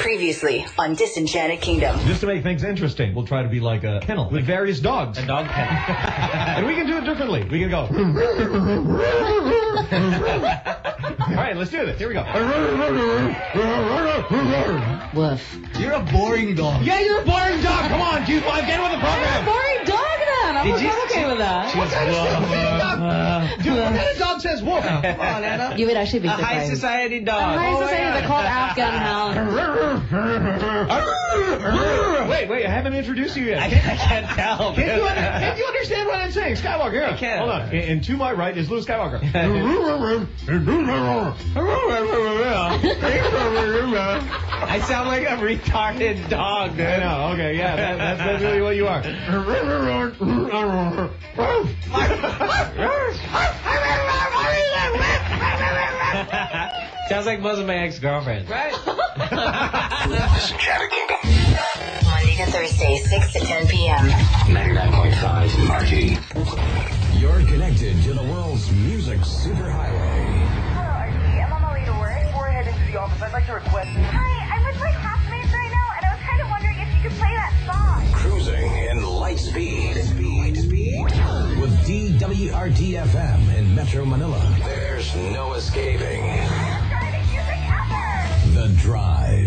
Previously on Disenchanted Kingdom. Just to make things interesting, we'll try to be like a kennel with various dogs. A dog kennel. and we can do it differently. We can go. All right, let's do this. Here we go. Woof. You're a boring dog. Yeah, you're a boring dog. Come on, Q5, get with the program. Boring dog. I'm, Did you I'm okay with that. What kind of stuff is a dog? Dude, what kind of dog says woof? Come on, Anna. You would actually be A surprised. high society A dog. high Oh, society, yeah. they're called Afghan hounds. wait, wait, I haven't introduced you yet. I, I can't tell. Can't you, under, can't you understand what I'm saying? Skywalker, here. I can. Hold on. And, and to my right is Luke Skywalker. I sound like a retarded dog, dude. I know, okay, yeah, that, that's, that's really what you are. Sounds like most of my ex-girlfriends. Right? Disenchanted Kingdom. Monday to Thursday, 6 to 10 p.m. 99.5 RT. You're connected to the world's music superhighway. Hello, RT. I'm on my way to work. Before I head into the office, I'd like to request. Hi, I'm with my classmates right now, and I was kind of wondering if you could play that song. Cruising in light speed. Speed, speed. With DWRT FM in Metro Manila. There's no escaping Best driving music ever. the drive.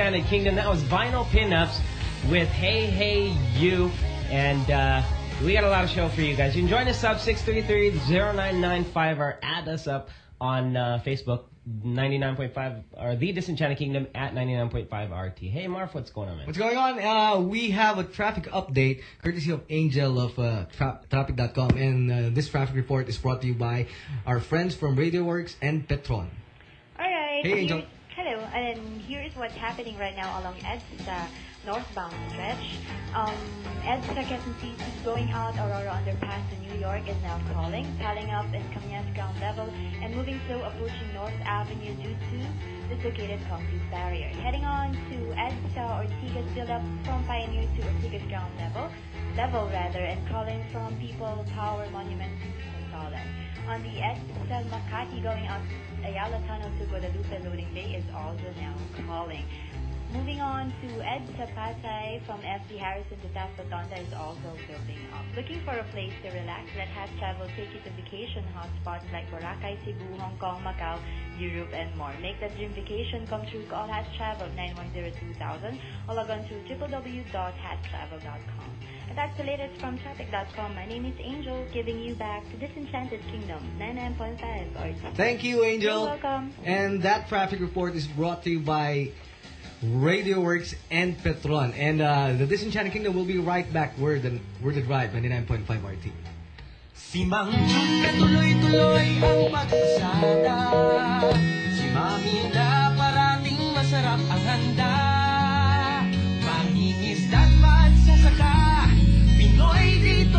Disenchanted Kingdom. That was Vinyl Pinups with Hey Hey You. And uh, we got a lot of show for you guys. You can join us up 633-0995 or add us up on uh, Facebook 99.5 or The Disenchanted Kingdom at 99.5 RT. Hey Marv, what's going on, man? What's going on? Uh, we have a traffic update courtesy of Angel of uh, tra- traffic.com. And uh, this traffic report is brought to you by our friends from RadioWorks and Petron. Alright. Hey, Angel. And here is what's happening right now along EDSA northbound stretch. Um, EDSA Quezon City going out Aurora Underpass to New York is now crawling, piling up in Kamias ground level, and moving slow approaching North Avenue due to dislocated concrete barrier. Heading on to EDSA Ortigas build-up from Pioneer to Ortigas ground level, level rather, and crawling from People Power Monument. On the EDSA Makati going out Ayala Tunnel to Guadalupe loading bay is also now calling. Moving on to Ed Pasay from FB Harrison to Taft Rotonda is also building up. Looking for a place to relax? Let Hat Travel take you to vacation hotspots like Boracay, Cebu, Hong Kong, Macau, Europe, and more. Make that dream vacation come true. Call Hat Travel 9102,000 or log on to www.hattravel.com. And that's the latest from traffic.com. My name is Angel, giving you back to Disenchanted Kingdom 99.5 RT. Thank you, Angel. You're welcome. And that traffic report is brought to you by RadioWorks and Petron. And uh, the Disenchanted Kingdom will be right back. Word and Word and Drive, 99.5 RT. Si Mang Jun tuloy-tuloy ang pagsasada Si Mami na parating masarap ang handa Mangingisda't magsasaka Pinoy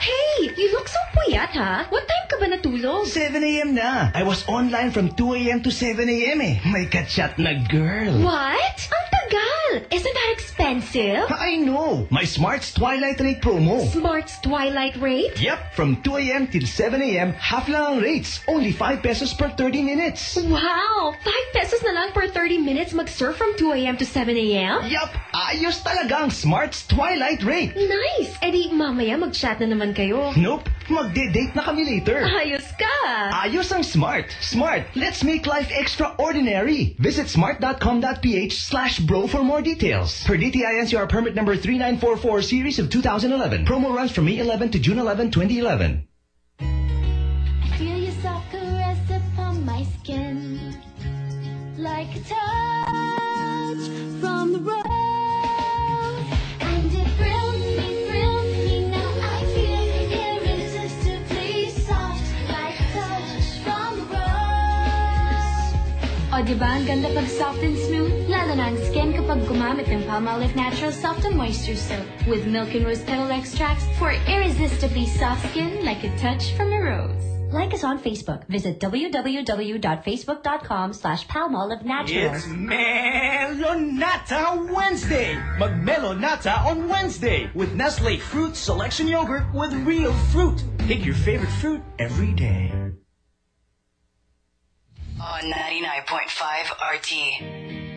Hey, you look so puyat, ha? What time ka ba natulog? 7 a.m. na. I was online from 2 a.m. to 7 a.m. eh. May kachat na girl. What? Ang tagal! Isn't that expensive? I know. My Smart's Twilight Rate promo. Smart's Twilight Rate? Yep, from 2 a.m. till 7 a.m., half lang ang rates. Only 5 pesos per 30 minutes. Wow! 5 pesos na lang per 30 minutes mag-surf from 2 a.m. to 7 a.m.? Yup, ayos talaga ang Smart's Twilight Rate. Nice! E di mamaya mag-chat na naman kayo. Nope, magde-date na kami later. Ayos ka! Ayos ang Smart. Smart, let's make life extraordinary. Visit smart.com.ph slash bro for more details. Per DTI NCR permit number 3944 series of 2011. Promo runs from May 11 to June 11, 2011. Feel yourself caress upon my skin like a touch from the rose. O diba ang ganda pag soft and smooth? Lalo na ang skin kapag gumamit ng Palmolive Natural Soft and Moisture Soap with milk and rose petal extracts for irresistibly soft skin like a touch from a rose. Like us on Facebook. Visit www.facebook.com slash Palmolive It's Melonata Wednesday! Mag-Melonata on Wednesday with Nestle Fruit Selection Yogurt with real fruit. Pick your favorite fruit every day. On 99.5 RT.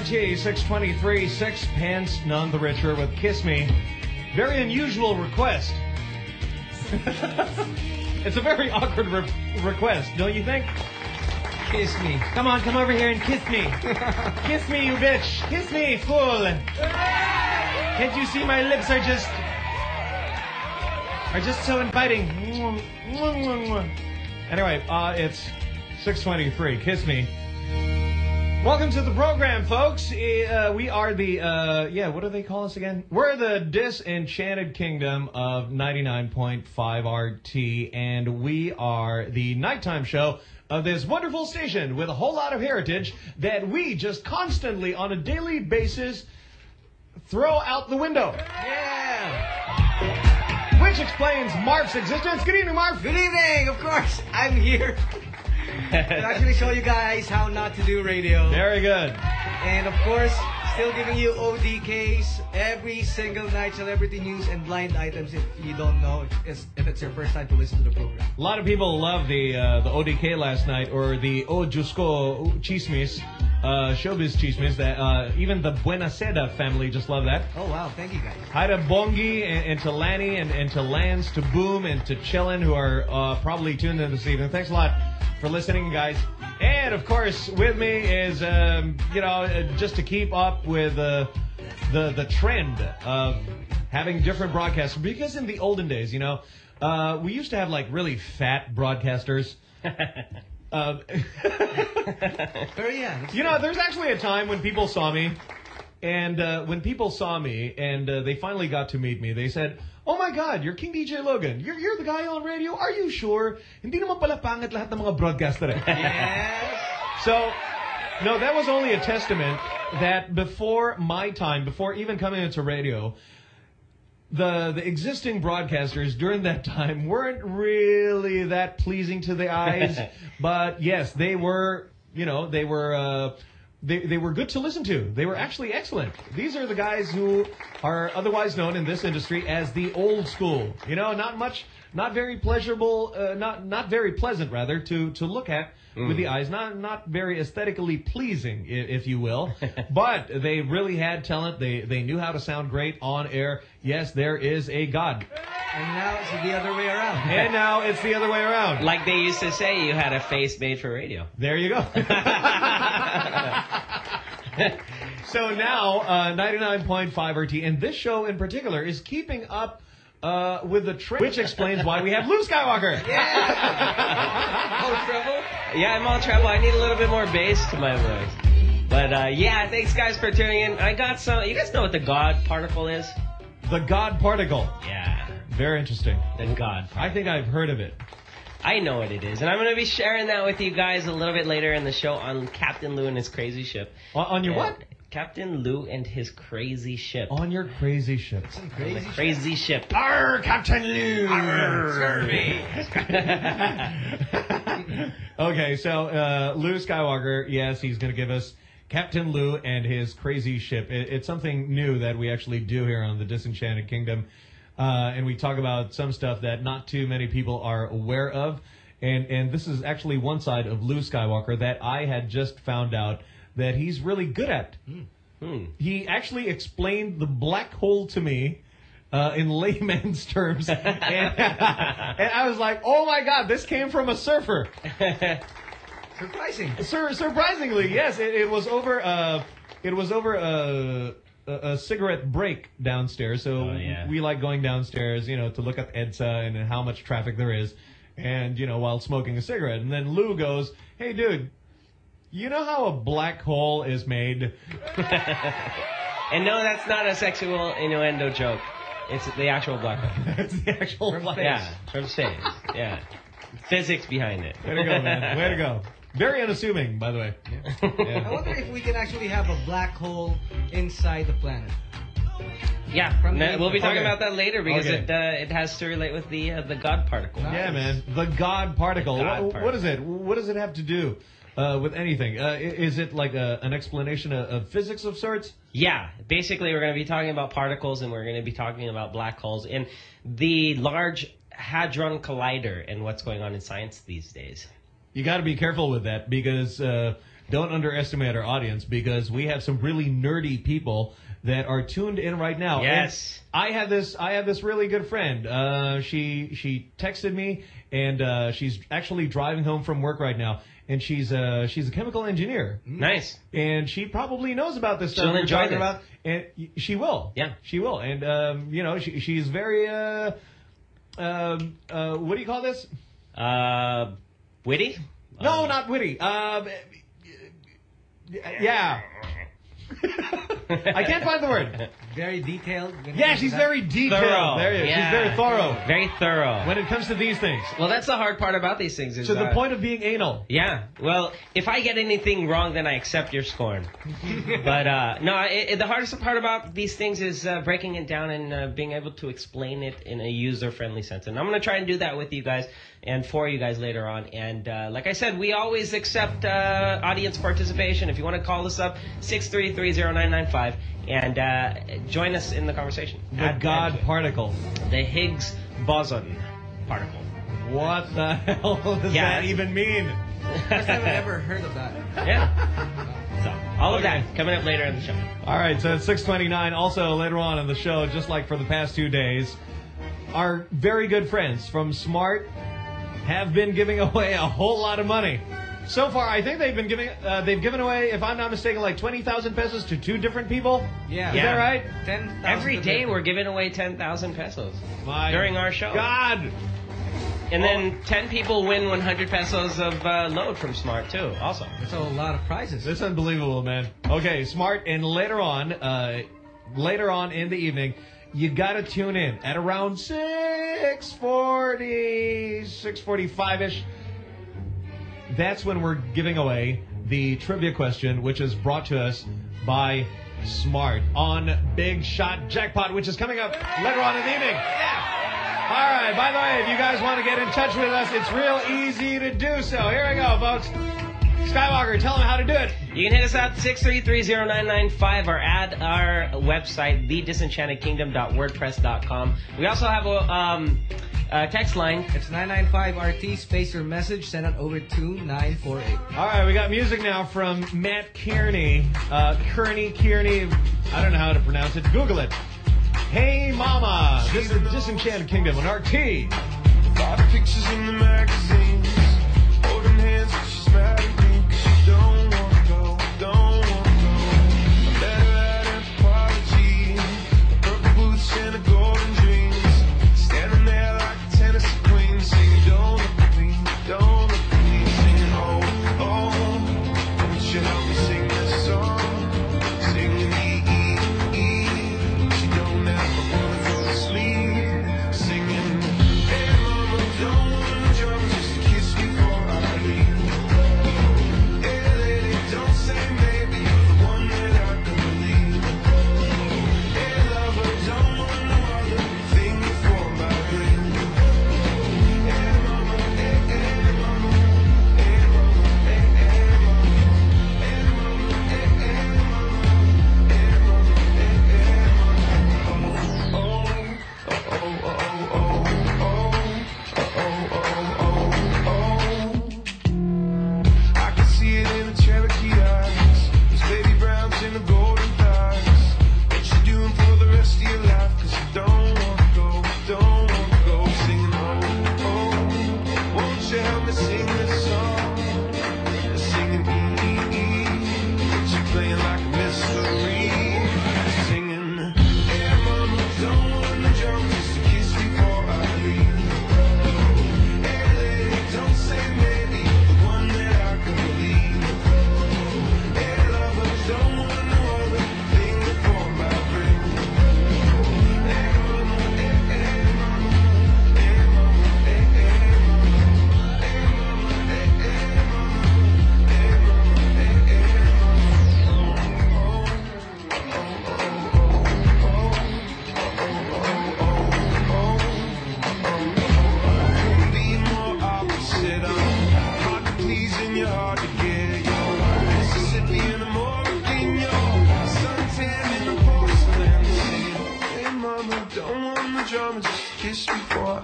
RT, 623, Sixpence None the Richer with Kiss Me. Very unusual request. it's a very awkward re- request, don't you think? Kiss me. Come on, come over here and kiss me. kiss me, you bitch. Kiss me, fool. Can't you see my lips are just are just so inviting? Anyway, uh, it's 623. Kiss me. Welcome to the program, folks. Uh, we are the, uh, yeah, what do they call us again? We're the Disenchanted Kingdom of 99.5 RT, and we are the nighttime show of this wonderful station with a whole lot of heritage that we just constantly, on a daily basis, throw out the window. Yeah. Which explains Marv's existence. Good evening, Marv. Good evening. Of course, I'm here to actually show you guys how not to do radio. Very good. And of course, still giving you ODKs every single night, celebrity news and blind items if you don't know, if it's, if it's your first time to listen to the program. A lot of people love the uh, the ODK last night or the O Jusko Chismis, uh, Showbiz Chismis. That uh, even the Buena Seda family just love that. Oh wow, thank you guys. Hi to Bongi and, and to Lanny and, and to Lance, to Boom and to Chillin who are uh, probably tuned in this evening. Thanks a lot for listening, guys. And of course, with me is um, you know uh, just to keep up with uh, the the trend of having different broadcasters because in the olden days, you know, uh, we used to have like really fat broadcasters. Um, Very yeah. you know, there's actually a time when people saw me, and uh, when people saw me, and uh, they finally got to meet me, they said, "Oh my God, you're King DJ Logan. You're you're the guy on radio. Are you sure? Hindi naman pala pangit lahat ng mga broadcaster." eh." So, no, that was only a testament that before my time, before even coming into radio, the the existing broadcasters during that time weren't really that pleasing to the eyes. but yes, they were. You know, they were. Uh, they, they were good to listen to. They were actually excellent. These are the guys who are otherwise known in this industry as the old school. You know, not much, not very pleasurable, uh, not not very pleasant rather to to look at with the eyes. Not not very aesthetically pleasing, i- if you will. but they really had talent. They they knew how to sound great on air. Yes, there is a God. And now it's the other way around. And now it's the other way around. Like they used to say, you had a face made for radio. There you go. so now, uh, 99.5 RT, and this show in particular is keeping up uh, with the trend, which explains why we have Luke Skywalker. Oh, trouble? Yeah, I'm all trouble. I need a little bit more bass to my voice. But uh, yeah, thanks guys for tuning in. I got some. You guys know what the God particle is? The God particle. Yeah, Very interesting. the God. Particle. I think I've heard of it. I know what it is, and I'm going to be sharing that with you guys a little bit later in the show on Captain Lou and his crazy ship. On, on your And what? Captain Lou and his crazy ship. On your crazy ship. The crazy ship. Arr, Captain Lou. okay, so uh, Lou Skywalker, yes, he's going to give us Captain Lou and his crazy ship. It, it's something new that we actually do here on the Disenchanted Kingdom. Uh, and we talk about some stuff that not too many people are aware of. And, and this is actually one side of Lou Skywalker that I had just found out that he's really good at. Hmm. He actually explained the black hole to me uh, in layman's terms, and, and I was like, "Oh my God, this came from a surfer." Surprising. Sur- surprisingly, yes, it, it was over. Uh, it was over a, a, a cigarette break downstairs. So Oh, yeah. we like going downstairs, you know, to look at EDSA and how much traffic there is, and you know, while smoking a cigarette. And then Lou goes, "Hey, dude." You know how a black hole is made? And no, that's not a sexual innuendo joke. It's the actual black hole. It's the actual black Yeah, from space. Yeah. Physics behind it. Way to go, man. Way to go. Very unassuming, by the way. I wonder if we can actually have a black hole inside the planet. Yeah, From the- we'll be talking Okay. about that later because Okay. it uh, it has to relate with the uh, the God particle. Yeah, man. The God particle. The God What- particle. what is it? What does it have to do uh, with anything? Uh, is it like a, an explanation of, of physics of sorts? Yeah, basically we're going to be talking about particles and we're going to be talking about black holes and the Large Hadron Collider and what's going on in science these days. You got to be careful with that because uh, don't underestimate our audience because we have some really nerdy people that are tuned in right now. Yes. And I have this. I have this really good friend. Uh, she she texted me, and uh, she's actually driving home from work right now. And she's uh she's a chemical engineer. Nice. And she probably knows about this stuff She'll we're enjoy talking this. about, and she will. Yeah. she will. And um, you know, she she's very uh um uh what do you call this? Uh, witty? No, not witty. Um, yeah. I can't find the word. Very detailed. Yeah, she's very detailed. Thorough. There you go. Yeah. She's very thorough Very thorough. when it comes to these things. Well, that's the hard part about these things. Is To the uh, point of being anal. Yeah. Well, if I get anything wrong, then I accept your scorn. but uh, no, it, it- the hardest part about these things is uh, breaking it down and uh, being able to explain it in a user-friendly sense. And I'm going to try and do that with you guys and for you guys later on. And uh, like I said, we always accept uh, audience participation. If you want to call us up, six three three zero nine nine five, and uh, join us in the conversation. The At- God at particle. the Higgs boson particle. What the hell does Yeah, that even mean? First time I've ever heard of that. Yeah. So all of that coming up later in the show. All right, so it's 629. Also, later on in the show, just like for the past two days, our very good friends from Smart have been giving away a whole lot of money. So far, I think they've been giving, uh, they've given away, if I'm not mistaken, like 20,000 pesos to two different people. Yeah. Is that right? Ten Every day we're giving away 10,000 pesos My during our show. God! And then 10 people win 100 pesos of uh, load from Smart too, also. That's a lot of prizes. This is unbelievable, man. Okay, Smart, and later on, uh, later on in the evening, you gotta tune in at around 640, 645-ish. That's when we're giving away the trivia question, which is brought to us by Smart on Big Shot Jackpot, which is coming up later on in the evening. Yeah. All right. By the way, if you guys want to get in touch with us, it's real easy to do so. Here we go, folks. Skywalker, tell them how to do it. You can hit us up 6330995 or at our website, thedisenchantedkingdom.wordpress.com. We also have a, um, a text line. It's 995RT, space your message, send it over to 948. All right, we got music now from Mat Kearney. Uh, Kearney, Kearney, I don't know how to pronounce it. Google it. Hey Mama, this is the Disenchanted Kingdom on RT. Five pictures in the magazines.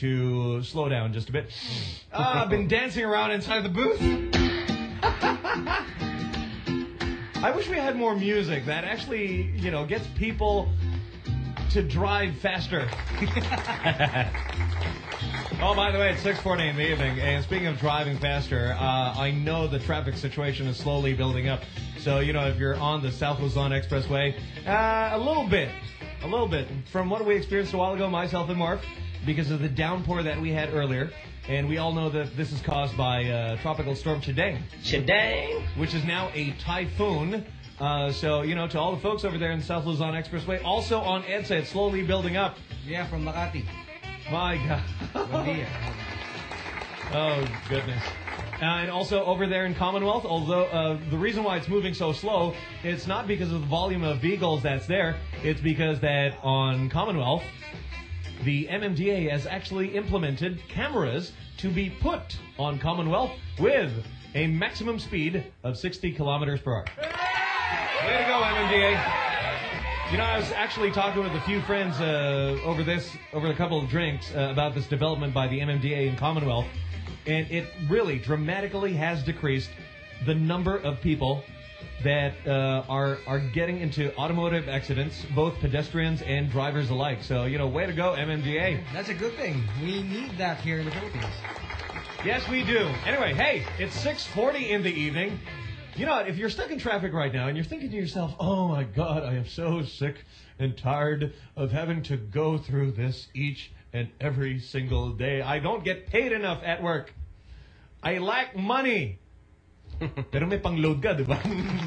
to slow down just a bit. Ah, I've been dancing around inside the booth. I wish we had more music that actually, you know, gets people to drive faster. Oh, by the way, it's 6:40 in the evening, and speaking of driving faster, uh, I know the traffic situation is slowly building up. So, you know, if you're on the South Luzon Expressway, uh, a little bit, a little bit from what we experienced a while ago, myself and Marv, because of the downpour that we had earlier. And we all know that this is caused by uh, Tropical Storm Chedeng. Chedeng! Which is now a typhoon. Uh, so, you know, to all the folks over there in South Luzon Expressway, also on EDSA, it's slowly building up. Yeah, from Makati. My God. Oh, goodness. Uh, and also over there in Commonwealth, although uh, the reason why it's moving so slow, it's not because of the volume of vehicles that's there. It's because that on Commonwealth, the MMDA has actually implemented cameras to be put on Commonwealth with a maximum speed of 60 kilometers per hour. Way to go, MMDA. You know, I was actually talking with a few friends uh, over this, over a couple of drinks, uh, about this development by the MMDA in Commonwealth, and it really dramatically has decreased the number of people that uh, are are getting into automotive accidents, both pedestrians and drivers alike. So, you know, way to go, MMDA. That's a good thing. We need that here in the Philippines. Yes, we do. Anyway, hey, it's 6:40 in the evening. You know, what, if you're stuck in traffic right now and you're thinking to yourself, "Oh my God, I am so sick and tired of having to go through this each and every single day. I don't get paid enough at work. I lack money." Pero may pang-load ka, di ba?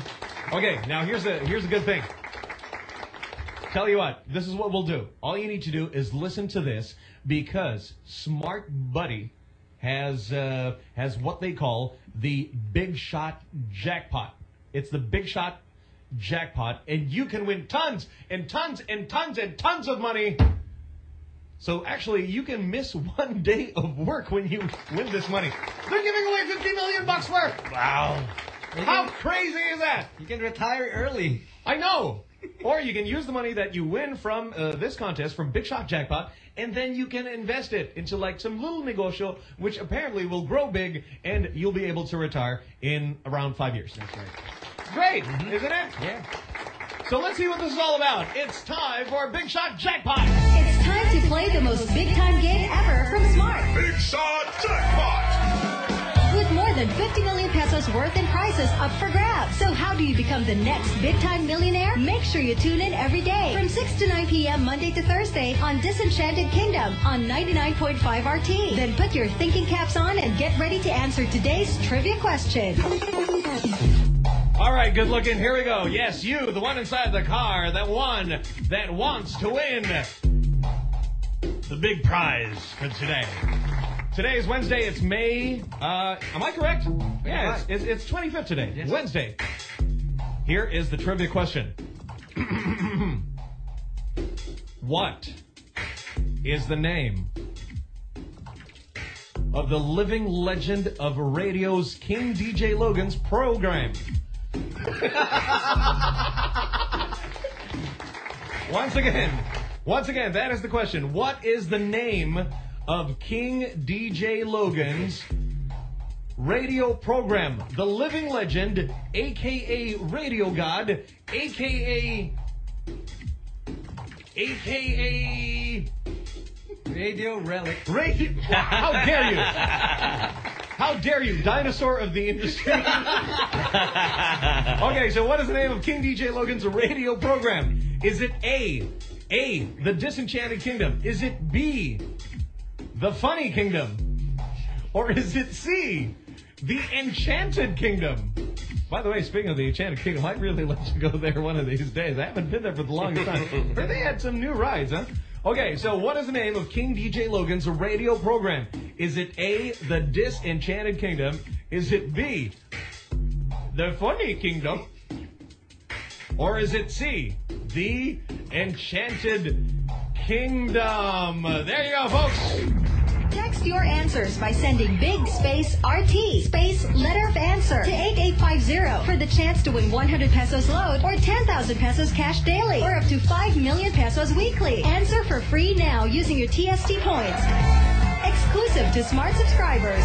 okay, now here's a here's a good thing. Tell you what, this is what we'll do. All you need to do is listen to this because Smart Buddy has uh, has what they call the Big Shot Jackpot. It's the Big Shot Jackpot, and you can win tons and tons and tons and tons of money. So actually, you can miss one day of work when you win this money. They're giving away 50 million bucks worth. Wow. How crazy is that? You can retire early. I know. or you can use the money that you win from uh, this contest, from Big Shot Jackpot, and then you can invest it into like some little negocio, which apparently will grow big, and you'll be able to retire in around five years. That's right. Great, isn't it? Yeah. So let's see what this is all about. It's time for Big Shot Jackpot. It's time to play the most big time game ever from Smart. Big Shot Jackpot! With more than 50 million pesos worth in prizes up for grabs. So how do you become the next big time millionaire? Make sure you tune in every day from 6 to 9 p.m. Monday to Thursday on Disenchanted Kingdom on 99.5 RT. Then put your thinking caps on and get ready to answer today's trivia question. All right, good looking. Here we go. Yes, you, the one inside the car, that one that wants to win the big prize for today. Today is Wednesday. It's May. Uh, am I correct? Yeah, it's, it's, it's 25th today. Wednesday. Here is the trivia question. what is the name of the living legend of radio's King DJ Logan's program? Once again, once again, that is the question. What is the name of King DJ Logan's radio program? The living legend, aka Radio God, aka aka Radio Relic. Radio. How dare you? How dare you, dinosaur of the industry? okay, so what is the name of King DJ Logan's radio program? Is it A, A, The Disenchanted Kingdom? Is it B, The Funny Kingdom? Or is it C, The Enchanted Kingdom? By the way, speaking of the Enchanted Kingdom, I'd really like to go there one of these days. I haven't been there for the longest time. but they had some new rides, huh? Okay, so what is the name of King DJ Logan's radio program? Is it A, The Disenchanted Kingdom? Is it B, The Funny Kingdom? Or is it C, The Enchanted Kingdom? There you go, folks. Text your answers by sending big space RT space letter of answer to 8850 for the chance to win 100 pesos load or 10,000 pesos cash daily or up to 5 million pesos weekly. Answer for free now using your TST points. Exclusive to smart subscribers.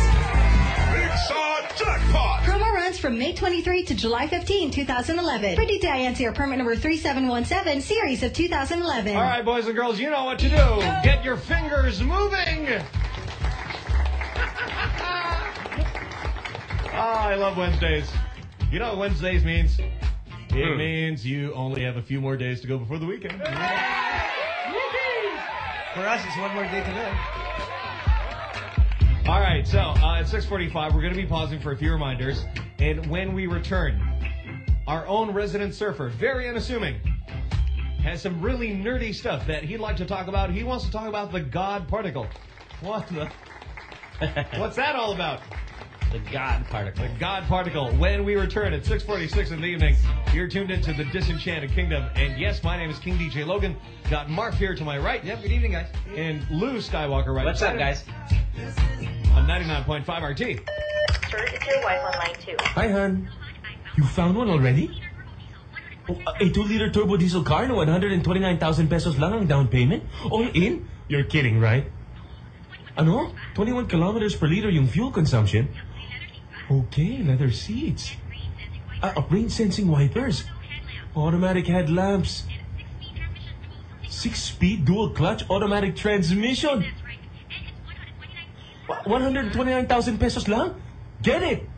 Big Shot Jackpot! Promo runs from May 23 to July 15, 2011. For DTI NCR permit number 3717, series of 2011. All right, boys and girls, you know what to do. Get your fingers moving. Ah, I love Wednesdays. You know what Wednesdays means? It Hmm. means you only have a few more days to go before the weekend. For us, it's one more day to live. All right, so uh, at 6:45, we're going to be pausing for a few reminders, and when we return, our own resident surfer, very unassuming, has some really nerdy stuff that he'd like to talk about. He wants to talk about the God particle. What the? What's that all about? The God particle. The God particle. When we return at 6:46 in the evening, you're tuned into the Disenchanted Kingdom, and yes, my name is King DJ Logan. Got Mark here to my right. Yep. Good evening, guys. And Luke Skywalker right. What's up, beside him. guys? On 99.5 RT. Sir, is your wife on line two? Hi, hon. You found one already? Oh, a 2-liter turbo diesel car na 129,000 pesos lang ang down payment? All in? You're kidding, right? Ano? 21 kilometers per liter yung fuel consumption? Okay, leather seats. Ah, uh, rain-sensing wipers. Automatic headlamps. Six-speed dual-clutch automatic transmission. Wa- 129,000 pesos lang? Get it!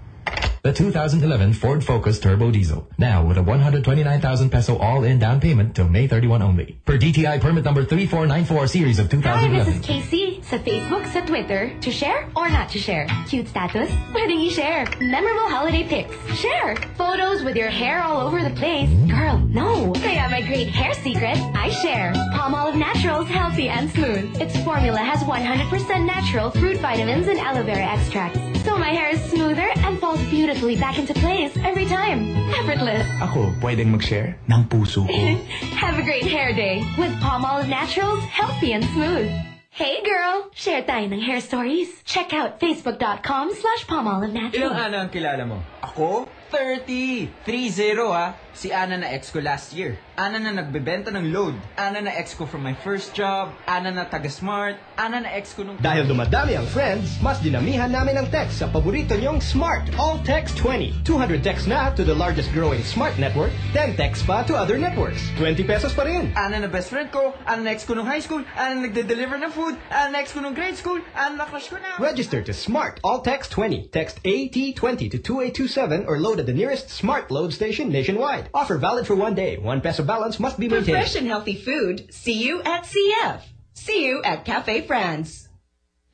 The 2011 Ford Focus Turbo Diesel. Now with a 129,000 peso all-in down payment till May 31 only. Per DTI permit number 3494 series of 2011. Hi, this is Casey. Sa Facebook, sa Twitter. To share or not to share? Cute status? Pwedeng i-share. Memorable holiday pics? Share. Photos with your hair all over the place? Girl, no. Kaya my great hair secret, I share. Palmolive Naturals Healthy and Smooth. Its formula has 100% natural fruit vitamins and aloe vera extracts. So my hair is smoother and falls beautifully back into place every time. Effortless. Ako, pwedeng mag-share ng puso ko. Have a great hair day with Palmolive Naturals Healthy and Smooth. Hey girl, share tayo ng hair stories. Check out facebook.com slash Palmolive Ilang. Ana ang kilala mo? Ako? 30! 3-0 ah! Si Ana na ex ko last year. Ana na nagbebenta ng load. Ana na ex ko from my first job. Ana na taga-smart. Ana na ex ko nung... Dahil dumadami ang friends, mas dinamihan namin ang text sa paborito niyong Smart All Text 20. 200 texts na to the largest growing smart network, 10 texts pa to other networks. 20 pesos pa rin. Ana na best friend ko. Ana na ex ko nung high school. Ana na nagde-deliver ng food. Ana na ex ko nung grade school. Ana na crush ko na. Register to Smart All Text 20. Text AT20 to 2827 or load at the nearest Smart Load station nationwide. Offer valid for one day. One peso balance must be For fresh and healthy food, see you at CF. See you at Cafe France.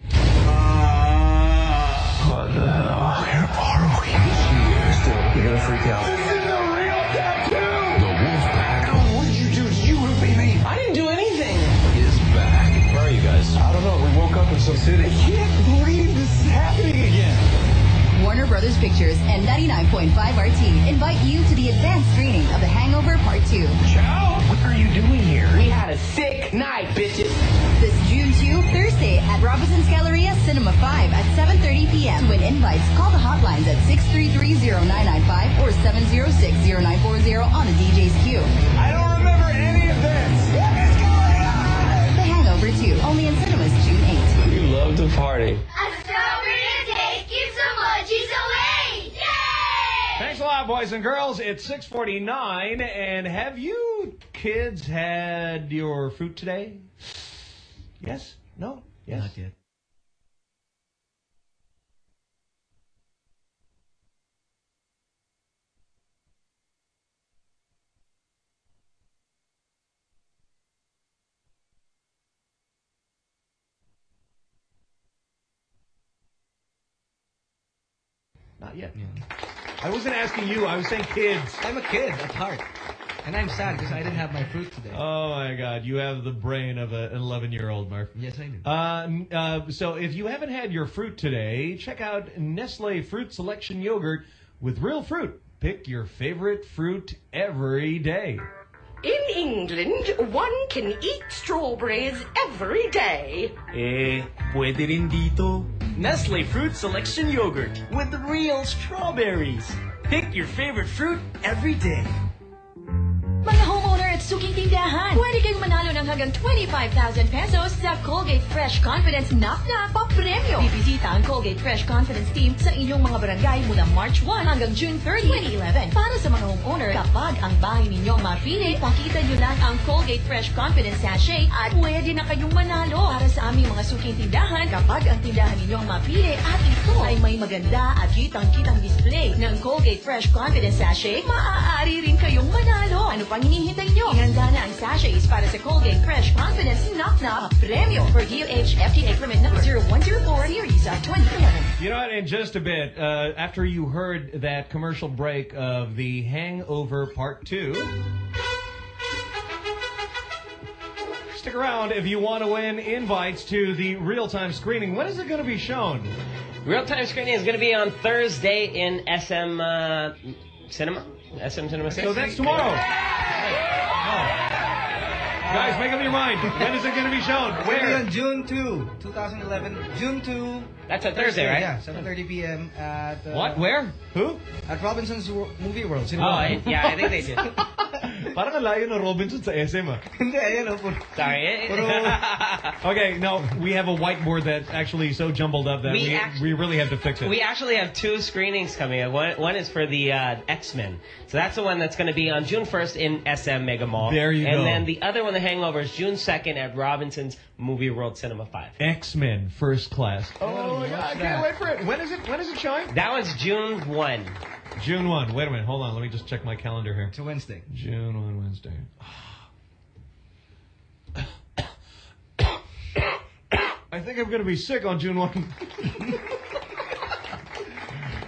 What the hell? Where are we? Still, you're gonna freak out. This is a real tattoo! The wolf pack. what did you do? Did you roofie me? I didn't do anything. Is back. Where are you guys? I don't know. We woke up in some city. I Warner Brothers Pictures and 99.5 RT invite you to the advanced screening of The Hangover Part 2. Ciao! What are you doing here? We had a sick night, bitches. This June 2, Thursday at Robinson's Galleria Cinema 5 at 7.30 p.m. To win invites, call the hotlines at 633-0995 or 706-0940 on the DJ's queue. I don't remember any of this. What is going on? The Hangover 2, only in cinemas June 8th. We love to party. A strawberry intake keeps emojis away! Yay! Thanks a lot, boys and girls. It's 649, and have you kids had your fruit today? Yes? No? Yes? Not yet. Not yet. I wasn't asking you. I was saying kids. I'm a kid at heart. And I'm sad because I didn't have my fruit today. Oh my God! You have the brain of an 11-year-old, Murph. Yes, I do. Uh, uh, so if you haven't had your fruit today, check out Nestle Fruit Selection Yogurt with real fruit. Pick your favorite fruit every day. In England, one can eat strawberries every day. Eh, pwede rindito. Nestle Fruit Selection Yogurt with real strawberries. Pick your favorite fruit every day. Mga homeowner at suking tindahan, pwede kayong manalo ng hanggang 25,000 pesos sa Colgate Fresh Confidence Knock Knock pa-premyo. Bibisita ang Colgate Fresh Confidence Team sa inyong mga barangay mula March 1 hanggang June 30, 2011. Para sa mga homeowner, kapag ang bahay ninyong mapili, pakita nyo lang ang Colgate Fresh Confidence Sachet at pwede na kayong manalo. Para sa aming mga suking tindahan, kapag ang tindahan ninyong mapili at ito ay may maganda at kitang-kitang display ng Colgate Fresh Confidence Sachet, maaari rin kayong manalo. Ano pang hinihintay nyo? Ihanda na ang sachets para sa Colgate Fresh Confidence Knock Knock Premio for DOH FDA permit number 0104 series of 2011. You know what? In just a bit, uh, after you heard that commercial break of the Hangover Part 2, stick around if you want to win invites to the real-time screening. When is it going to be shown? Real time screening is going to be on Thursday in SM uh, Cinema. SM Cinema 6. So that's tomorrow. Guys, make up your mind. When is it going to be shown? It's gonna be Where? June 2, 2011. June 2. That's a Thursday, right? Yeah, 7.30 p.m. at... Uh, What? Where? Who? At Robinson's Wo- Movie World. Oh, Cinema. I- yeah, I think they did. Parang ang layo ng Robinson sa SM ah. Hindi, ayan o. Sorry. Okay, no, we have a whiteboard that's actually so jumbled up that We we, we really have to fix it. We actually have two screenings coming up. One, one is for the uh, X-Men. So that's the one that's going to be on June 1st in SM Mega Mall. There you and go. then the other one, The Hangover, is June 2nd at Robinson's Movie World Cinema 5. X-Men First Class. Oh Oh, my god, I can't wait for it. When is it? When is it showing? That one's June 1. June 1. Wait a minute. Hold on. Let me just check my calendar here. It's a Wednesday. June 1 Wednesday. I think I'm going to be sick on June 1.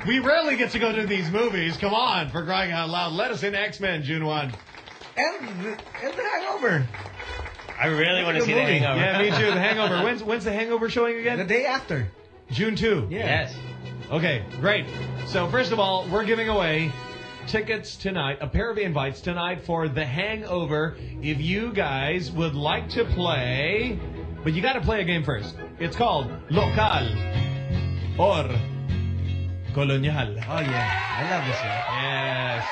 we rarely get to go to these movies. Come on, for crying out loud. Let us in X-Men June 1. And the, and the Hangover. I really want to Good see The. Hangover. Yeah, me too. The Hangover. When's, when's The Hangover showing again? The day after. June 2. Yeah. Yes. Okay, great. So first of all, we're giving away tickets tonight, a pair of invites tonight for The Hangover. If you guys would like to play, but you got to play a game first. It's called Local or Colonial. Oh, yeah. I love this one. Yes.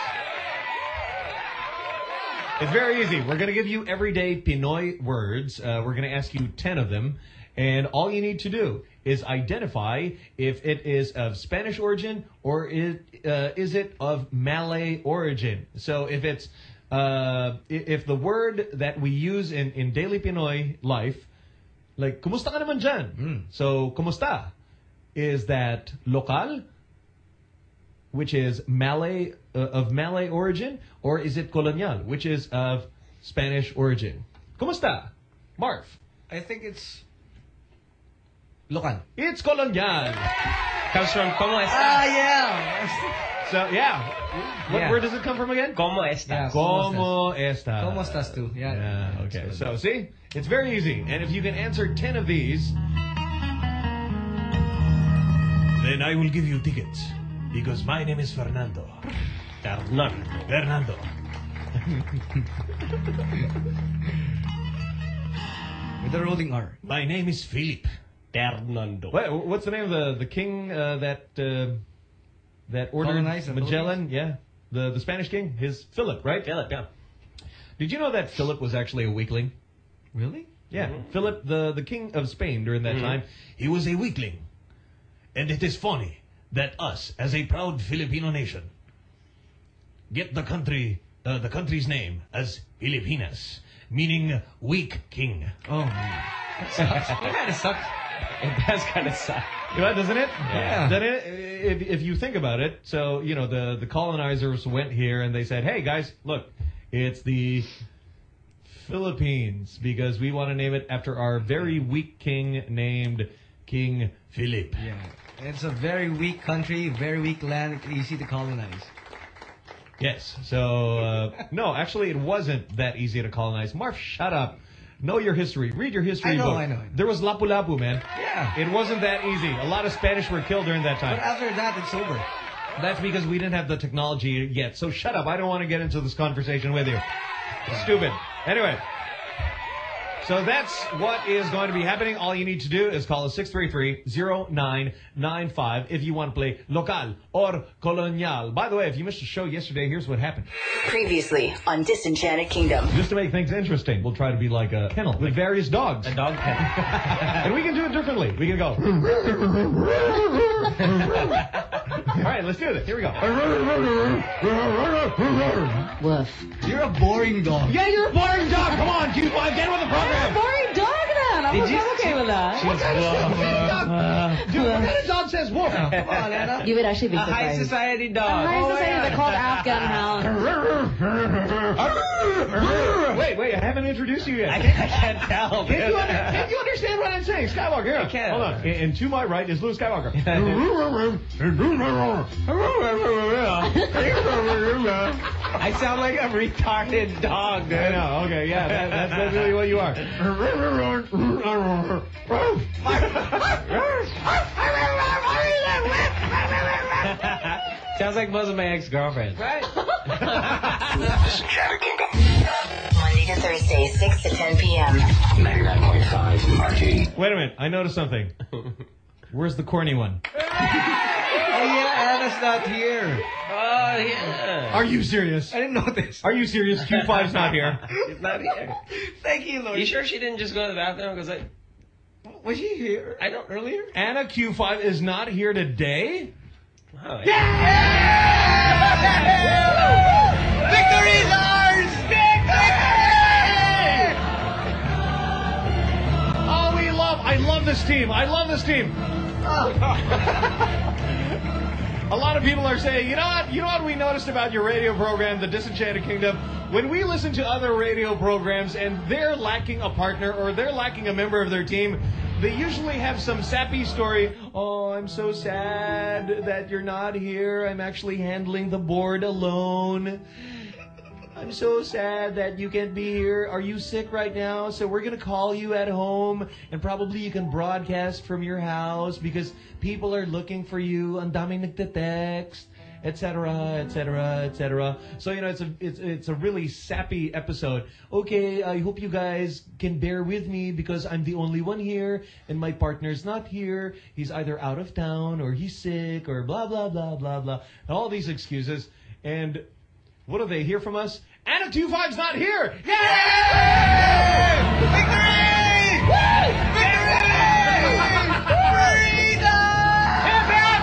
It's very easy. We're going to give you everyday Pinoy words. Uh, we're going to ask you 10 of them. And all you need to do is identify if it is of Spanish origin or is, uh, is it of Malay origin. So if it's uh, if the word that we use in, in daily Pinoy life, like kumusta ka naman dyan? So kumusta is that local, which is Malay uh, of Malay origin, or is it colonial, which is of Spanish origin? Kumusta, Marv? I think it's local. It's colonial. Comes from Como Estas. Ah, yeah. So yeah, what, Yeah. where does it come from again? Como Estas. Yeah. Como estas? ¿Cómo estás tú? Yeah. Yeah, okay. So, see? It's very easy. And if you can answer 10 of these, then I will give you tickets. Because my name is Fernando. Fernando. Fernando. With the rolling R. My name is Philip. Fernando. What, what's the name of the the king uh, that uh, that ordered Colonized the Magellan? Yeah, the the Spanish king. His Philip, right? Philip, yeah. Did you know that Philip was actually a weakling? Really? Yeah, Mm-hmm. Philip, the the king of Spain during that Mhm. time, he was a weakling, and it is funny that us, as a proud Filipino nation, get the country uh, the country's name as Filipinas, meaning weak king. Oh, That kind of sucks. It does kind of suck. Yeah, doesn't it? Yeah. Then it, if, if you think about it, so you know the the colonizers went here and they said, "Hey guys, look, it's the Philippines because we want to name it after our very weak king named King Philip." Yeah. It's a very weak country, very weak land, easy to colonize. Yes. So uh, no, actually, it wasn't that easy to colonize. Marv, shut up. Know your history. Read your history I know, book. I know. There was Lapu Lapu, man. Yeah. It wasn't that easy. A lot of Spanish were killed during that time. But after that, it's over. That's because we didn't have the technology yet. So shut up. I don't want to get into this conversation with you. Stupid. Anyway. So that's what is going to be happening. All you need to do is call us 633-0995 if you want to play local or colonial. By the way, if you missed the show yesterday, here's what happened. Previously on Disenchanted Kingdom. Just to make things interesting, we'll try to be like a kennel with various dogs. A dog kennel. and we can do it differently. We can go. All right, let's do this. Here we go. Woof. You're a boring dog. Yeah, you're a boring dog. Come on, Q5, get with the program. Boring dog then. I'm, Did you- I'm okay with that. What kind of dog? Dude, what kind of dog says woof? Come on, Anna. You would actually be A high surprised. society A dog. high Oh, society, yeah. they're called Afghan hound. wait, wait, I haven't introduced you yet. I can't, I can't tell. Can't you, under, can't you understand what I'm saying? Skywalker, here. I can. Hold on. And, and to my right is Luke Skywalker. I sound like a retarded dog, dude. I know, okay, yeah, that, that's, that's really what you are. Sounds like most of my ex-girlfriends. Right. Disenchanted Kingdom. Monday to Thursday, 6 to 10 p.m. 99.5 RT. Wait a minute, I noticed something. Where's the corny one? Oh yeah, Anna's not here. Oh, yeah. Are you serious? I didn't know this. Are you serious? Q5's not here. She's not here. Thank you, Lord. You sure she didn't just go to the bathroom? Because I, Was she here? I don't earlier. Anna Q5 is not here today? Oh, Victory's ours! Victory! Oh, we love, I love this team. I love this team. A lot of people are saying, you know what? You know what we noticed about your radio program, The Disenchanted Kingdom? When we listen to other radio programs and they're lacking a partner or they're lacking a member of their team, they usually have some sappy story. Oh, I'm so sad that you're not here. I'm actually handling the board alone. I'm so sad that you can't be here. Are you sick right now? So we're gonna call you at home, and probably you can broadcast from your house because people are looking for you. Ang daming nagte-text, etc., etc., etc. So you know it's a it's it's a really sappy episode. Okay, I hope you guys can bear with me because I'm the only one here, and my partner's not here. He's either out of town or he's sick or blah blah blah blah blah. And all these excuses and. What do they hear from us? Anna 25's not here! Yay! Victory! Woo! Victory! Freedom! Hip hip!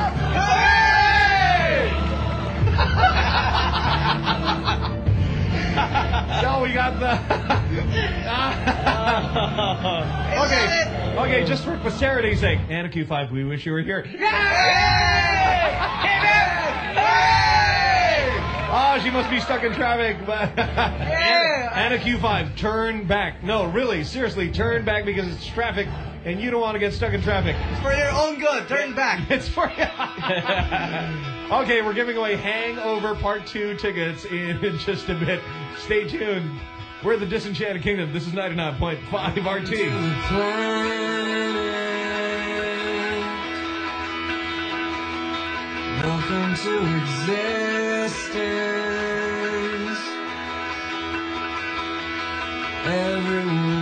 so we got the. okay, okay, just for posterity's sake, Anna Q5, we wish you were here. Oh, she must be stuck in traffic. But Anna Q5, turn back. No, really, seriously, turn back because it's traffic, and you don't want to get stuck in traffic. It's for your own good. Turn back. It's for you. Okay, we're giving away Hangover Part 2 tickets in, in just a bit. Stay tuned. We're the Disenchanted Kingdom. This is 99.5 RT. Welcome to existence. Everyone's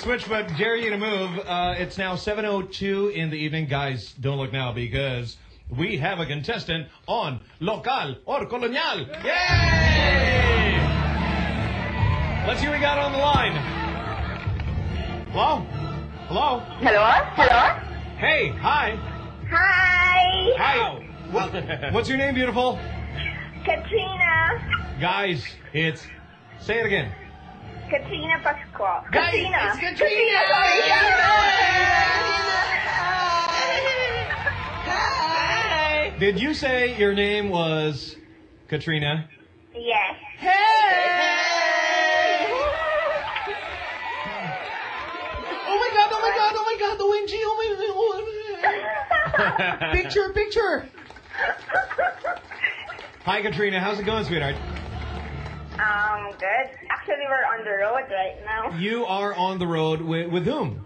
switch, but dare you to move. Uh, it's now 7:02 in the evening, guys. Don't look now because we have a contestant on local or colonial. Yay! Let's see what we got on the line. Hello? Hello? Hello? Hello? Hey, hi. Hi. Hi. What- what's your name, beautiful? Katrina. Guys, it's. Say it again. Katrina Pascual. Guys, Katrina. it's Katrina. sorry. Did you say your name was Katrina? Yes. Hey! Oh my god, oh my god, oh my god, The OMG, oh my god. picture, picture. Hi, Katrina. How's it going, sweetheart? Um, good. Actually, we're on the road right now You are on the road with, with whom?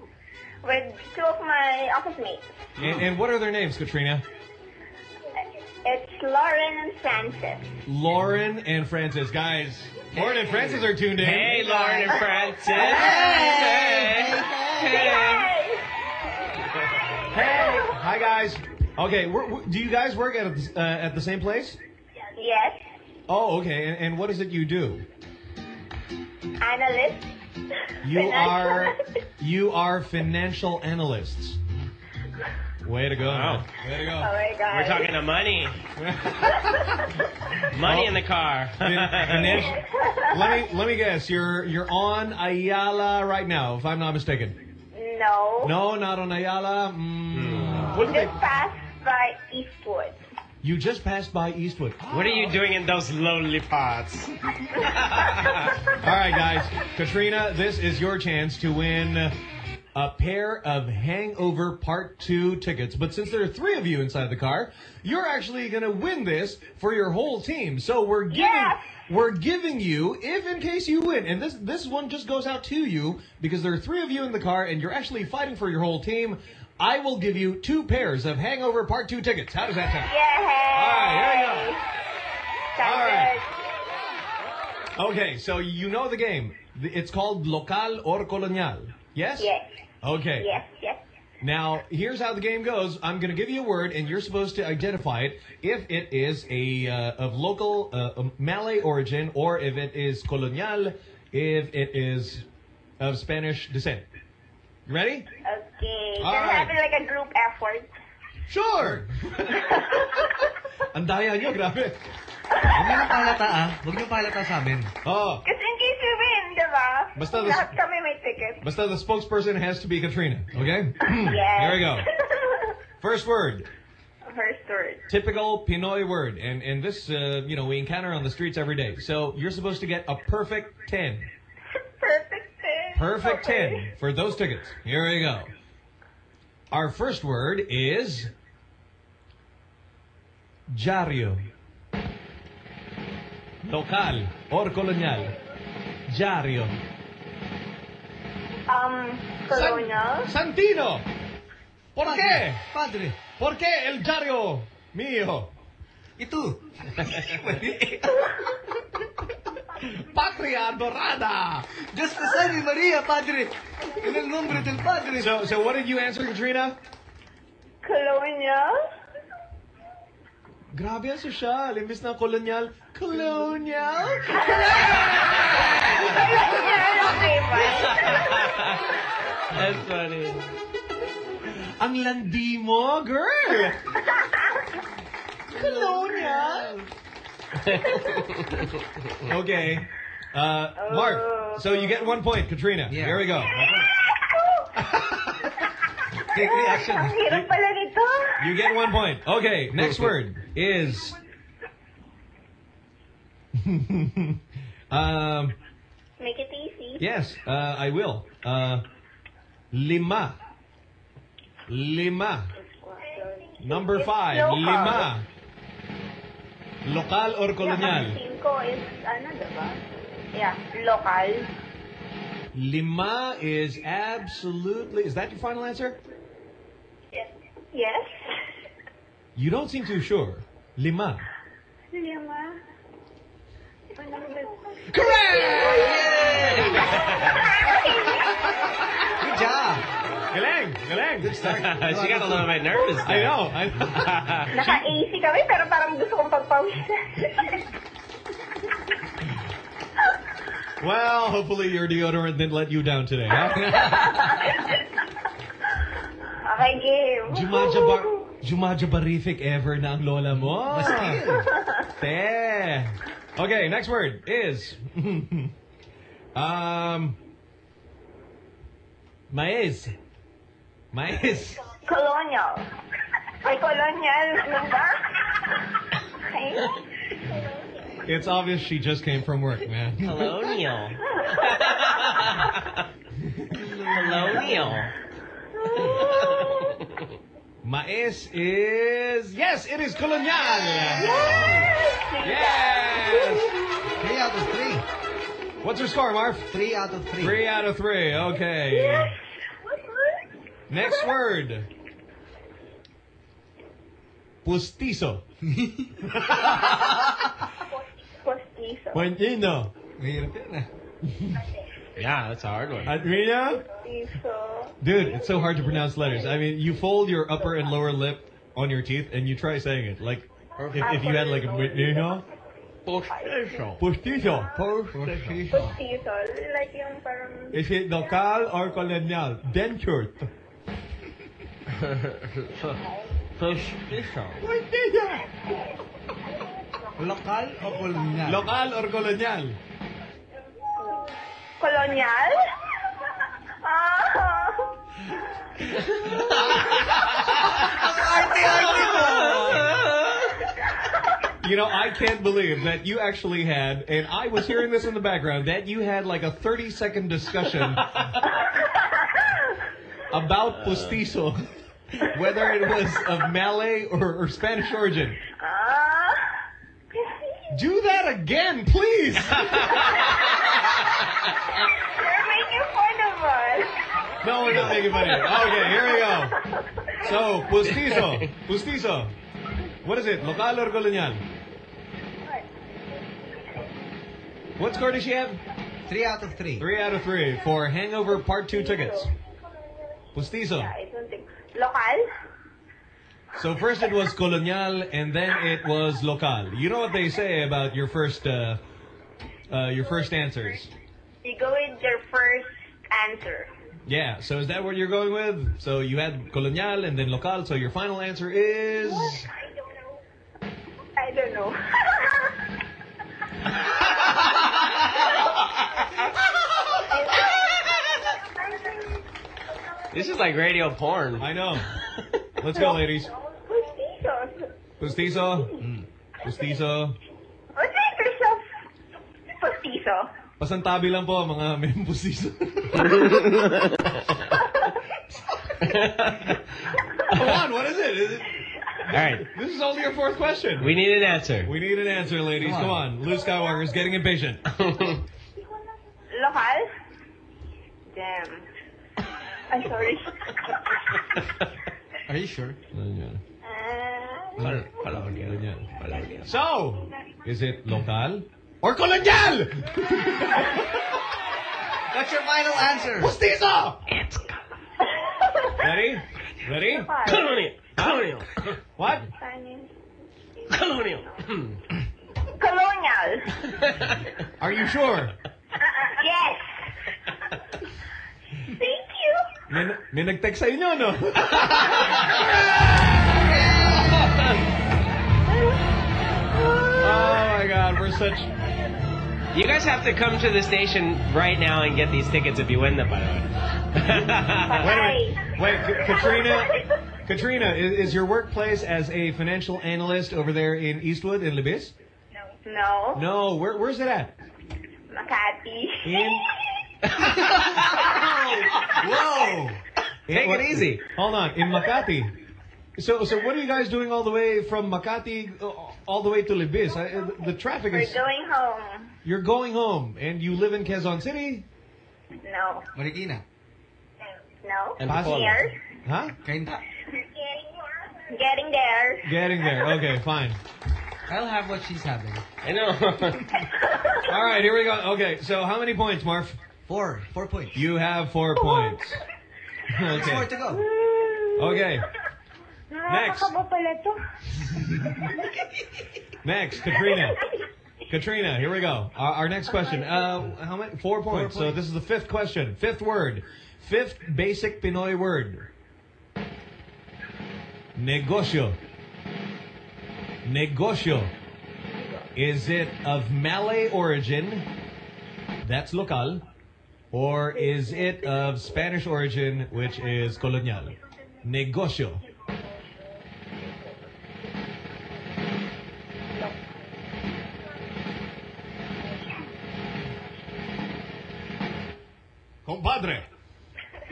with two of my office mates. And, and what are their names, Katrina? It's Lauren and Francis. Lauren and Francis. Guys, Lauren and Francis are tuned in. Hey, Lauren and Francis. Hey. Hey. Hey. hey. Hi, guys. Okay, we're, we do you guys work at, uh, at the same place? Yes. Oh, okay. And, and what is it you do? Analyst. You are you are financial analysts. Way to go. Wow. man. Way to go. Oh my God. We're talking to money. money in the car. Ganesh, let me let me guess. You're you're on Ayala right now, if I'm not mistaken. No. No, not on Ayala. Mm, what Just passed by Eastwood. You just passed by Eastwood. What are you doing in those lonely parts? All right, guys. Katrina, this is your chance to win a pair of Hangover Part 2 tickets. But since there are three of you inside the car, you're actually going to win this for your whole team. So we're giving we're giving you if in case you win. And this this one just goes out to you because there are three of you in the car and you're actually fighting for your whole team. I will give you two pairs of Hangover Part 2 tickets. How does that sound? Yay! All right, here you go. Sounds All right. good. Okay, so you know the game. It's called Local or Colonial. Yes? Yes. Okay. Yes, yes. Now, here's how the game goes. I'm going to give you a word, and you're supposed to identify it if it is a uh, of local uh, um, Malay origin, or if it is colonial, if it is of Spanish descent. You ready? Okay. All Can right. have it like a group effort. Sure. Ang daya nyo, grabe. Huwag niyo palata ah. Huwag niyo palata sa amin. Oh. Because in case you win, di ba? Basta the- Lahat kami may ticket. Basta the spokesperson has to be Katrina, okay? Yes. Here we go. First word. First word. typical Pinoy word, and and this uh, you know we encounter on the streets every day. So you're supposed to get a perfect ten, Perfect ten. Perfect Okay. ten for those tickets. Here we go. Our first word is Diario. Local or colonial. Diario. Um, colonial. Santino. ¿Por qué? Padre. ¿Por qué el diario mío? Ito. Patria Dorada. Just the Son y Maria, Padre. En el nombre del Padre. So, so what did you answer, Katrina? Colonial. Grabe ang sosyal. Imbis na kolonyal, colonial. okay. That's funny. Ang landi mo, girl. colonial. okay. Uh, Mark, so you get one point, Katrina. Yeah. Here we go. Take reaction. Ang hirap pala nito. You get one point. Okay, next word is. um, Make it easy. yes, uh, I will. Uh, lima. Lima. Number five, lima. Local or colonial? cinco is, ano, ah, diba? Yeah, local. Lima is absolutely. Is that your final answer? Yes. Yes. You don't seem too sure. Lima. Lima. Ano Galing, galing. Good start. she got a little bit nervous I know. I, Naka-AC kami, pero parang gusto kong pagpawisan. well, hopefully your deodorant didn't let you down today, huh? okay, game. Jumadja bar Jumadja barific ever na ang lola mo. Mastil. Te. Okay, next word is um Maiz. Maiz. Colonial. Ay, colonial. Ano? Okay. It's obvious she just came from work, man. Colonial. Colonial. Mais is yes, it is colonial. Yes! Yes. Three out of three. What's your score, Marv? Three out of three. Three out of three. Okay. Next word. Pustizo. Postizo. Puentino. Mahirap yan ah. Yeah, that's a hard one. Adrina? Postizo. Dude, it's so hard to pronounce letters. I mean, you fold your upper and lower lip on your teeth and you try saying it. Like, if, if you had like a puentino. Postizo. Pustizo. Postizo. Like yung parang... Is it local or colonial? Dentured. Postizo. Lokal o kolonyal? Lokal or kolonyal? Colonial? Ah. You know, I can't believe that you actually had, and I was hearing this in the background, that you had like a 30 second discussion about postizo, whether it was of Malay or, or Spanish origin. Ah. Do that again, please. You're making fun of us. No, we're not making fun of you. Okay, here we go. So, postizo. Postizo. What is it? Local or colonial? What score does she have? Three out of three. Three out of three for Hangover Part 2 tickets. Postizo. I don't think. Local? So first it was colonial and then it was local. You know what they say about your first uh, uh, your first answers? You go with your first answer. Yeah, so is that what you're going with? So you had colonial and then local, so your final answer is I don't know. I don't know. This is like radio porn. I know. Let's go, ladies. Hmm. Postizo. Postizo. What's the English of postizo? Pasantabi lang po mga may postizo. Come on, what is it? Is it? All right. This is only your fourth question. We need an answer. We need an answer, ladies. Come Come on. on. Luke Skywalker is getting impatient. Local? Damn. I'm sorry. Are you sure? Uh, so, is it local or colonial? What's your final answer? Postizo! Ready? Ready? Colonial. Colonial. What? Colonial. Colonial. Are you sure? Yes. Thank you. May, may nag-text sa inyo, no? oh my god, we're such... You guys have to come to the station right now and get these tickets if you win them, by the way. Wait a minute. Wait, Katrina, Katrina, is, is your workplace as a financial analyst over there in Eastwood, in Libis? No. No, where, where's it at? Makati. In... Whoa! Take it easy. Hold on, in Makati. So, so what are you guys doing all the way from Makati uh, all the way to Libis? I, uh, the traffic is We're is. going home. You're going home, and you live in Quezon City, No. Marikina. No. And Pasig. Here. huh? Kinda. Getting there. Getting there. Okay, fine. I'll have what she's having. I know. All right, here we go. Okay, so how many points, Marv? Four. Four points. You have four points. There's more to go. Okay. Next. Nakakaba pala to. Next, Katrina. Katrina, here we go. Our, our next question. Uh, how many? Four points. So this is the fifth question. Fifth word. Fifth basic Pinoy word. Negosyo. Negosyo. Is it of Malay origin? That's local. Or is it of Spanish origin, which is colonial? Negosyo. Compadre.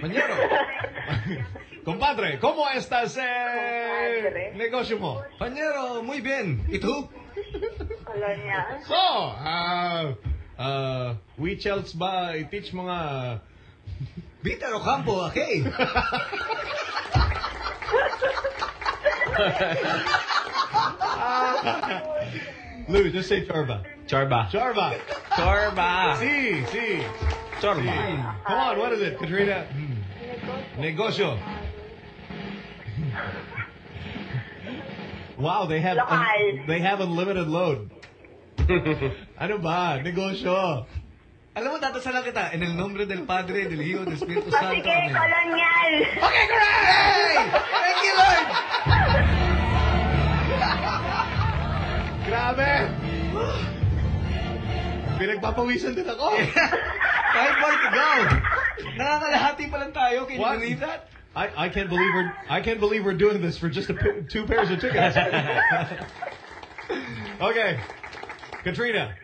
Mañero. Compadre, ¿cómo estás eh, negosyo mo? Pañero, muy bien. ¿Y tú? Colonial. So, ah, Uh, we chels ba i-teach mga... Vítor Ocampo, okay. Lou, just say Charba. Charba. Charba. Charba. Si, si. Charba. Si. Come on, what is it, Katrina? Hmm. Negosyo. Wow, they have un- they have unlimited load. ano ba? Negosyo. Alam mo, tatasalan kita. En el nombre del Padre, del Hijo, del Espíritu Santo. Sige, Amen. kolonyal! Okay, hooray! Thank you, Lord! Grabe! Pinagpapawisan din ako. Five more to go. Nakakalahati pa lang tayo. Can you What? believe that? I, I can't believe we're I can't believe we're doing this for just a, two pairs of tickets. okay. Katrina.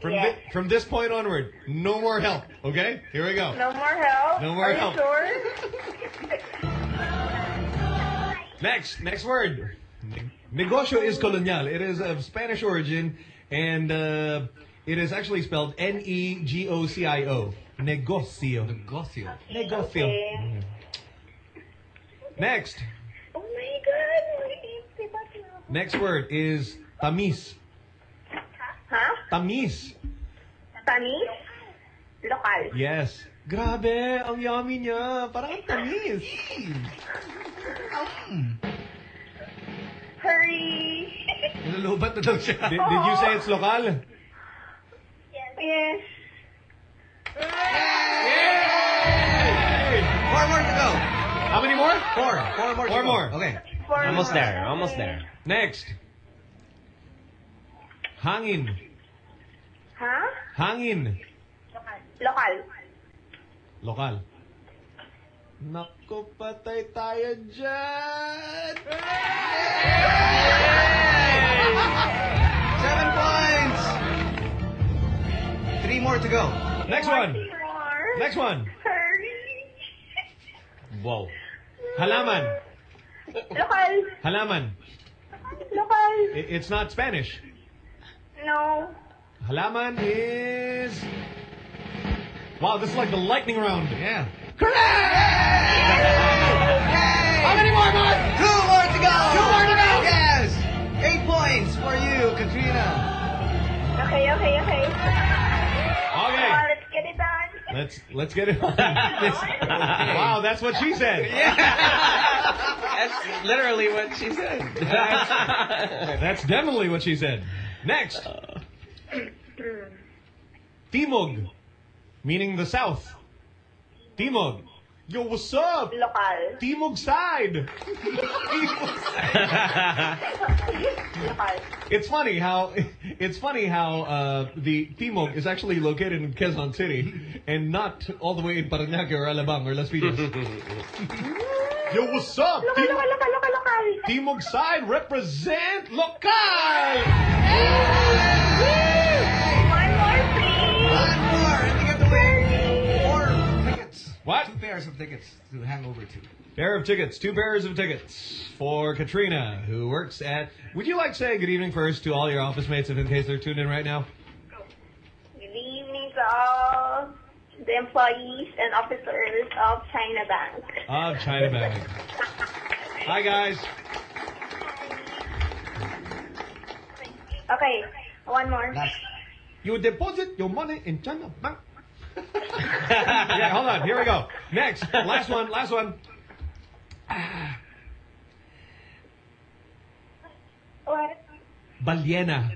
From Yeah. thi- from this point onward, no more help. Okay, here we go. No more help? No more Are help. you sure? Next, next word. Negocio is colonial. It is of Spanish origin, and uh, it is actually spelled N E G O C I O. Negocio. Negocio. Negocio. Okay. Next, Oh my God. next word is tamis. Huh? Tamis. Tamis? Lokal. Yes. Grabe, ang yummy niya. Parang ang tamis. Hurry. Nilulubat na daw siya. Did, did you say it's local? Yes. Four more to go. How many more? Four. Four more. Four more. Okay. Four Almost more. there. Almost there. Next. Hangin. Huh? Hangin. Lokal. Lokal. Naku, patay tayo dyan. Seven points. Three more to go. Next one. More. Next one. Hurry. Wow. Halaman. Lokal. Halaman. Lokal. I- It's not Spanish. No. Halaman is... Wow, this is like the lightning round. Yeah. How many more, Mark? Two more to go. Two more to go. Yes. Eight points for you, Katrina. Okay, okay, okay. Okay. Come on, let's get it done. Let's let's get it on. wow, that's what she said. yeah, That's literally what she said. That's definitely what she said. Next. Timog, meaning the south. Timog. Yo, what's up? Lokal. Timog side. Lokal. It's funny how it's funny how uh, the Timog is actually located in Quezon City and not all the way in Parañaque or Alabang or Las Piñas. Yo, what's up? Lokal, Tim- lokal, lokal, lokal, lokal. Timog side represent local. One more, please. One more. And you get to win four tickets. What? Two pairs of tickets to Hangover 2. Pair of tickets, two pairs of tickets for Katrina, who works at. Would you like to say good evening first to all your office mates, if in case they're tuned in right now? Good evening to all the employees and officers of China Bank. Of China Bank. Hi guys. Okay, one more. You deposit your money in China Bank. yeah, hold on. Here we go. Next, last one. Last one. What? Ballena.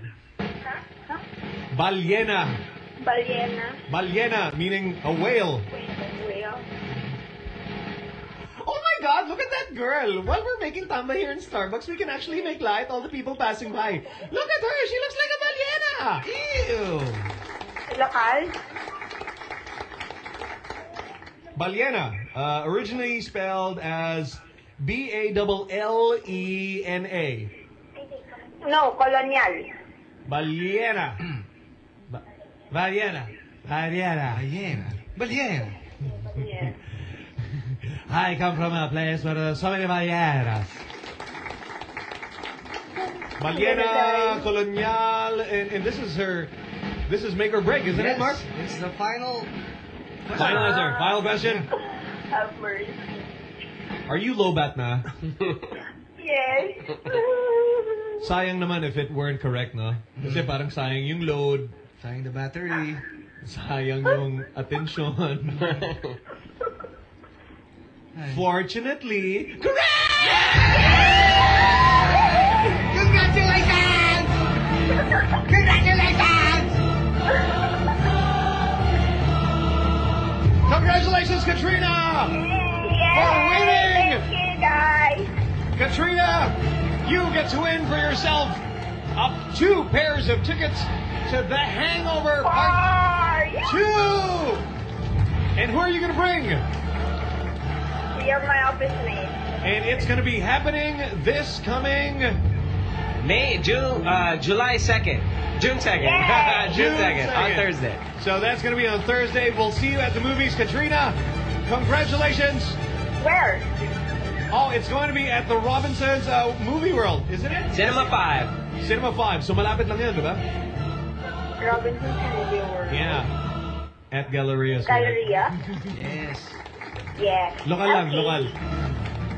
Ballena. Ballena. Ballena, meaning a whale. Whale. Oh my God! Look at that girl. While we're making tamba here in Starbucks, we can actually make light all the people passing by. Look at her. She looks like a ballena. Ew. Lokal. Ballena, uh, originally spelled as B A L L E N A. No, colonial. Ballena. Ba- Ballena. Ballena. Ballena. Ballena. I come from a place where there are so many ballenas. Ballena, colonial, and, and this is her, this is make or break, isn't yes. it, Mark? It's the final. Final answer. Final question. Have mercy. Are you low bat na? Yes. Sayang naman if it weren't correct, no? Kasi hmm. parang sayang yung load. Sayang the battery. Sayang yung attention. Fortunately, Congratulations! Congratulations! Congratulations, Katrina! For winning! Thank you, guys. Katrina, you get to win for yourself up two pairs of tickets to The Hangover Part 2! And who are you going to bring? Three of my office mates. And it's going to be happening this coming May, June, uh, July 2nd. June 2nd. June 2nd, on Thursday. So that's going to be on Thursday. We'll see you at the movies. Katrina, congratulations. Where? Oh, it's going to be at the Robinsons uh, Movie World, isn't it? Cinema 5. Cinema 5. So malapit lang yan, di ba? Robinson's Movie World. Yeah. At Galleria. so- Galleria? Yes. Yeah. Local lang, Okay. local.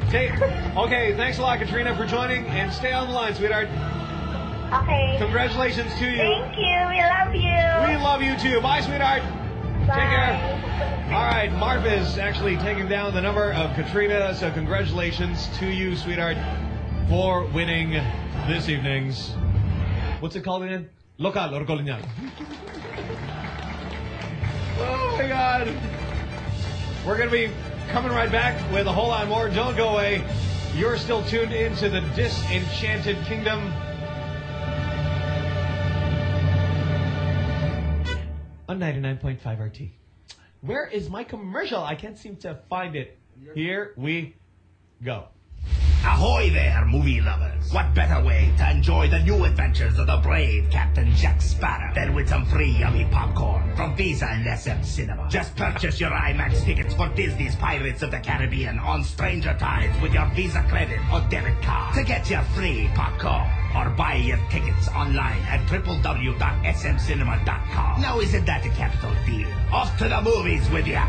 Okay, okay, thanks a lot, Katrina, for joining, and stay on the line, sweetheart. Okay. Congratulations to you. Thank you. We love you. We love you too. Bye, sweetheart. Bye. Take care. All right, Marv is actually taking down the number of Katrina, so congratulations to you, sweetheart, for winning this evening's. What's it called again? Local or Colonial. Oh my God. We're going to be coming right back with a whole lot more. Don't go away. You're still tuned into the Disenchanted Kingdom. On 99.5 RT. Where is my commercial? I can't seem to find it. Here we go. Ahoy there, movie lovers! What better way to enjoy the new adventures of the brave Captain Jack Sparrow than with some free yummy popcorn from Visa and SM Cinema? Just purchase your IMAX tickets for Disney's Pirates of the Caribbean on Stranger Tides with your Visa credit or debit card to get your free popcorn. Or buy your tickets online at www.smcinema.com. Now isn't that a capital deal? Off to the movies with ya!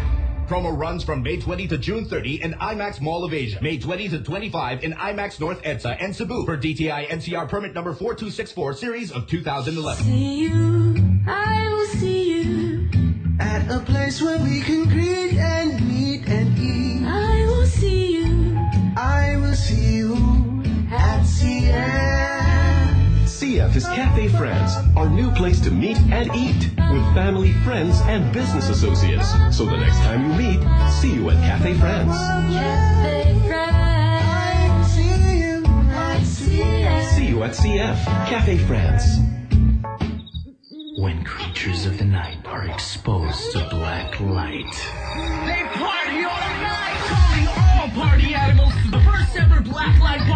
Promo runs from May 20 to June 30 in IMAX Mall of Asia. May 20 to 25 in IMAX North EDSA and Cebu for DTI NCR permit number 4264 series of 2011. See you, I will see you at a place where we can greet and meet and eat. I will see you, I will see you at CN. CF is Cafe France, our new place to meet and eat with family, friends, and business associates. So the next time you meet, see you at Cafe France. Cafe France. See you at CN. See you at CF, Cafe France. When creatures of the night are exposed to black light. They party all night, calling all party animals to the first ever Blacklight Party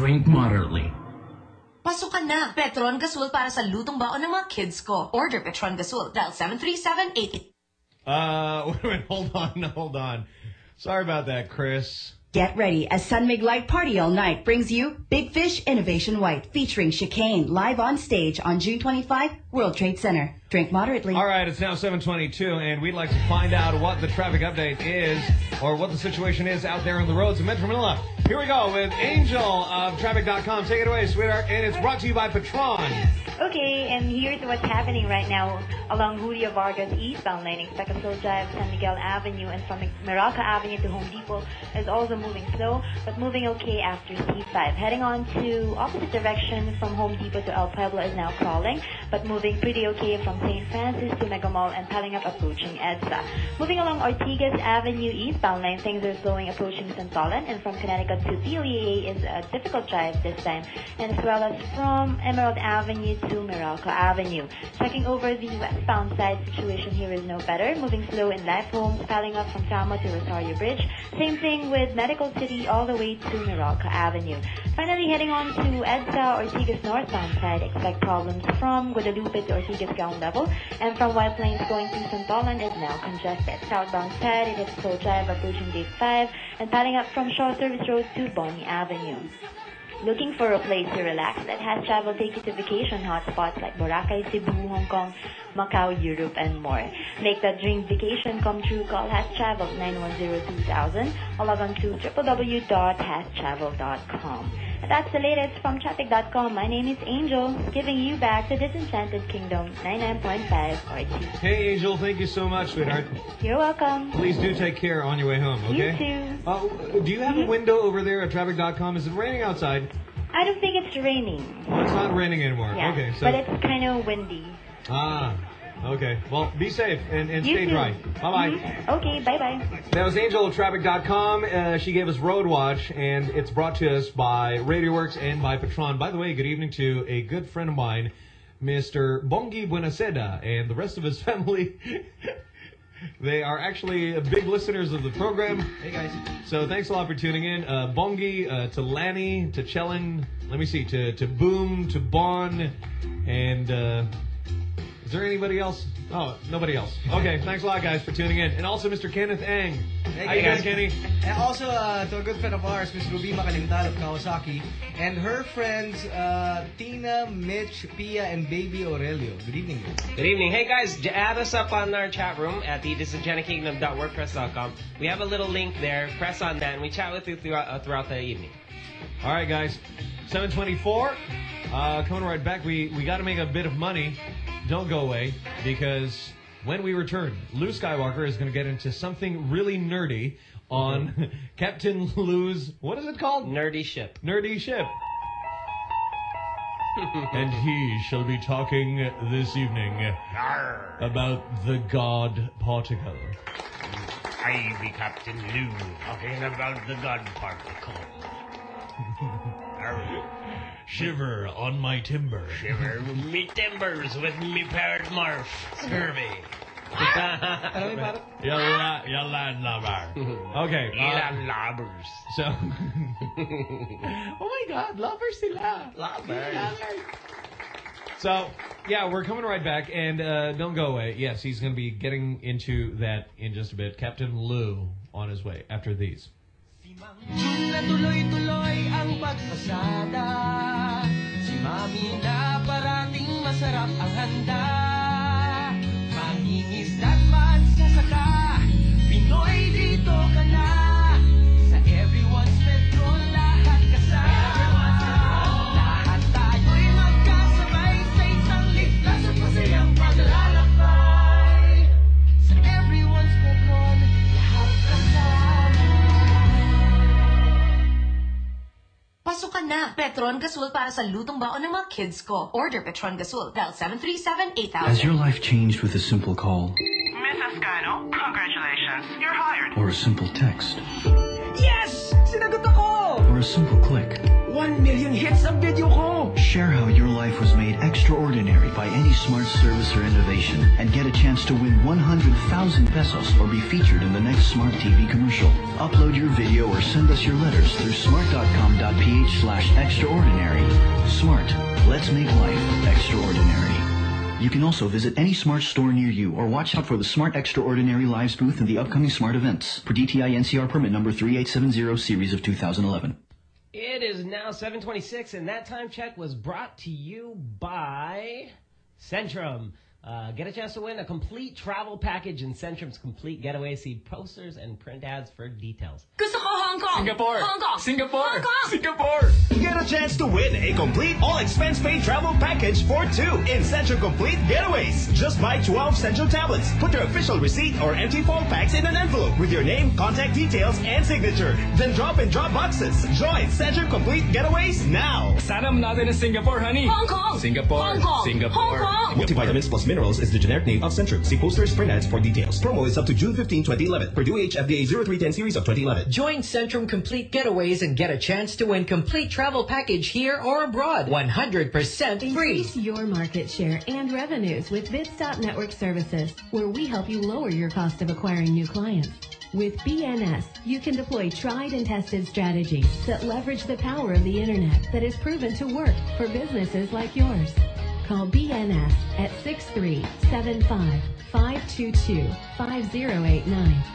Drink moderately. Pasok ka na. Petron Gasul para sa lutong baon ng mga kids ko. Order Petron Gasul. Dial 73788. Uh, wait a minute, hold on, hold on. Sorry about that, Chris. Get ready as San Mig Light Party All Night brings you Big Fish Innovation White featuring Chicane live on stage on June 25, World Trade Center. Drink moderately. All right, it's now 722, and we'd like to find out what the traffic update is or what the situation is out there on the roads of Metro Manila. Here we go with Angel of Traffic.com. Take it away, sweetheart. And it's brought to you by Petron. Okay, and here's what's happening right now along Julia Vargas eastbound lane. Expect a slow drive San Miguel Avenue and from Meralco Avenue to Home Depot is also moving slow, but moving okay after C5. Heading on to opposite direction from Home Depot to El Pueblo is now crawling, but moving pretty okay from St. Francis to Mega Mall and piling up approaching EDSA. Moving along Ortigas Avenue eastbound lane, things are slowing approaching Santolan, and from Connecticut to POEA is a difficult drive this time, and as well as from Emerald Avenue to Meralco Avenue. Checking over the westbound side, situation here is no better. Moving slow in Life Homes, piling up from Tama to Rosario Bridge. Same thing with Medical City all the way to Meralco Avenue. Finally, heading on to EDSA Ortigas northbound side, expect problems from Guadalupe to Ortigas ground level, and from White Plains going to Santolan is now congested. Southbound side, it is slow drive approaching Gate 5, and piling up from Shaw Service Road to Boni Avenue. Looking for a place to relax that has travel take you to vacation hotspots like Boracay, Cebu, Hong Kong, Macau, Europe, and more. Make that dream vacation come true. Call Has Travel 910-2000 or log on to www.hastravel.com. That's the latest from traffic.com. My name is Angel, giving you back the Disenchanted Kingdom 99.5 RT. Hey, Angel, thank you so much, sweetheart. You're welcome. Please do take care on your way home, okay? You too. Uh, do you have a window over there at traffic.com? Is it raining outside? I don't think it's raining. Oh, it's not raining anymore. Yeah, Okay, so but it's kind of windy. ah, okay. Well, be safe and, and You stay too. dry. Bye bye. Mhm. Okay, bye bye. That was Angel of Traffic.com. Uh, she gave us Road Watch, and it's brought to us by RadioWorks and by Petron. By the way, good evening to a good friend of mine, Mr. Bongi Buenaseda, and the rest of his family. they are actually big listeners of the program. Hey, guys. So thanks a lot for tuning in. Uh, Bongi, uh, to Lanny, to Chellen, let me see, to, to Boom, to Bon, and... Uh, is there anybody else? Oh, nobody else. Okay, thanks a lot, guys, for tuning in. And also Mr. Kenneth Ang. Hey, How you guys. doing, Kenny? And also uh, to a good friend of ours, Miss Ruby Makalimtal of Kawasaki, and her friends uh, Tina, Mitch, Pia, and Baby Aurelio. Good evening. Good evening. Hey guys, j- add us up on our chat room at the disenchanted.wordpress.com. We have a little link there. Press on that and we chat with you throughout, uh, throughout the evening. All right, guys. 724. Uh, coming right back. We, we got to make a bit of money. Don't go away because when we return, Lou Skywalker is going to get into something really nerdy on mm-hmm. Captain Lou's, what is it called? Nerdy ship. Nerdy ship. and he shall be talking this evening about the God particle. I be Captain Lou, talking about the God particle. Shiver on my timber. Shiver me timbers with me parrot Marv. Scurvy. Yalla, yalla, lover. Okay. uh, Ilan lobbers. So. oh my God, lovers sila. Lovers. So, yeah, we're coming right back, and uh, don't go away. Yes, he's going to be getting into that in just a bit. Captain Lou on his way after these. June na tuloy-tuloy ang pagpasada Si na parating masarap ang handa. Mangingisdat man sasaka Pinoy dito ka na Pasok ka na. Petron Gasul para sa lutong baon ng mga kids ko. Order Petron Gasul. Dial 737-8000. Has your life changed with a simple call Mrs. Cano, congratulations. You're hired. or a simple text Yes! Sinagot ako! or a simple click? 1 million hits ang video ko! Share how your life was made extraordinary by any smart service or innovation and get a chance to win 100,000 pesos or be featured in the next smart TV commercial. Upload your video or send us your letters through smart.com.ph slash extraordinary. Smart. Let's make life extraordinary. You can also visit any Smart store near you or watch out for the Smart Extraordinary Lives booth in the upcoming Smart events For DTI NCR permit number 3870 series of 2011. It is now 726, and that time check was brought to you by Centrum. Uh, get a chance to win a complete travel package in Centrum's complete getaway. See posters and print ads for details. Gusto ko Hong Kong! Singapore! Hong Kong! Singapore! Hong Kong! Singapore! Get a chance to win a complete all-expense-paid travel package for two in Centrum Complete Getaways. Just buy 12 Centrum tablets. Put your official receipt or empty phone packs in an envelope with your name, contact details, and signature. Then drop in drop boxes. Join Centrum Complete Getaways now. Sana natin na Singapore, honey. Hong Kong! Singapore. Hong Kong! Singapore. Hong Kong! Multivitamins plus minerals is the generic name of Centrum. See posters, print ads for details. Promo is up to June 15, 2011. Purdue H FDA 0310 series of 2011. Join Centrum Complete Getaways and get a chance to win complete travel package here or abroad. 100% free. Increase your market share and revenues with Bitstop Network Services, where we help you lower your cost of acquiring new clients. With BNS, you can deploy tried and tested strategies that leverage the power of the internet that is proven to work for businesses like yours. Call BNS at 6375-522-5089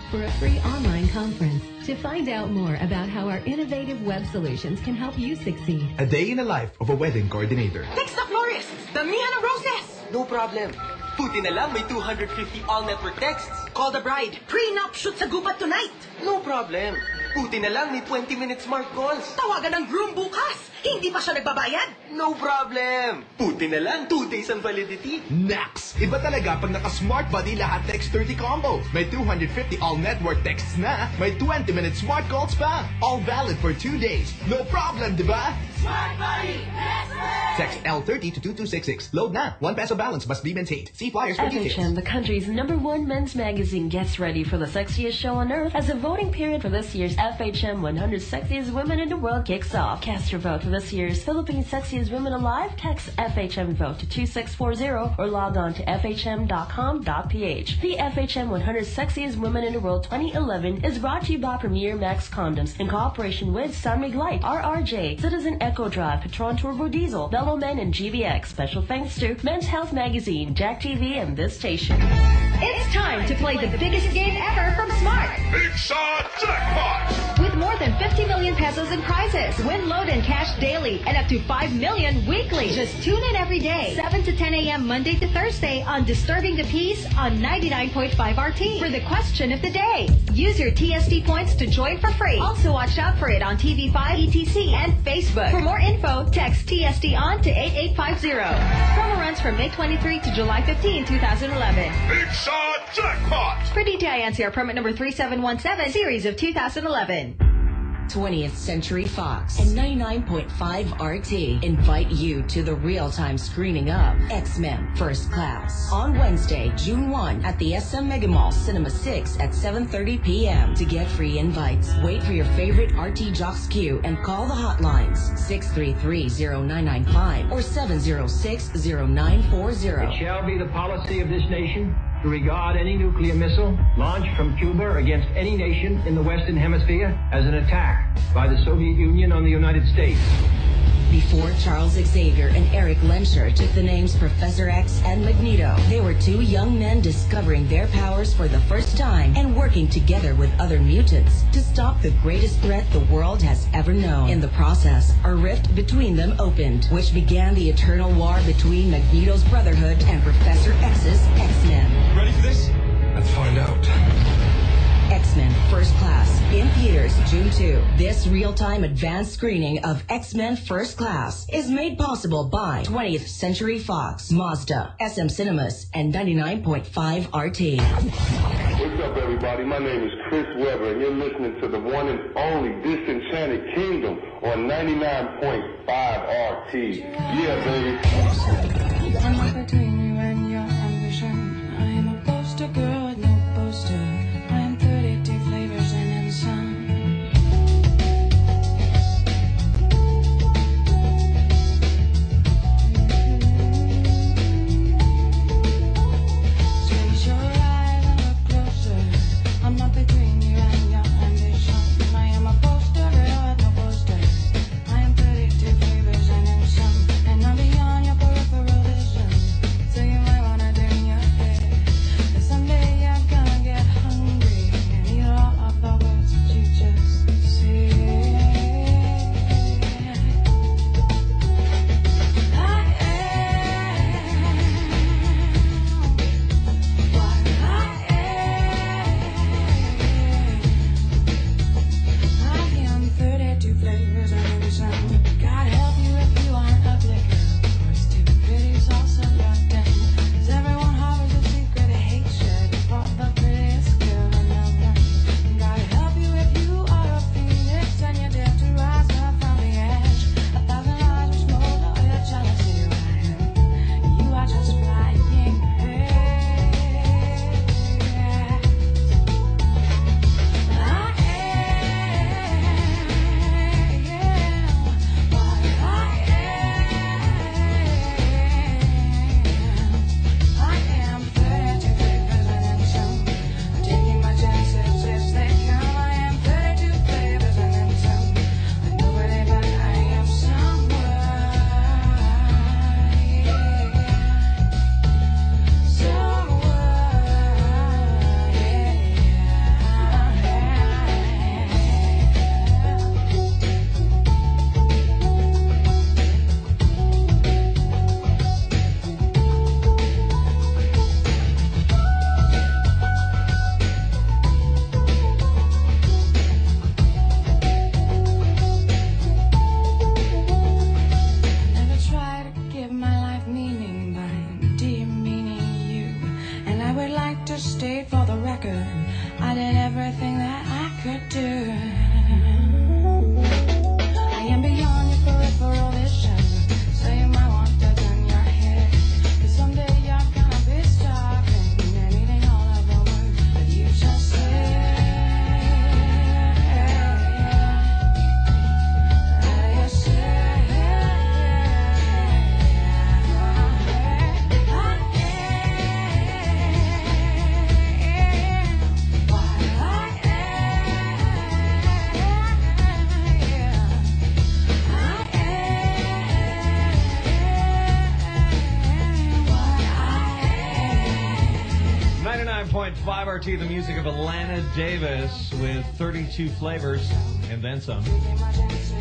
for a free online conference to find out more about how our innovative web solutions can help you succeed. A day in the life of a wedding coordinator. Next up, Loris! Damihan ng roses! No problem. Buti na lang may 250 all-network texts. Call the bride. Prenup shoot sa gubat tonight. No problem. Buti na lang may 20-minute smart calls. Tawagan ng groom bukas. Hindi pa siya nagbabayad. No problem. Buti na lang, 2 days ang validity. Nax! Iba talaga pag naka-Smart Buddy lahat text 30 combo. May 250 all-network texts na, may 20-minute smart calls pa. All valid for 2 days. No problem, di ba? Smart Buddy, Text L30 to 2266. Load na. 1 peso balance must be maintained. See flyers for details. FHM, the country's number one men's magazine, gets ready for the sexiest show on earth as the voting period for this year's FHM 100 Sexiest Women in the World kicks off. Cast your vote for this year's Philippines Sexiest Women Alive. Text FHM Vote to 2640 or log on to FHM.com.ph. The FHM 100 Sexiest Women in the World 2011 is brought to you by Premier Max Condoms in cooperation with San Mig Light, RRJ, Citizen Eco-Drive, Petron Turbo Diesel, Belo Men, and GVX. Special thanks to Men's Health Magazine, Jack TV, and this station. It's time to play the biggest game ever from Smart. Big Shot Jackpot! With more than 50 million pesos in prizes, win load and cash daily, and up to 5 million weekly. Just tune in every day, 7 to 10 a.m. Monday to Thursday on Disturbing the Peace on 99.5 RT for the question of the day. Use your TSD points to join for free. Also watch out for it on TV5, ETC, and Facebook. For more info, text TSD on to 8850. Promo runs from May 23 to July 15, 2011. Big Shot Jackpot! For DTI NCR permit number 3717, series of 2011. 20th Century Fox and 99.5 RT invite you to the real-time screening of X-Men First Class on Wednesday, June 1 at the SM Mega Mall Cinema 6 at 7.30 p.m. To get free invites, wait for your favorite RT Jocks cue and call the hotlines 633-0995 or 706-0940. It shall be the policy of this nation to regard any nuclear missile launched from Cuba against any nation in the Western Hemisphere as an attack by the Soviet Union on the United States. Before Charles Xavier and Erik Lehnsherr took the names Professor X and Magneto, they were two young men discovering their powers for the first time and working together with other mutants to stop the greatest threat the world has ever known. In the process, a rift between them opened, which began the eternal war between Magneto's Brotherhood and Professor X's X-Men. First Class in theaters June 2. This real-time advanced screening of X-Men First Class is made possible by 20th Century Fox, Mazda, SM Cinemas, and 99.5 RT. What's up, everybody? My name is Chris Webber, and you're listening to the one and only Disenchanted Kingdom on 99.5 RT. Yeah, baby. 5RT, the music of Alana Davis with 32 flavors and then some.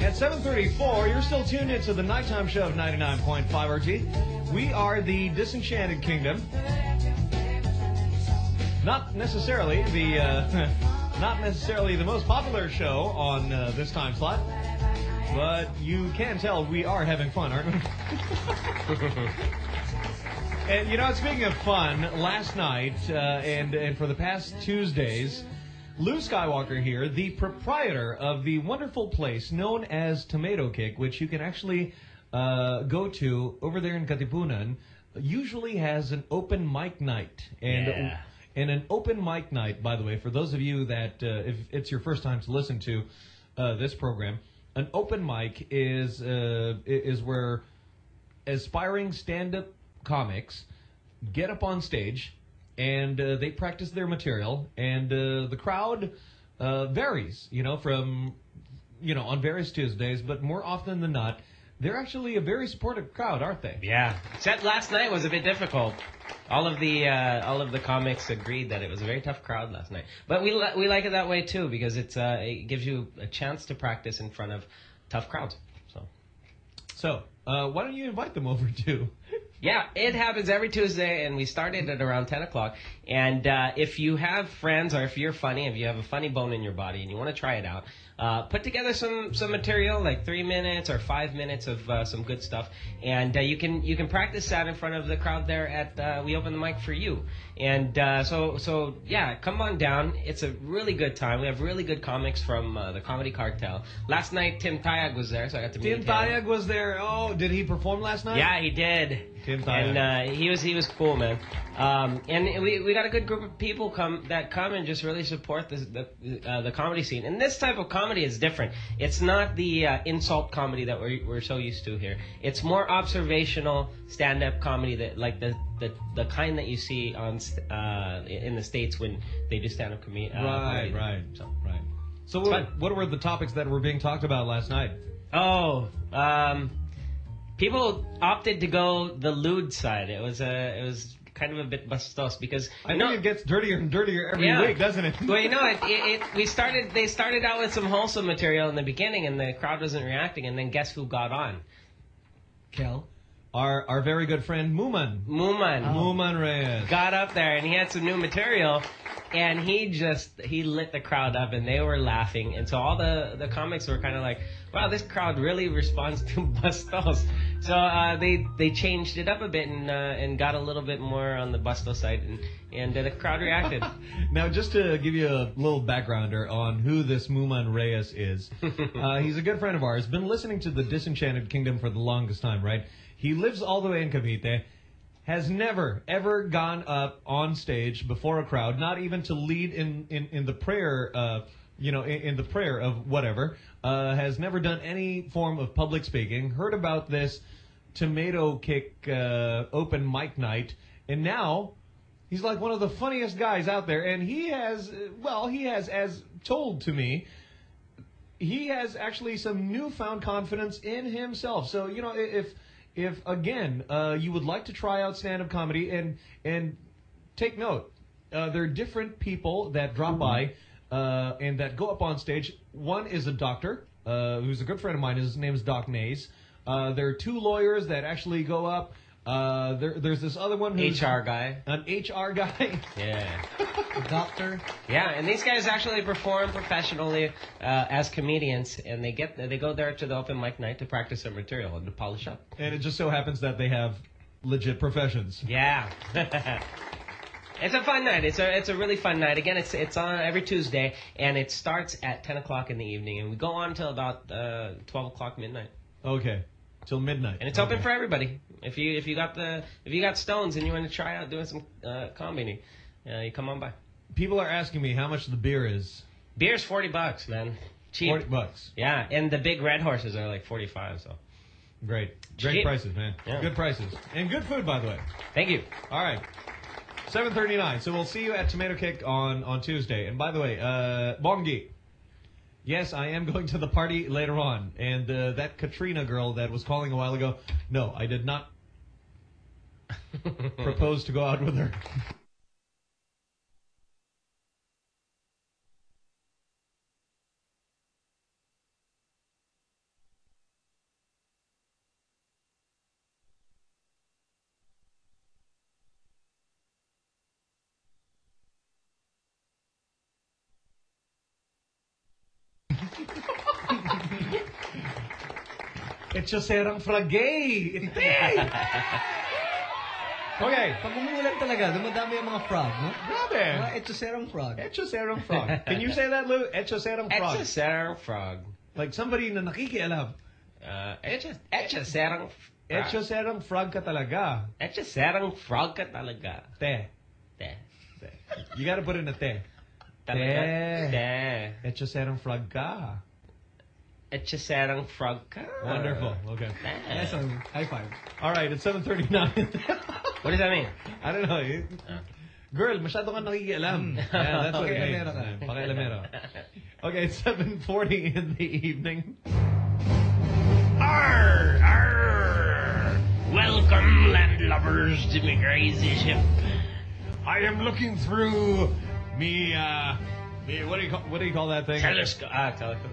At 7.34, you're still tuned into the nighttime show of 99.5 RT. We are the Disenchanted Kingdom. Not necessarily the uh, not necessarily the most popular show on uh, this time slot, but you can tell we are having fun, aren't we? and you know, speaking of fun, last night uh, and and for the past Tuesdays, Lou Skywalker here, the proprietor of the wonderful place known as Tomato Kick, which you can actually uh, go to over there in Katipunan, usually has an open mic night. And Yeah. and an open mic night, by the way, for those of you that uh, if it's your first time to listen to uh, this program, an open mic is uh, is where aspiring stand-up comics get up on stage and uh, they practice their material, and uh, the crowd uh, varies, you know, from you know on various Tuesdays, but more often than not, they're actually a very supportive crowd, aren't they? Yeah. Except last night was a bit difficult. All of the uh, all of the comics agreed that it was a very tough crowd last night. But we li- we like it that way too because it's uh, it gives you a chance to practice in front of tough crowds. So So, uh, why don't you invite them over too? Yeah, it happens every Tuesday, and we started at around 10 o'clock. And uh, if you have friends, or if you're funny, if you have a funny bone in your body and you want to try it out, uh, put together some, some material, like three minutes or five minutes of uh, some good stuff, and uh, you can you can practice that in front of the crowd there at uh, We Open the Mic for You. And uh, so so yeah, come on down. It's a really good time. We have really good comics from uh, the Comedy Cartel. Last night Tim Tayag was there, so I got to meet Tim. Tayag was there. Oh, did he perform last night? Yeah, he did. Tim Tayag. And uh, he was he was cool, man. Um, and we we got a good group of people come that come and just really support this, the uh, the comedy scene. And this type of comedy is different. It's not the uh, insult comedy that we're we're so used to here. It's more observational stand up comedy that like the, the the kind that you see on uh, in the states when they do stand up comedy. Uh, Right, comedy. right, So. right. So what, fun. what were the topics that were being talked about last night? Oh, um, people opted to go the lewd side. It was a, it was kind of a bit bustos because I you know know it gets dirtier and dirtier every Yeah. week, doesn't it? well, you know, it, it, it, we started. They started out with some wholesome material in the beginning, and the crowd wasn't reacting. And then guess who got on? Kel. Our our very good friend Muman. Muman. Oh. Muman Reyes. Got up there, and he had some new material, and he just he lit the crowd up, and they were laughing. And so all the the comics were kind of like, "Wow, this crowd really responds to Bustos." So uh, they they changed it up a bit and uh, and got a little bit more on the Bustos side, and and uh, the crowd reacted. Now, just to give you a little backgrounder on who this Muman Reyes is, uh, he's a good friend of ours. Been listening to the Disenchanted Kingdom for the longest time, right? He lives all the way in Cavite. Has never ever gone up on stage before a crowd, not even to lead in in, in the prayer. Uh, you know, in, in the prayer of whatever. Uh, has never done any form of public speaking. Heard about this tomato kick uh, open mic night, and now He's like one of the funniest guys out there, and he has, well, he has, as told to me, he has actually some newfound confidence in himself. So you know, if if again uh, you would like to try out stand-up comedy, and and take note, uh, there are different people that drop by uh, and that go up on stage. One is a doctor uh, who's a good friend of mine. His name is Doc Nays. Uh, there are two lawyers that actually go up. Uh, there, there's this other one who's HR guy. an HR guy. Yeah. Doctor. Yeah, and these guys actually perform professionally uh, as comedians, and they get they go there to the open mic night to practice their material and to polish up. And it just so happens that they have legit professions. Yeah. It's a fun night. It's a it's a really fun night. Again, it's it's on every Tuesday, and it starts at ten o'clock in the evening, and we go on until about uh, twelve o'clock midnight. Okay, till midnight. And it's open for everybody. If you if you got the if you got stones and you want to try out doing some uh, comedy, uh, you come on by. People are asking me how much the beer is. Beer's forty bucks, man. Cheap. 40 bucks. Yeah, and the big red horses are like forty five. So Great. Great Cheap. prices, man. Yeah. Good prices. And good food, by the way. Thank you. All right. 739. So we'll see you at Tomato Kick on, on Tuesday. And by the way, uh, Bongi. Yes, I am going to the party later on. And uh, that Katrina girl that was calling a while ago, no, I did not propose to go out with her. Echoserang fragay. Ite! Okay. Pag umuulan talaga, dumadami yung mga frog, no? Grabe. Mga echoserang frog. Echoserang frog. Can you say that, Lou? Echoserang frog. Echoserang frog. Like somebody na nakikialam. Uh, echo, echoserang frog. Echoserang frog ka talaga. Echoserang frog ka talaga. Te. Te. You gotta put in a te. Talaga? Te. Te. Echoserang frog ka. Echoserang frog ka. Wonderful. Okay. Yes, um, high five. All right, it's 7.39. What does that mean? I don't know. You- Girl, masyado ka nakikialam. Yeah, that's what it means. Pakialamero ka. Yeah, Pakialamero. Okay, it's 7.40 in the evening. Arr, arr. Welcome, landlubbers, to me crazy ship. I am looking through me, uh, me, what do you call, what do you call that thing? Telescope. Ah, telescope.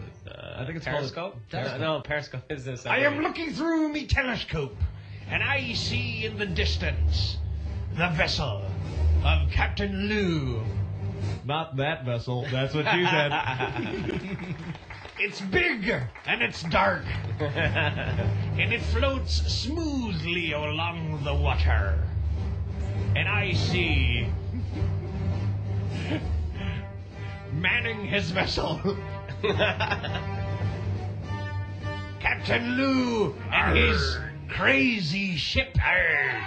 I think it's periscope. called- Uh, no, periscope is this. I am looking through me telescope, and I see in the distance the vessel of Captain Lou. Not that vessel. That's what you said. It's big and it's dark, and it floats smoothly along the water. And I see manning his vessel. Captain Lou and his crazy ship. Arr.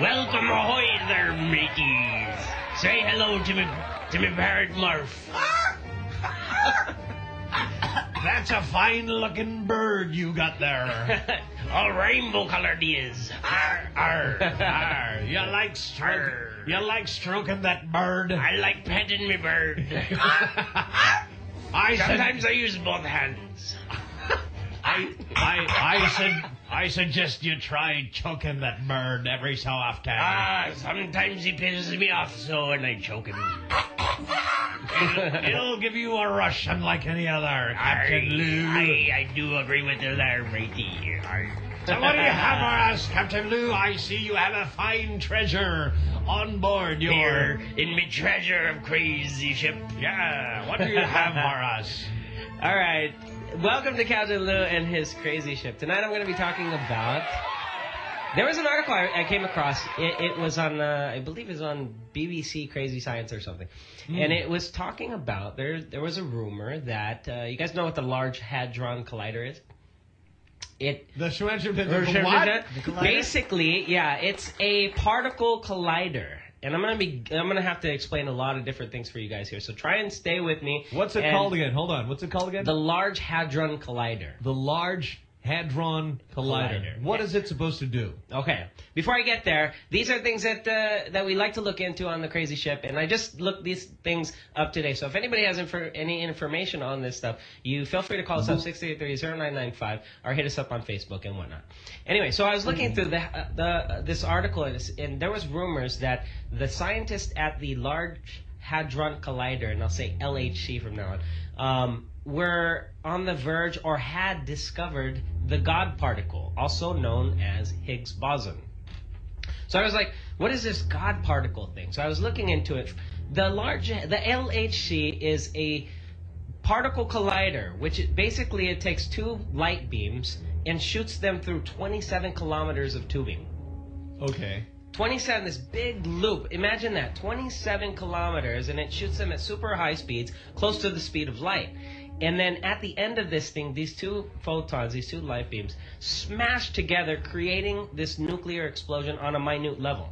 Welcome ahoy there, mateys. Say hello to me, to me parrot Murph. That's a fine looking bird you got there. All rainbow colored he is. Arr, arr, arr. You like stroking, you like stroking that bird? I like petting me bird. I Sometimes I use both hands. I, I, I said, I suggest you try choking that bird every so often. Ah, sometimes he pisses me off so, and I choke him. it'll, it'll give you a rush unlike any other, Captain Lou. I, I do agree with you there, matey. So what do you have for us, Captain Lou? I see you have a fine treasure on board your... Here, in me treasure of crazy ship. Yeah, what do you have for us? All right. Welcome to Captain Lou and his crazy ship. Tonight I'm going to be talking about. There was an article I, I came across. It, it was on, uh, I believe, it was on BBC Crazy Science or something, Mm. and it was talking about there. There was a rumor that uh, you guys know what the Large Hadron Collider is. It the Or- what? Basically, yeah, it's a particle collider. And I'm gonna be, I'm gonna have to explain a lot of different things for you guys here. So try and stay with me. What's it And called again? Hold on. What's it called again? The Large Hadron Collider. The Large Hadron Collider. Collider. What is it supposed to do? Okay. Before I get there, these are things that uh, that we like to look into on the Crazy Ship, and I just looked these things up today. So if anybody has infor- any information on this stuff, you feel free to call us up 683-0995 or hit us up on Facebook and whatnot. Anyway, so I was looking through the uh, the uh, this article, and, and there was rumors that the scientists at the Large Hadron Collider, and I'll say LHC from now on, um, were on the verge or had discovered the God particle, also known as Higgs boson. So I was like, what is this God particle thing? So I was looking into it. The large, the LHC is a particle collider, which it, basically it takes two light beams and shoots them through 27 kilometers of tubing. Okay. 27, this big loop. Imagine that, 27 kilometers, and it shoots them at super high speeds, close to the speed of light. And then at the end of this thing, these two photons, these two light beams, smash together, creating this nuclear explosion on a minute level.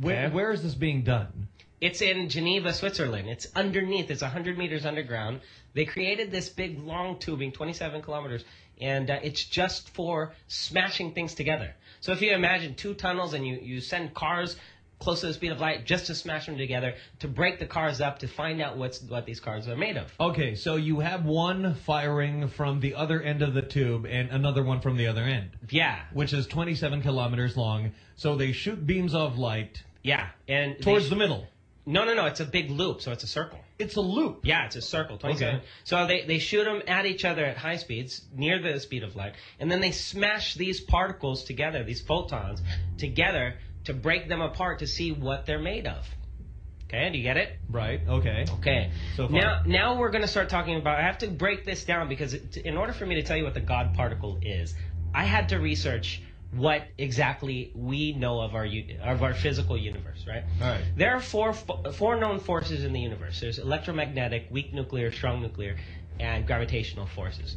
Where, Okay. where is this being done? It's in Geneva, Switzerland. It's underneath. It's 100 meters underground. They created this big, long tubing, 27 kilometers, and uh, it's just for smashing things together. So if you imagine two tunnels and you, you send cars close to the speed of light just to smash them together, to break the cars up, to find out what's what these cars are made of. Okay, so you have one firing from the other end of the tube and another one from the other end. Yeah. Which is 27 kilometers long. So they shoot beams of light. Yeah, and Towards the middle. No, no, no. It's a big loop, so it's a circle. It's a loop. Yeah, it's a circle, 27. Okay. So they, they shoot them at each other at high speeds, near the speed of light, and then they smash these particles together, these photons, together to break them apart to see what they're made of. Okay, do you get it? Right. Okay. Okay. So far. now, now we're going to start talking about. I have to break this down because it, in order for me to tell you what the God particle is, I had to research what exactly we know of our of our physical universe. Right. All right. There are four four known forces in the universe. There's electromagnetic, weak nuclear, strong nuclear, and gravitational forces.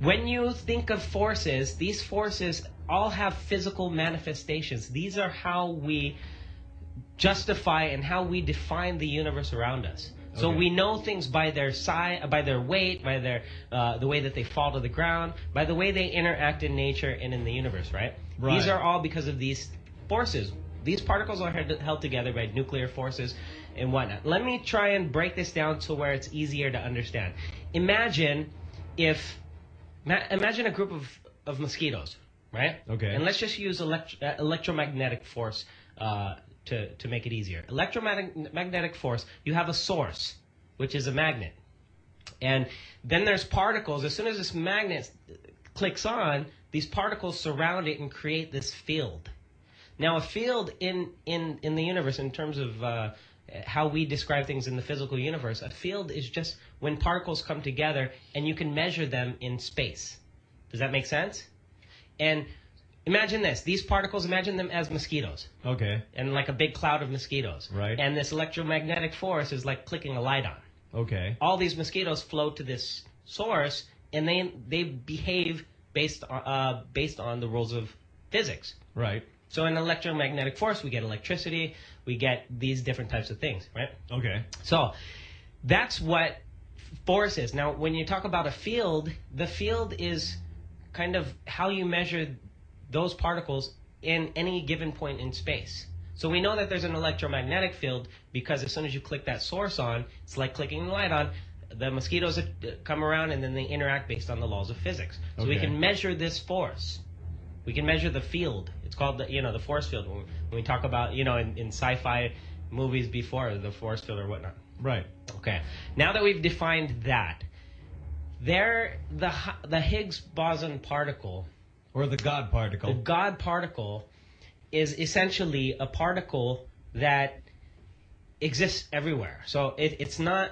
When you think of forces, these forces all have physical manifestations. These are how we justify and how we define the universe around us. So Okay. we know things by their size, by their weight, by their uh, the way that they fall to the ground, by the way they interact in nature and in the universe. Right? Right. These are all because of these forces. These particles are held held together by nuclear forces and whatnot. Let me try and break this down to where it's easier to understand. Imagine if imagine a group of, of mosquitoes, right? Okay. And let's just use elect- uh, electromagnetic force uh, to, to make it easier. Electromagnetic magnetic force, you have a source, which is a magnet. And then there's particles. As soon as this magnet clicks on, these particles surround it and create this field. Now, a field in, in, in the universe, in terms of uh, how we describe things in the physical universe, a field is just when particles come together and you can measure them in space. Does that make sense? And imagine this these particles, imagine them as mosquitoes. Okay. And like a big cloud of mosquitoes. Right. And this electromagnetic force is like clicking a light on. Okay. All these mosquitoes flow to this source and they, they behave based on, uh, based on the rules of physics. Right. So in electromagnetic force, we get electricity, we get these different types of things, right? Okay. So that's what force is. Now, when you talk about a field, the field is kind of how you measure those particles in any given point in space. So we know that there's an electromagnetic field because as soon as you click that source on, it's like clicking the light on. The mosquitoes come around and then they interact based on the laws of physics. So we can measure this force. We can measure the field. It's called the you know the force field when we, when we talk about you know in, in sci-fi movies before the force field or whatnot. Right. Okay. Now that we've defined that, there the the Higgs boson particle or the God particle. The God particle is essentially a particle that exists everywhere. So it, it's not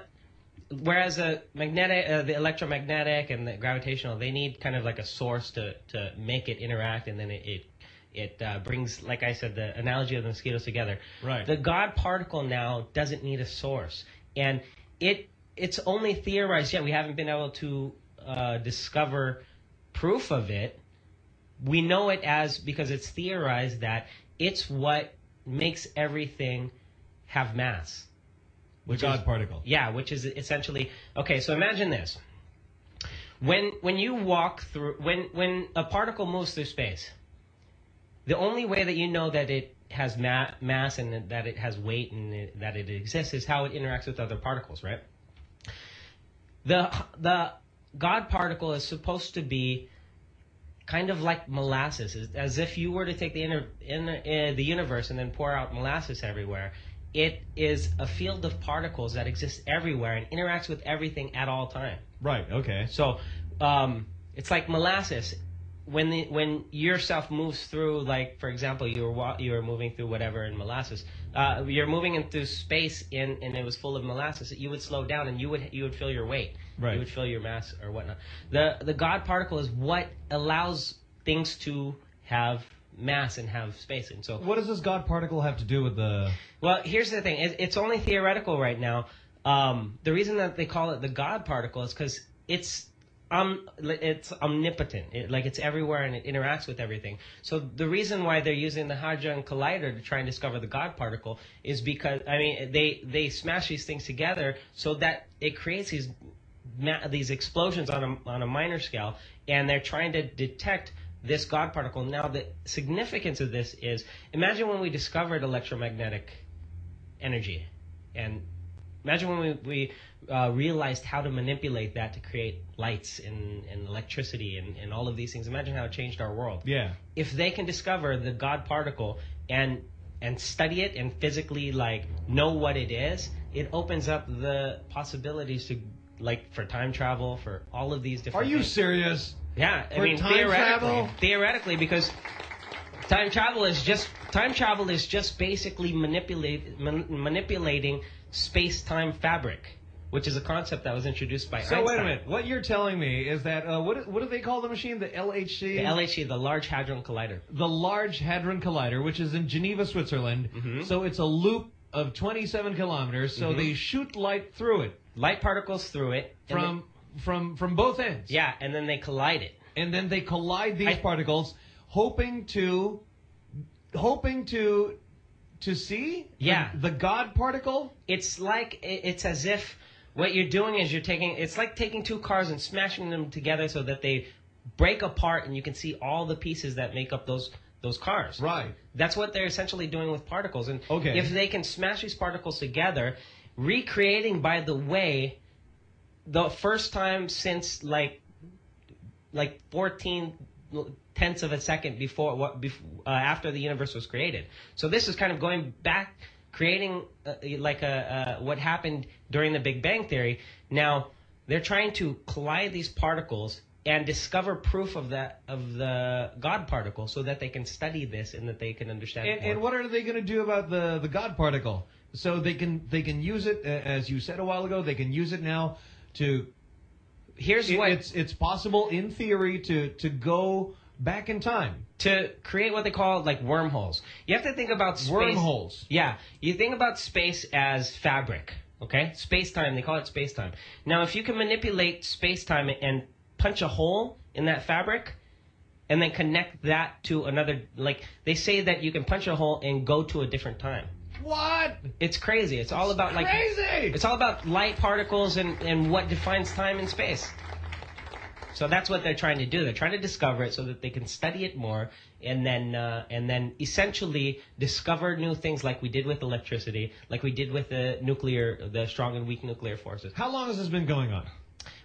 whereas a magnetic uh, the electromagnetic and the gravitational they need kind of like a source to to make it interact and then it it, it uh, brings like I said the analogy of the mosquitoes together. Right. The God particle now doesn't need a source and it it's only theorized yet we haven't been able to uh, discover proof of it. We know it as because it's theorized that it's what makes everything have mass. The God particle. Yeah, which is essentially okay. So imagine this: when when you walk through when when a particle moves through space, the only way that you know that it has ma- mass and that it has weight and it, that it exists is how it interacts with other particles, right? The the God particle is supposed to be kind of like molasses, as- as if you were to take the inner, inner uh, the universe and then pour out molasses everywhere. It is a field of particles that exists everywhere and interacts with everything at all time. Right. Okay. So um, it's like molasses. When the when yourself moves through, like for example, you were wa- you were moving through whatever in molasses, uh, you're moving into space in and it was full of molasses. You would slow down and you would you would feel your weight. Right. You would feel your mass or whatnot. The the God particle is what allows things to have mass and have space. And so What does this God particle have to do with the? well, here's the thing. It, it's only theoretical right now. Um, the reason that they call it the God particle is because it's um, it's omnipotent. It, like it's everywhere and it interacts with everything. So the reason why they're using the Hadron Collider to try and discover the God particle is because I mean they they smash these things together so that it creates these these explosions on a on a minor scale, and they're trying to detect this God particle. Now, the significance of this is imagine when we discovered electromagnetic energy, and imagine when we, we uh, realized how to manipulate that to create lights and, and electricity and, and all of these things. Imagine how it changed our world. Yeah. If they can discover the God particle and and study it and physically like know what it is, it opens up the possibilities to like for time travel for all of these different. Are you things. serious? Yeah, I For mean time theoretically, travel? theoretically, because Time travel is just time travel is just basically manipulate man, manipulating space-time fabric, which is a concept that was introduced by So Einstein. wait a minute. What you're telling me is that uh, what what do they call the machine? The LHC. The LHC, the Large Hadron Collider. The Large Hadron Collider, which is in Geneva, Switzerland. Mm-hmm. So it's a loop of 27 kilometers. So Mhm. they shoot light through it. Light particles through it from from from both ends. Yeah, and then they collide it. And then they collide these particles, hoping to hoping to to see Yeah. the, God particle. It's like it's as if what you're doing is you're taking it's like taking two cars and smashing them together so that they break apart and you can see all the pieces that make up those those cars. Right. That's what they're essentially doing with particles. And Okay. if they can smash these particles together, recreating by the way the first time since like like 14 tenths of a second before what bef- uh, after the universe was created. So this is kind of going back, creating uh, like a uh, what happened during the Big Bang theory. Now they're trying to collide these particles and discover proof of that of the God particle, so that they can study this and that they can understand. it And, and what are they going to do about the the God particle? So they can they can use it uh, as you said a while ago. They can use it now to. Here's it- what- it's it's possible in theory to to go back in time. to create what they call like wormholes. You have to think about space. Wormholes. Yeah, you think about space as fabric. Okay, space time. They call it space time. Now, if you can manipulate space time and punch a hole in that fabric, and then connect that to another, like they say that you can punch a hole and go to a different time. What? It's crazy. It's all about like crazy. It's all about light particles and and what defines time and space. So that's what they're trying to do. They're trying to discover it so that they can study it more and then uh, and then essentially discover new things like we did with electricity, like we did with the nuclear, the strong and weak nuclear forces. How long has this been going on?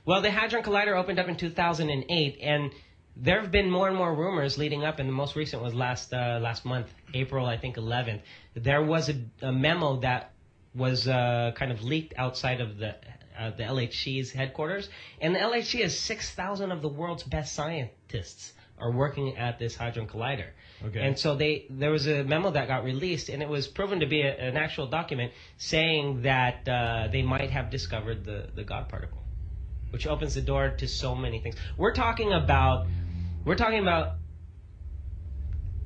Well, the Hadron Collider opened up in 2008, and there have been more and more rumors leading up, and the most recent was last uh, last month, April, I think 11th. There was a, a memo that was uh, kind of leaked outside of the uh, the LHC's headquarters, and the LHC has 6,000 of the world's best scientists are working at this Hadron Collider. Okay. And so they there was a memo that got released, and it was proven to be a, an actual document saying that uh, they might have discovered the the God particle, which opens the door to so many things. We're talking about we're talking about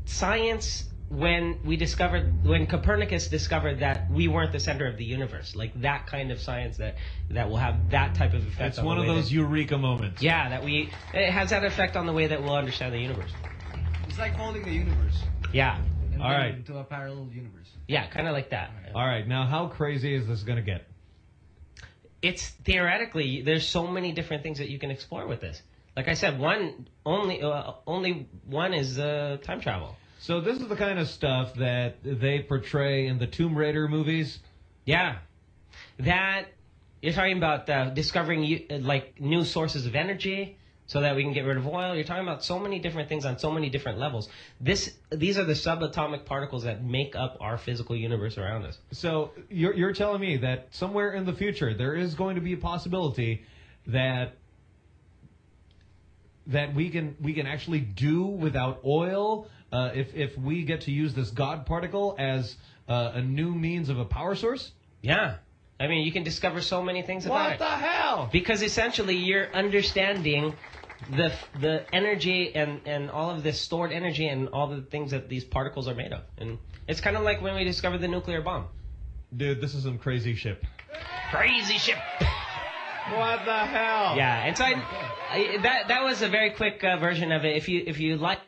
science when we discovered when Copernicus discovered that we weren't the center of the universe, like that kind of science that that will have that type of effect. It's on one the of those that- eureka moments. yeah, that we it has that effect on the way that we'll understand the universe. It's like holding the universe. Yeah. And All then. Into a parallel universe. Yeah, kind of like that. All right. Now, how crazy is this going to get? It's theoretically there's so many different things that you can explore with this. Like I said, one only uh, only one is uh, time travel. So this is the kind of stuff that they portray in the Tomb Raider movies. Yeah, that you're talking about uh, discovering uh, like new sources of energy so that we can get rid of oil. You're talking about so many different things on so many different levels. This these are the subatomic particles that make up our physical universe around us. So you're you're telling me that somewhere in the future there is going to be a possibility that that we can we can actually do without oil uh, if if we get to use this God particle as uh, a new means of a power source. Yeah. I mean, you can discover so many things about What it. the hell? Because essentially, you're understanding the the energy and and all of this stored energy and all the things that these particles are made of. And it's kind of like when we discovered the nuclear bomb. Dude, this is some crazy shit. Crazy shit. What the hell? Yeah, and so I, I, that that was a very quick uh, version of it. If you if you like.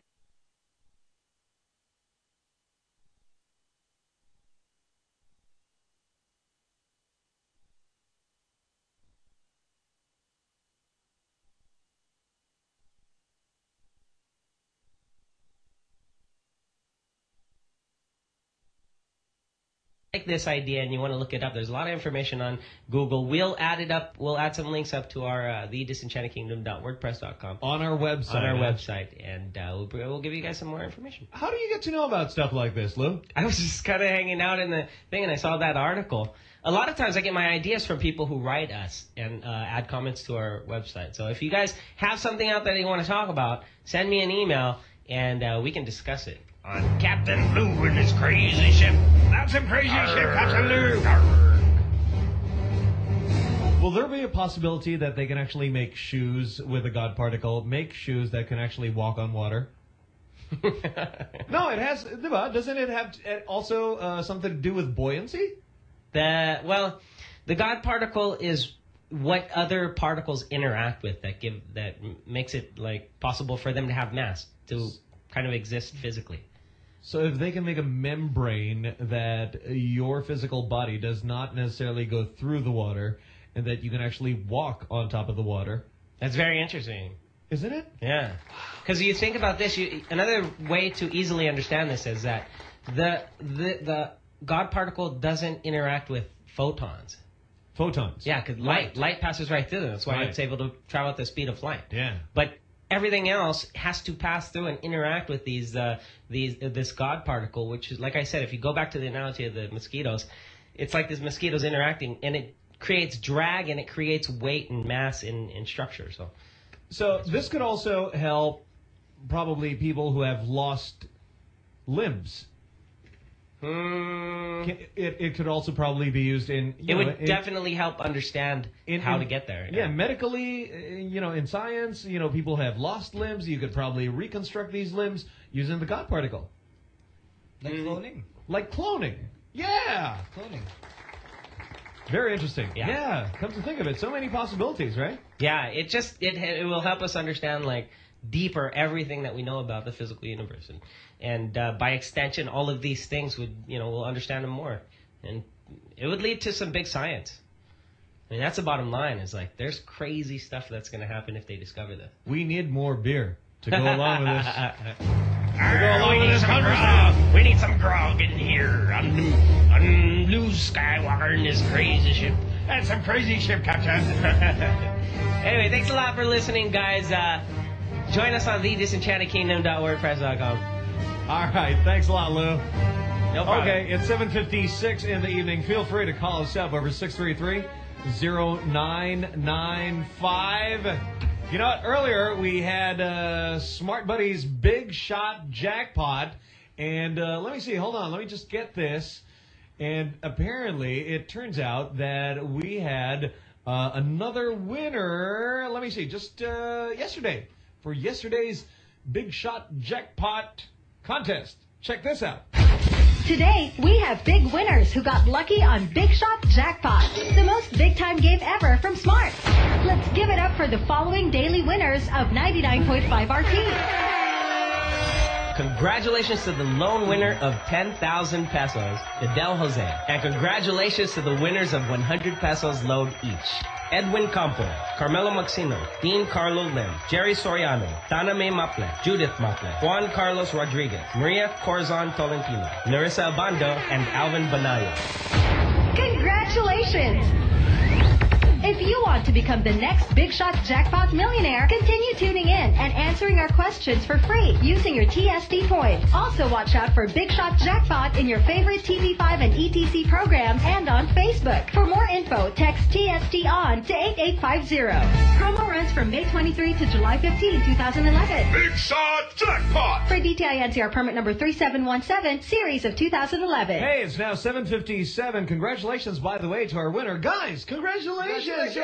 This idea and you want to look it up, there's a lot of information on Google. We'll add it up. We'll add some links up to our uh, thedisenchantedkingdom.wordpress.com On our website. on our huh? website, and uh, we'll, we'll give you guys some more information. How do you get to know about stuff like this, Lou? I was just kind of hanging out in the thing, and I saw that article. A lot of times, I get my ideas from people who write us and uh, add comments to our website. So if you guys have something out there that you want to talk about, send me an email, and uh, we can discuss it. On Captain Lou and his crazy ship. That's some crazy ship, Captain Lou. Will there be a possibility that they can actually make shoes with a God particle, make shoes that can actually walk on water? no, it has. Doesn't it have uh, also uh, something to do with buoyancy? The well, the God particle is what other particles interact with that give that makes it like possible for them to have mass to kind of exist physically. So if they can make a membrane that your physical body does not necessarily go through the water, and that you can actually walk on top of the water, That's very interesting. isn't it? Yeah, because you think about this. You, another way to easily understand this is that the the the God particle doesn't interact with photons. Photons. Yeah, because light light passes right through them. That's why Right. it's able to travel at the speed of light. Yeah. But everything else has to pass through and interact with these uh, these uh, this God particle, which is like I said. If you go back to the analogy of the mosquitoes, it's like these mosquitoes interacting, and it creates drag and it creates weight and mass in in structure. So. So this could also help probably people who have lost limbs. Can- It, it could also probably be used in. you It know, would in- definitely help understand in, how in- to get there. Yeah, medically, uh, you know, in science, you know, people have lost limbs. You could probably reconstruct these limbs using the God particle. Like cloning. Like cloning. Yeah. Cloning. Very interesting. Yeah. yeah. Come to think of it, so many possibilities, right? Yeah, it just it it will help us understand like deeper everything that we know about the physical universe, and and uh, by extension, all of these things would you know we'll understand them more, and it would lead to some big science. I mean, that's the bottom line. Is like there's crazy stuff that's going to happen if they discover this. We need more beer to go along with this. Arr, go along we, with need this some conversation. grog. we need some grog in here on, Lou- on Lou Skywalker and this crazy ship. That's some crazy ship, Captain. Anyway, thanks a lot for listening, guys. Uh, join us on thedisenchantedkingdom.wordpress.com. All right. Thanks a lot, Lou. No problem. Okay, it's 7.56 in the evening. Feel free to call us up over 633-0995. You know what? Earlier we had uh, Smart Buddy's Big Shot Jackpot. And uh, let me see. Hold on. Let me just get this. And apparently it turns out that we had uh, another winner. Let me see. Just uh, yesterday. For yesterday's Big Shot Jackpot contest. Check this out. Today, we have big winners who got lucky on Big Shot Jackpot, the most big time game ever from Smart. Let's give it up for the following daily winners of 99.5 RT. Congratulations to the lone winner of 10,000 pesos, Adel Jose. And congratulations to the winners of 100 pesos load each. Edwin Campo, Carmelo Maxino, Dean Carlo Lim, Jerry Soriano, Tana May Maple, Judith Maple, Juan Carlos Rodriguez, Maria Corzon Tolentino, Narissa Abando, and Alvin Banayo. Congratulations! If you want to become the next Big Shot Jackpot millionaire, continue tuning in and answering our questions for free using your TSD points. Also watch out for Big Shot Jackpot in your favorite TV5 and ETC programs and on Facebook. For more info, text TSD on to 8850. Promo runs from May 23 to July 15, 2011. Big Shot Jackpot! For DTI NCR permit number 3717, series of 2011. Hey, it's now 7.57. Congratulations, by the way, to our winner. Guys, congratulations Yes!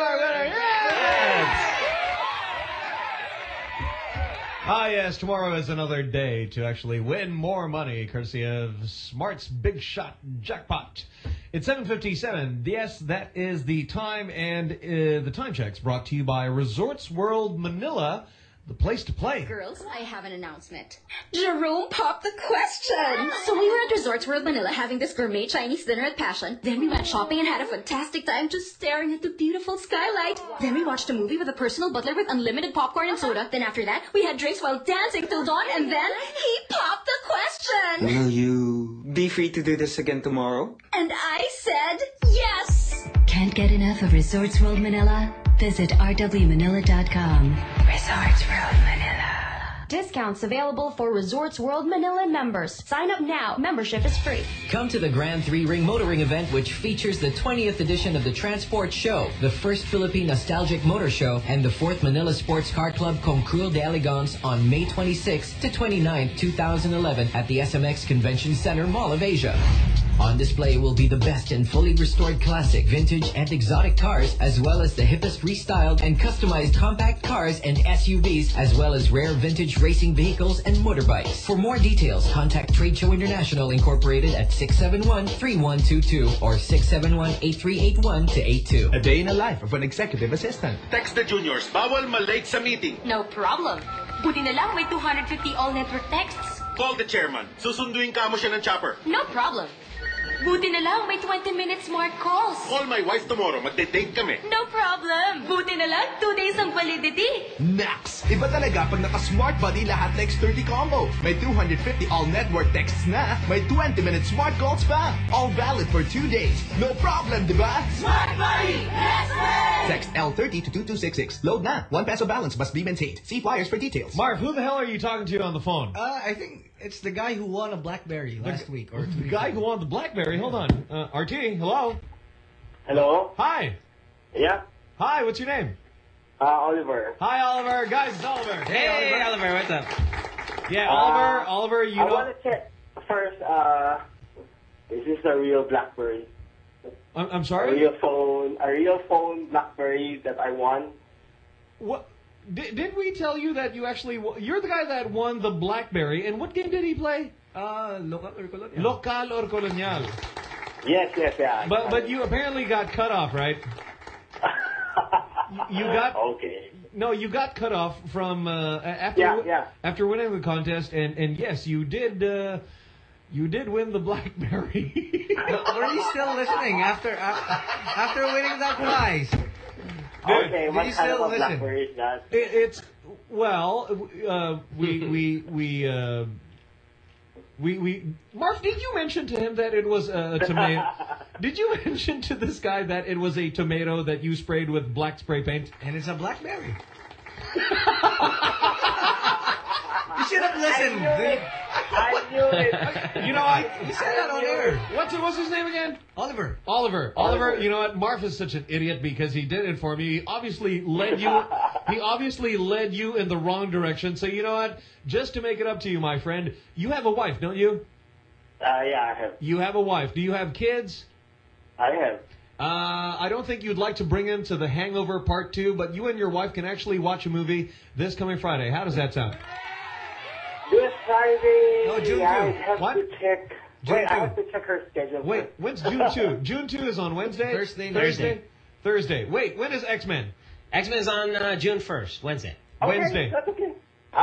Ah, yes, tomorrow is another day to actually win more money, courtesy of Smart's Big Shot Jackpot. It's 7.57. Yes, that is the time, and uh, the time check's brought to you by Resorts World Manila, the place to play. Girls, I have an announcement. Jerome popped the question! So we were at Resorts World Manila having this gourmet Chinese dinner at Passion. Then we went shopping and had a fantastic time just staring at the beautiful skylight. Then we watched a movie with a personal butler with unlimited popcorn and soda. Then after that, we had drinks while dancing till dawn and then he popped the question! Will you be free to do this again tomorrow? And I said yes! Can't get enough of Resorts World Manila? Visit rwmanila.com. Resorts World Manila. Discounts available for Resorts World Manila members. Sign up now. Membership is free. Come to the Grand Three Ring Motoring event, which features the 20th edition of the Transport Show, the first Philippine Nostalgic Motor Show, and the 4th Manila Sports Car Club Concours de Elegance on May 26 to 29, 2011 at the SMX Convention Center Mall of Asia. On display will be the best and fully restored classic, vintage, and exotic cars, as well as the hippest restyled and customized compact cars and SUVs, as well as rare vintage racing vehicles and motorbikes. For more details, contact Trade Show International Incorporated at 671-3122 or 671-8381 to 82. A day in the life of an executive assistant. Text the juniors, bawal malate sa meeting. No problem. Buti na lang may 250 all-network texts. Call the chairman. Susunduin ka mo siya ng chopper. No problem. Buti na lang may 20 minutes smart calls. Call my wife tomorrow. Magde-date kami. No problem. Buti na lang 2 days ang validity. Nax! Iba talaga pag naka-Smart Buddy lahat text 30 combo. May 250 all-network texts na, may 20-minute smart calls pa. All valid for 2 days. No problem, di ba? Smart Buddy! Yes, Text L30 to 2266. Load na. 1 peso balance must be maintained. See flyers for details. Marv, who the hell are you talking to on the phone? Uh, I think it's the guy who won a BlackBerry last week or two The weeks guy ago. who won the BlackBerry. Hold on. Uh, RT, hello. Hello? Hi. Yeah? Hi, what's your name? Uh, Oliver. Hi, Oliver. Guys, it's Oliver. Hey, Oliver, what's up? Yeah, Uh, Oliver, Oliver, you I know. want to check first, uh, is this a real BlackBerry? I'm, I'm A sorry? real phone, a real phone BlackBerry that I won? What? Did, did we tell you that you actually you're the guy that won the BlackBerry? And what game did he play? Uh, local or colonial? Local or colonial? Yes, yes, yeah. But but you apparently got cut off, right? you got okay. No, you got cut off from uh, after Yeah, yeah. after winning the contest, and and yes, you did. Uh, you did win the BlackBerry. Were you still listening after after winning that prize? Okay, did what you kind still of a listen? BlackBerry is that? It, it's well, uh, we we we. Uh, we, we Marv, did you mention to him that it was a tomato? did you mention to this guy that it was a tomato that you sprayed with black spray paint? And it's a BlackBerry. You should have listened. dude. I knew it. You know what? You said that on air. What's what's his name again? Oliver. Oliver. Oliver, you know what? Marv is such an idiot because he did it for me. He obviously led you he obviously led you in the wrong direction. So you know what? Just to make it up to you, my friend, you have a wife, don't you? Uh, yeah, I have. You have a wife. Do you have kids? I have. Uh, I don't think you'd like to bring him to The Hangover Part 2, but you and your wife can actually watch a movie this coming Friday. How does that sound? This Friday. No, June I 2. have What? to check. June Wait, I 2. have to check her schedule. Wait, first. when's June 2? June 2 is on Wednesday? Thursday. Thursday? Thursday. Wait, when is X-Men? X Men is on uh, June 1st, Wednesday. Okay, Wednesday. That's okay.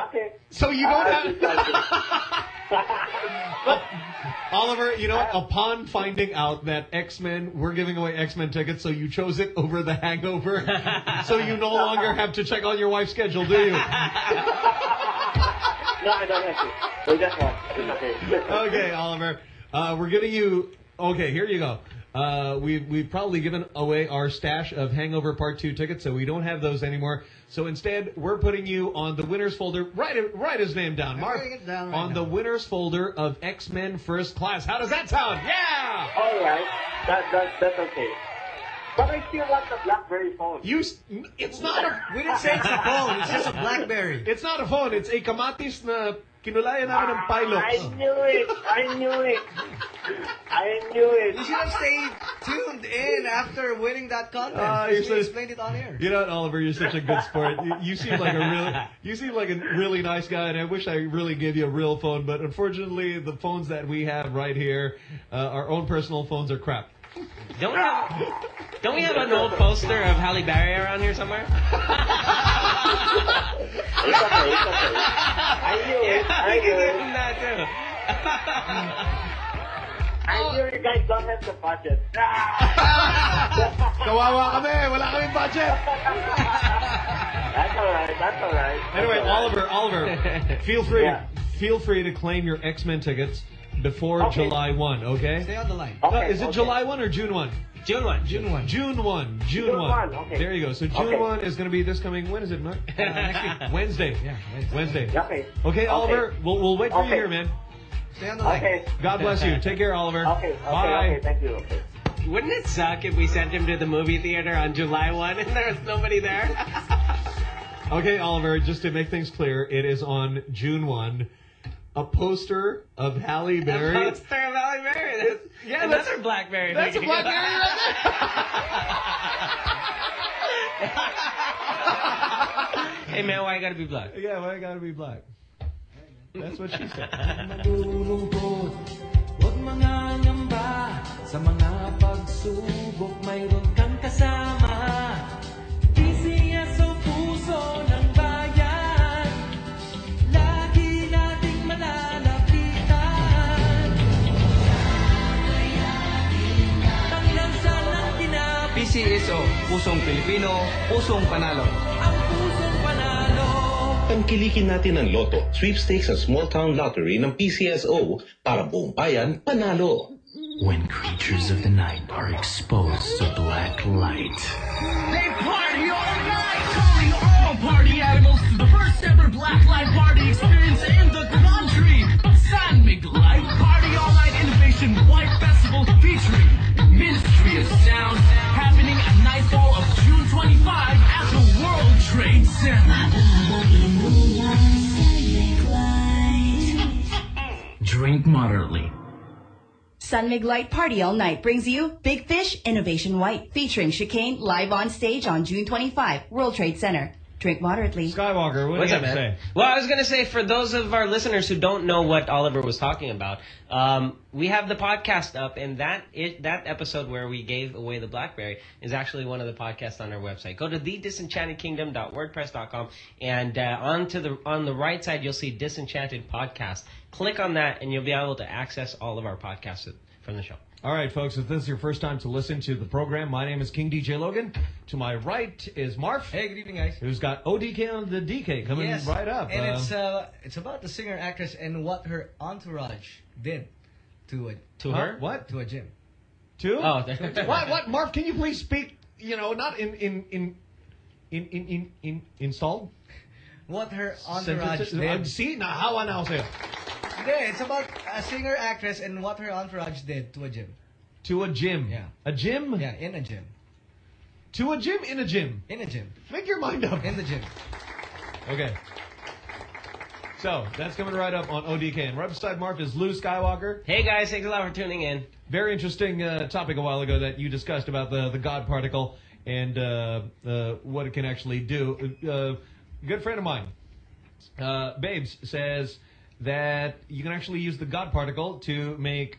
Okay. So you don't Uh, have... Oliver, you know? Upon finding out that X-Men, we're giving away X-Men tickets, so you chose it over The Hangover. so you no longer have to check on your wife's schedule, do you? No, I don't have to. We just one. It's okay. okay, Oliver. Uh, we're giving you. Okay, here you go. Uh, we've we've probably given away our stash of Hangover Part Two tickets, so we don't have those anymore. So instead, we're putting you on the winners folder. Write write his name down, Mark. down right on now. the winners folder of X Men First Class. How does that sound? Yeah. All right. That, that, that's okay. But I still want the BlackBerry phone. You. s- It's not a. We didn't say it's a phone. It's just a BlackBerry. It's not a phone. It's a kamatis na kinulayan namin ng I knew it. I knew it. I knew it. You should have stayed tuned in after winning that contest. Ah, You you're should so- have explained it on air. You know what, Oliver? You're such a good sport. You, you seem like a really, you seem like a really nice guy, and I wish I really gave you a real phone. But unfortunately, the phones that we have right here, uh, our own personal phones, are crap. Don't we have, don't we have an old poster of Halle Berry around here somewhere? It's okay. It's okay. I knew it. I we knew it. him that too. I knew you guys don't have the budget. Kawawa kami, wala kaming budget. That's all right. That's all right. That's Anyway. Oliver, Oliver, feel free Yeah. feel free to claim your X Men tickets. Before Okay. July 1, okay? Stay on the line. Uh, Okay, is it okay. July 1 or June 1? June 1. June 1. June 1. June, June 1. 1, okay. There you go. So June Okay. 1 is going to be this coming, when is it, Mark? next week. Wednesday. Yeah, Wednesday. Okay. Okay, Oliver, we'll, we'll wait for you here, man. Stay on the line. Okay. God bless you. Take care, Oliver. Okay, okay, Bye. okay, thank you. Okay. Wouldn't it suck if we sent him to the movie theater on July 1 and there was nobody there? Okay, Oliver, just to make things clear, it is on June 1. A poster of Halle Berry. A poster of Halle Berry. That's Yeah, another that's- Blackberry. that's a thing. Blackberry hey man, why you gotta be black? Yeah, why I gotta be black? That's what she said. Malulungkot Huwag mangangamba Sa mga pagsubok Mayroon PCSO, Pusong Pilipino, Pusong Panalo. Ang pusong panalo Tangkilikin natin ang loto, sweepstakes at small town lottery ng PCSO para buong bayan panalo. When creatures of the night are exposed to black light. They party all night, calling all party animals to the first ever Black Light Party experience in the country. San Mig Drink moderately. San Mig Light Party All Night brings you Big Fish Innovation White, featuring Chicane live on stage on June 25, World Trade Center. Drink moderately. Skywalker, what What's do up, you have to man? say? Well, I was going to say, for those of our listeners who don't know what Oliver was talking about, um, we have the podcast up, and that i that episode where we gave away the BlackBerry is actually one of the podcasts on our website. Go to thedisenchantedkingdom.wordpress.com, and uh, on to the on the right side you'll see Disenchanted Podcast. Click on that, and you'll be able to access all of our podcasts from the show. All right, folks, if this is your first time to listen to the program, my name is King DJ Logan. To my right is Marv. Hey, good evening, guys. Who's got ODK on the DK coming yes. right up. And Uh, it's uh, it's about the singer actress and what her entourage did to a To Huh? her? What? to a gym. Two? Oh, what? What? Marv, can you please speak? You know, not in in in in in in, in installed. What her entourage Sentences- uh, did. See now how I now say it. Yeah, it's about a singer actress and what her entourage did to a gym. To a gym. Yeah. A gym. Yeah, in a gym. To a gym in a gym. In a gym. Make your mind up. In the gym. Okay. So that's coming right up on ODK. And right beside Marv is Lou Skywalker. Hey guys, thanks a lot for tuning in. Very interesting uh, topic a while ago that you discussed about the the God particle and uh, uh, what it can actually do. Good friend of mine, uh, Babes, says that you can actually use the God particle to make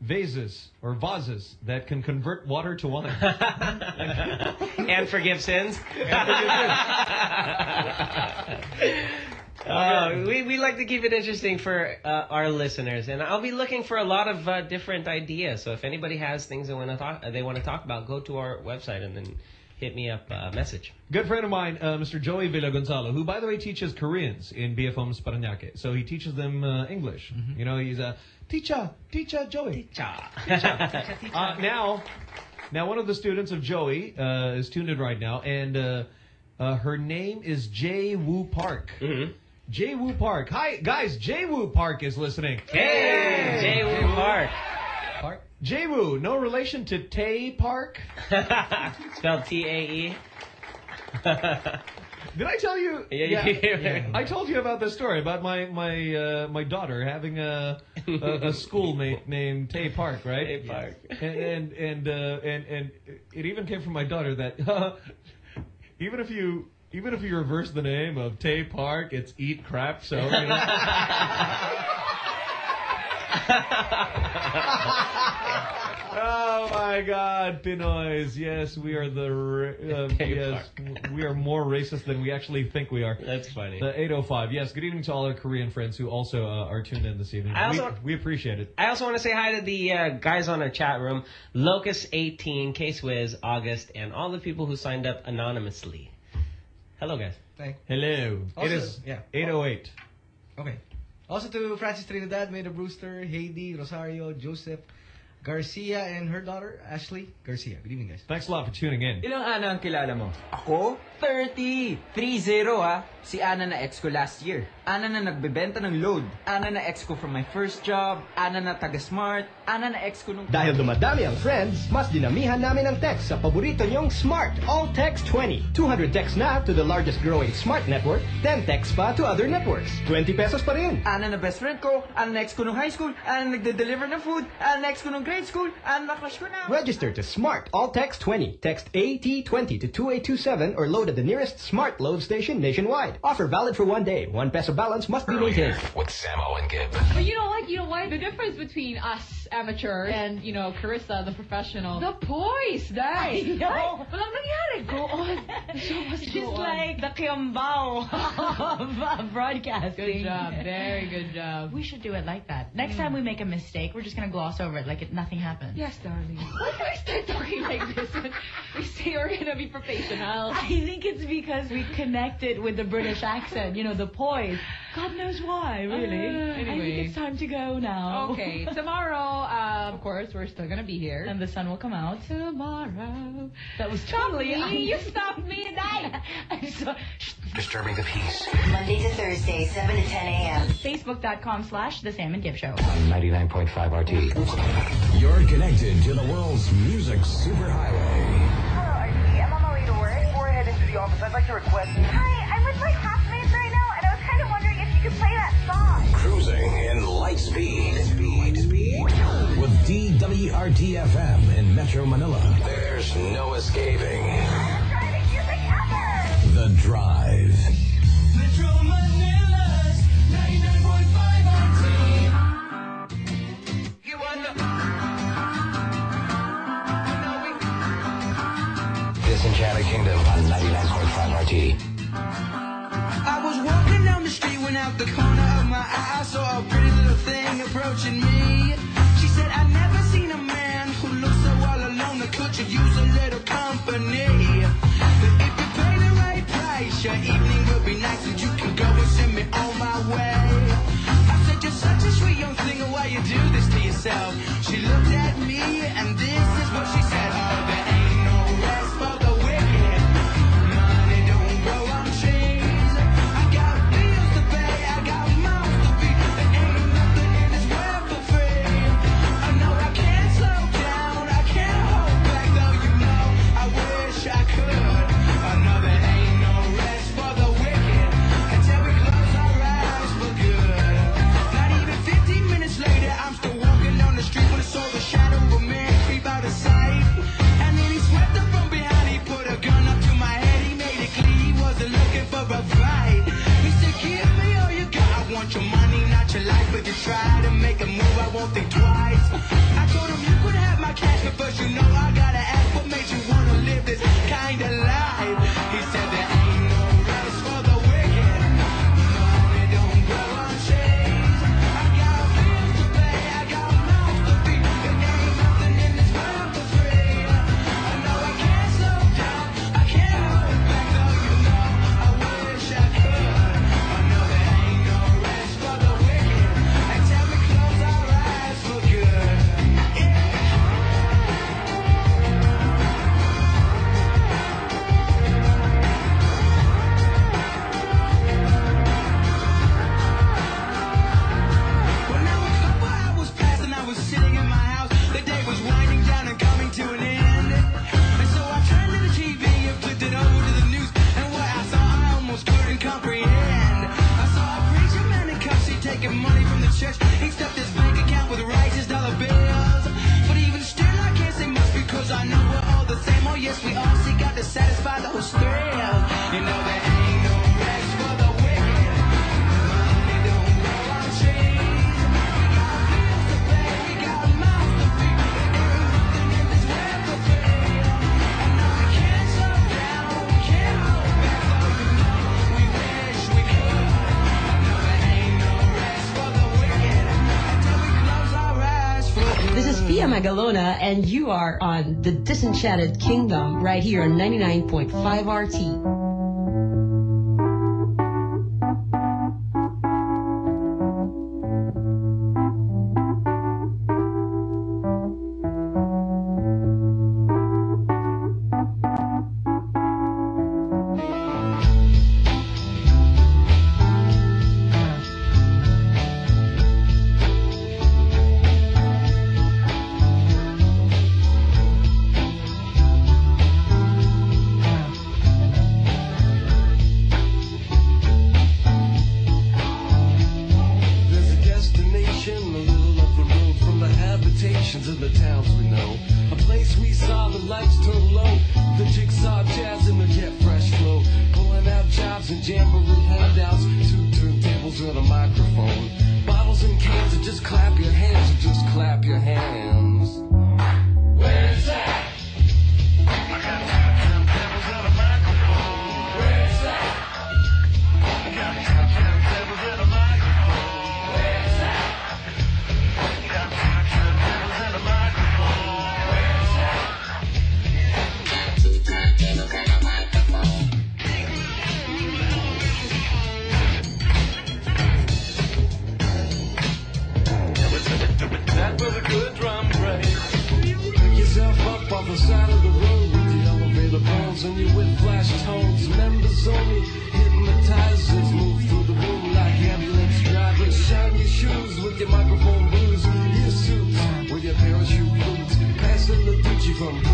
vases or vases that can convert water to wine. and forgive sins. Uh, we, we like to keep it interesting for uh, our listeners, and I'll be looking for a lot of uh, different ideas. So if anybody has things they want to talk, they want to talk about, go to our website and then hit me up a message. Good friend of mine, uh, Mr. Joey Villagonzalo, who, by the way, teaches Koreans in BFM Paranaque. So he teaches them uh, English. You know, he's a teacher, teacher Joey. Teacher. teacher. Uh, now, now one of the students of Joey uh, is tuned in right now, and uh, uh, her name is Jay Woo Park. Mm-hmm. Jay Woo Park. Hi, guys. Jay Woo Park is listening. Hey, Jay Woo Park. Park. Woo, no relation to Tay Park. Spelled T A E. Did I tell you? Yeah, yeah. I told you about this story about my my uh, my daughter having a a, a schoolmate named Tay Park, right? Tay Park. And and and, uh, and and it even came from my daughter that even if you even if you reverse the name of Tay Park, it's eat crap. So you know. Oh my God, Pinoys! Yes, we are the ra- uh, yes, we are more racist than we actually think we are. That's funny. The 805. Yes, good evening to all our Korean friends who also uh, are tuned in this evening. I also- we, we appreciate it. I also want to say hi to the uh, guys on our chat room, Locust18, K-Swiz, August, and all the people who signed up anonymously. Hello, guys. Thank. Hello. Also, it is yeah. 808. Okay. Also to Francis Trinidad, Maida Brewster, Heidi, Rosario, Joseph, Garcia, and her daughter, Ashley Garcia. Good evening, guys. Thanks a lot for tuning in. Ilang Ana ang kilala mo? Ako? 30! 3-0 ah. Si Ana na ex ko last year. Ana na nagbebenta ng load. Ana na ex ko from my first job. Ana na taga-smart. Ana na ex ko nung... Dahil dumadami ang friends, mas dinamihan namin ang text sa paborito niyong Smart All Text 20. 200 texts na to the largest growing smart network, 10 texts pa to other networks. 20 pesos pa rin. Ana na best friend ko. Ana na ex ko nung high school. Ana na nagde-deliver ng food. Ana na ex ko nung grade school. Ana na crush ko na. Register to Smart All Text 20. Text AT20 to 2827 or load at the nearest Smart load station nationwide. Offer valid for one day. One peso balance must be maintained. With Samo and Gibb. But you know what? You know what? The difference between us amateurs and, you know, Carissa, the professional. The poise, guys. I know. Walang nangyari. Go on. The show must She's go on. like the Kiambao of broadcasting. Good job. Very good job. We should do it like that. Next mm. time we make a mistake, we're just gonna gloss over it like it, nothing happened. Yes, darling. Why do I start talking like this when we say we're gonna be professional? I think it's because we connected with the British accent, you know, the poise. God knows why, really. Uh, I think anyway. it's time to go now. Okay, tomorrow, uh, of course, we're still gonna be here. And the sun will come out. Tomorrow. That was Stop totally me! You stopped me tonight! I'm so Disturbing the peace. Monday to Thursday, 7 to 10 a.m. Facebook.com slash The Sam and Gibb Show. 99.5 RT. You're connected to the world's music superhighway. Hello, RT. I'm on my way to work. Before I head into the office, I'd like to request. Hi, you could play that song. Cruising in light speed. Light speed. With DWRT-FM in Metro Manila. There's no escaping. Driving music ever! The Drive. Metro Manila's 99.5 RT. Disenchanted Kingdom on 99.5 RT. I was out the corner of my eye I saw a pretty little thing approaching me. She said, I've never seen a man who looks so all alone that could you use a little company. But if you pay the right price, your evening will be nice and you can go and send me on my way. I said, you're such a sweet young thing, why you do this to yourself? She looked at me and this is what she said. Try to make a move, I won't think twice. I told him you could have my cash, but first you know I gotta ask what Pia Magalona, and you are on the Disenchanted Kingdom right here on 99.5 RT. Yourself up off the side of the road with the elevator bones and your with flash tones. Members only hypnotizers move through the room like ambulance drivers. Shine your shoes with your microphone blues. Your suits with your parachute boots. Passing the Gucci from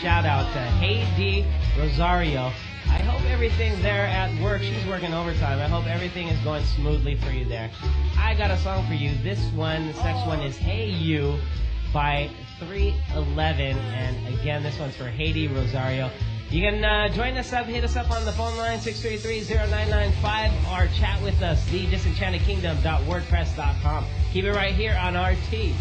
shout out to Hey D Rosario. I hope everything there at work, she's working overtime. I hope everything is going smoothly for you there. I got a song for you. This one, this next one is Hey You by 311. And again, this one's for Heidi Rosario. You can uh, join us up, hit us up on the phone line 633-0995 or chat with us, thedisenchantedkingdom.wordpress.com. Keep it right here on RT.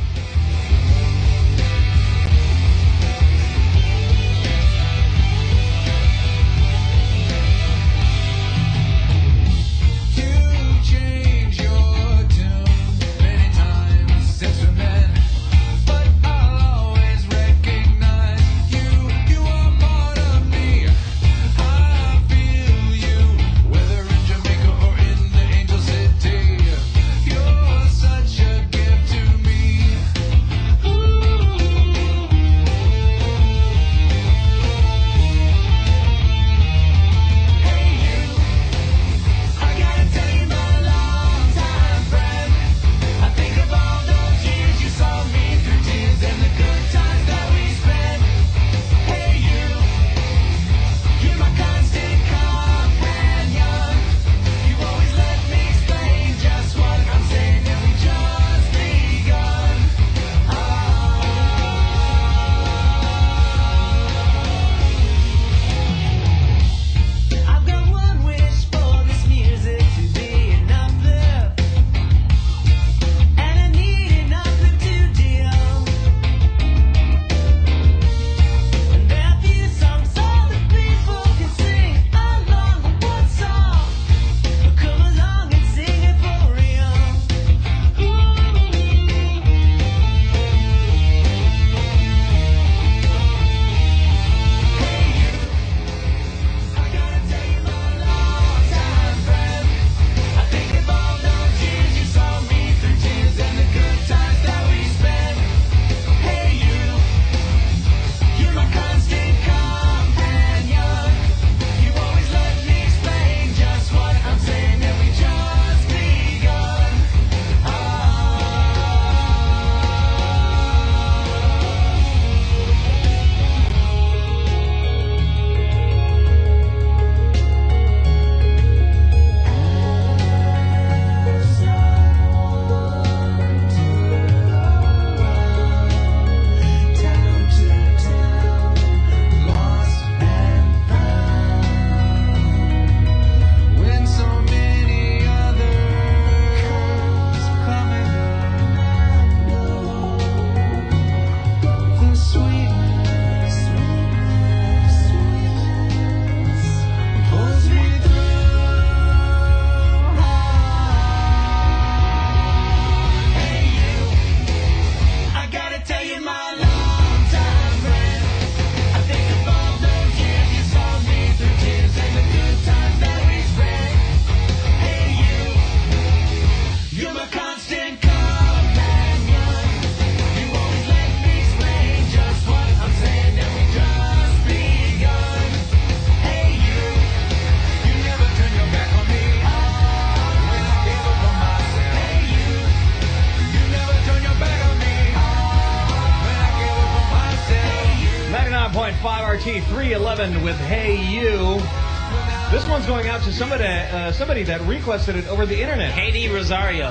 Somebody that requested it over the internet. Katie Rosario.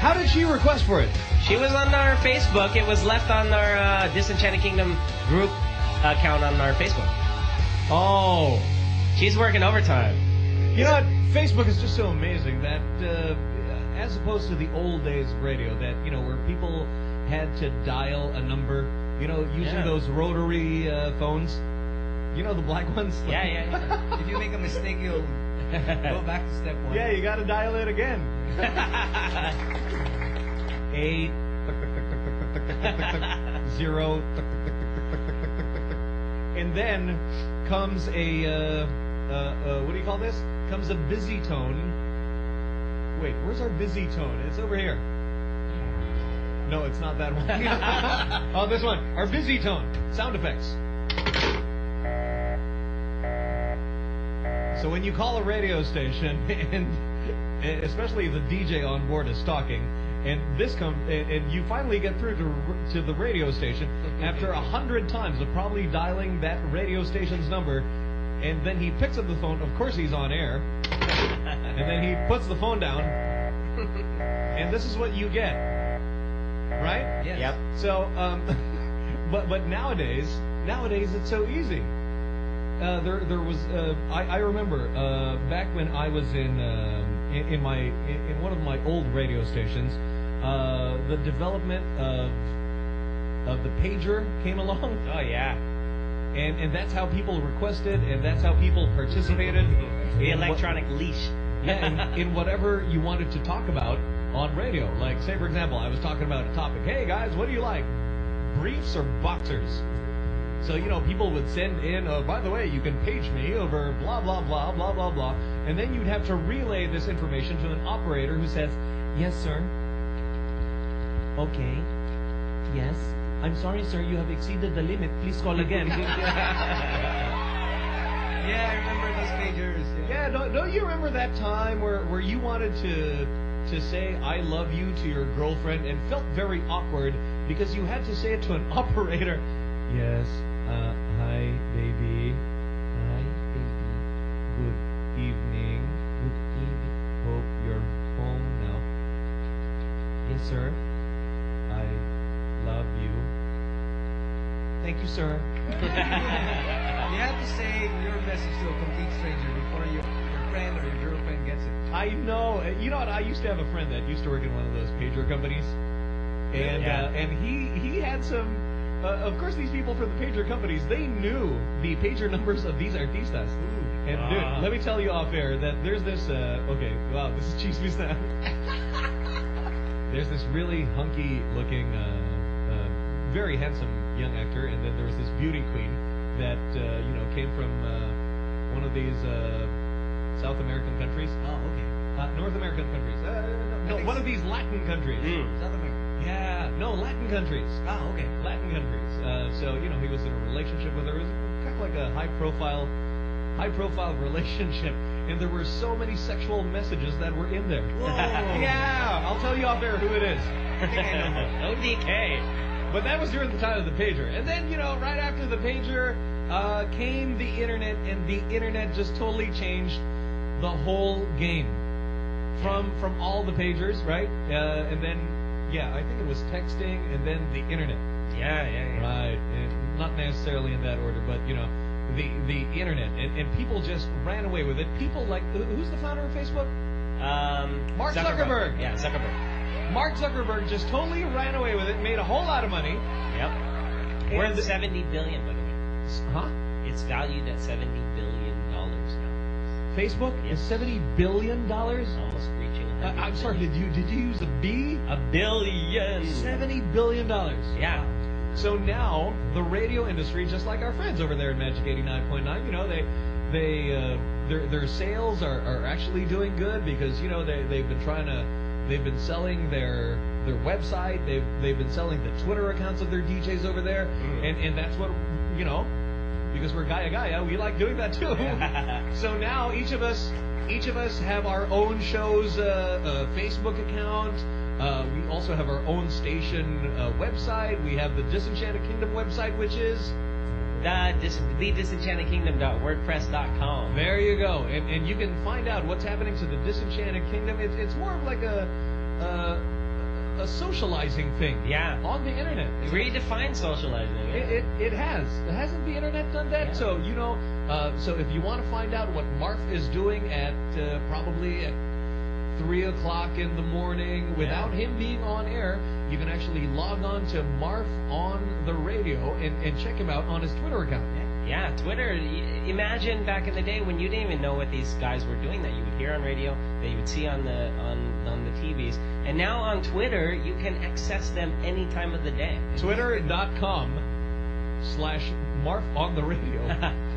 How did she request for it? She was on our Facebook. It was left on our uh, Disenchanted Kingdom group account on our Facebook. Oh. She's working overtime. You know what? Facebook is just so amazing that, uh, as opposed to the old days of radio, that, you know, where people had to dial a number, you know, using Yeah. those rotary uh, phones. You know, the black ones? Yeah, yeah, yeah. if you make a mistake, you'll go back to step one. Yeah, you got to dial it again. Eight, zero, and then comes a uh, uh, uh, what do you call this? Comes a busy tone. Wait, where's our busy tone? It's over here. No, it's not that one. oh, this one. Our busy tone. Sound effects. So when you call a radio station, and especially the DJ on board is talking, and this comes, and, and you finally get through to to the radio station after a hundred times of probably dialing that radio station's number, and then he picks up the phone. Of course, he's on air, and then he puts the phone down, and this is what you get, right? Yes. Yep. So, um, but but nowadays, nowadays it's so easy. Uh, there there was uh, I, I remember uh, back when I was in um, in, in my in, in one of my old radio stations, uh, the development of of the pager came along. Oh yeah. And and that's how people requested, and that's how people participated. The in what- electronic leash. yeah, in, in whatever you wanted to talk about on radio. Like, say, for example, I was talking about a topic. Hey, guys, what do you like? Briefs or boxers? So, you know, people would send in, oh, by the way, you can page me over blah, blah, blah, blah, blah, blah. And then you'd have to relay this information to an operator who says, yes, sir. Okay. Yes. I'm sorry, sir, you have exceeded the limit. Please call again. Yeah, I remember those pagers. Yeah, don't, don't you remember that time where, where you wanted to to say I love you to your girlfriend and felt very awkward because you had to say it to an operator? Yes. Uh, hi, baby. Hi, baby. Good evening. Good evening. Hope you're home now. Yes, sir. I love you. Thank you, sir. You have to say your message to a complete stranger before your, your friend or your girlfriend gets it. I know. Uh, You know what? I used to have a friend that used to work in one of those pager companies, and Yeah. uh, and he he had some. Uh, of course, these people from the pager companies they knew the pager numbers of these artistas. And Ah. dude, let me tell you off air that there's this. Uh, okay, wow, this is cheese now. there's this really hunky looking, uh, uh, very handsome young actor, and then there was this beauty queen that uh, you know came from uh, one of these uh, South American countries. Oh, okay. Uh, North American countries. Uh, no, one of these Latin countries. South America. Yeah, no, Latin countries. Ah, okay. Latin countries. Uh, so you know, he was in a relationship with her. It was kind of like a high-profile, high-profile relationship, and there were so many sexual messages that were in there. Yeah, I'll tell you off air who it is. ODK. But that was during the time of the pager. And then, you know, right after the pager uh, came the internet, and the internet just totally changed the whole game. From from all the pagers, right? Uh, and then, yeah, I think it was texting, and then the internet. Yeah, yeah, yeah. Right. And not necessarily in that order, but, you know, the, the internet. And, and people just ran away with it. People like, who's the founder of Facebook? Um, Mark Zuckerberg. Yeah, Zuckerberg. Mark Zuckerberg just totally ran away with it, made a whole lot of money. Yep. We're at 70 billion, by the way. Huh? It's valued at 70 billion dollars now. Facebook is seventy billion dollars. Almost reaching. Uh, I'm sorry. Did you did you use a B? A billion. Seventy billion dollars. Yeah. So now the radio industry, just like our friends over there at Magic eighty nine point nine, you know they they uh, their their sales are, are actually doing good because you know they they've been trying to they've been selling their their website they've they've been selling the Twitter accounts of their DJs over there and and that's what you know because we're Gaia Gaia we like doing that too. so now each of us each of us have our own show's uh, uh, Facebook account. Uh, we also have our own station uh, website. We have the Disenchanted Kingdom website, which is The, dis, the disenchantedkingdom.wordpress.com. There you go, and and you can find out what's happening to the Disenchanted Kingdom. It's it's more of like a a, a socializing thing. Yeah. on the internet. Redefine socializing. yeah. It, it it has. Hasn't the internet done that? So you know, uh, so if you want to find out what Marv is doing at uh, probably at three o'clock in the morning without him being on air, you can actually log on to Marv on the radio and, and check him out on his Twitter account. Yeah, Twitter. Imagine back in the day when you didn't even know what these guys were doing that you would hear on radio, that you would see on the on on the TVs, and now on Twitter you can access them any time of the day. Twitter.com slash Marv on the radio.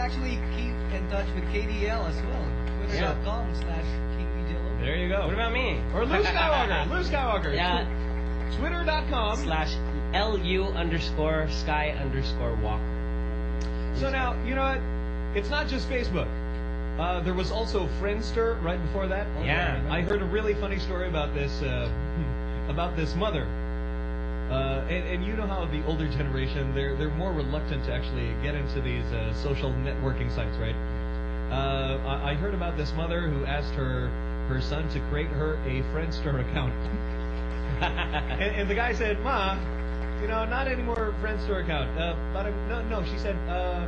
And you can actually keep in touch with KDL as well. Twitter.com slash KingDJLogan. There you go. What about me? Or Lou Skywalker. Lou Skywalker. Yeah. Twitter.com slash lu underscore sky underscore walker. So now, you know what? It's not just Facebook. Uh, there was also Friendster right before that. Yeah. I heard a really funny story about this uh, about this mother. Uh, and, and you know how the older generation they're they're more reluctant to actually get into these uh, social networking sites, right? Uh, I, I heard about this mother who asked her her son to create her a Friendster account, and, and the guy said, "Ma, you know, not anymore Friendster account. Uh, but I'm, no, no." She said, uh,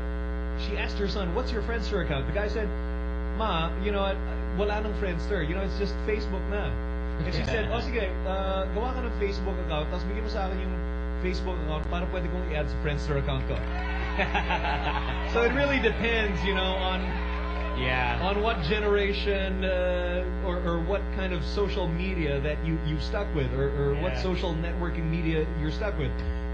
she asked her son, "What's your Friendster account?" The guy said, "Ma, you know, what, wala nang Friendster. You know, it's just Facebook na." And she said, "Oh sige, uh, gawa ka ng Facebook account, tapos bigyan mo sa akin yung Facebook account para pwede kong i-add sa Friendster account ko." so it really depends, you know, on yeah. on what generation uh, or, or what kind of social media that you you stuck with, or, or what social networking media you're stuck with,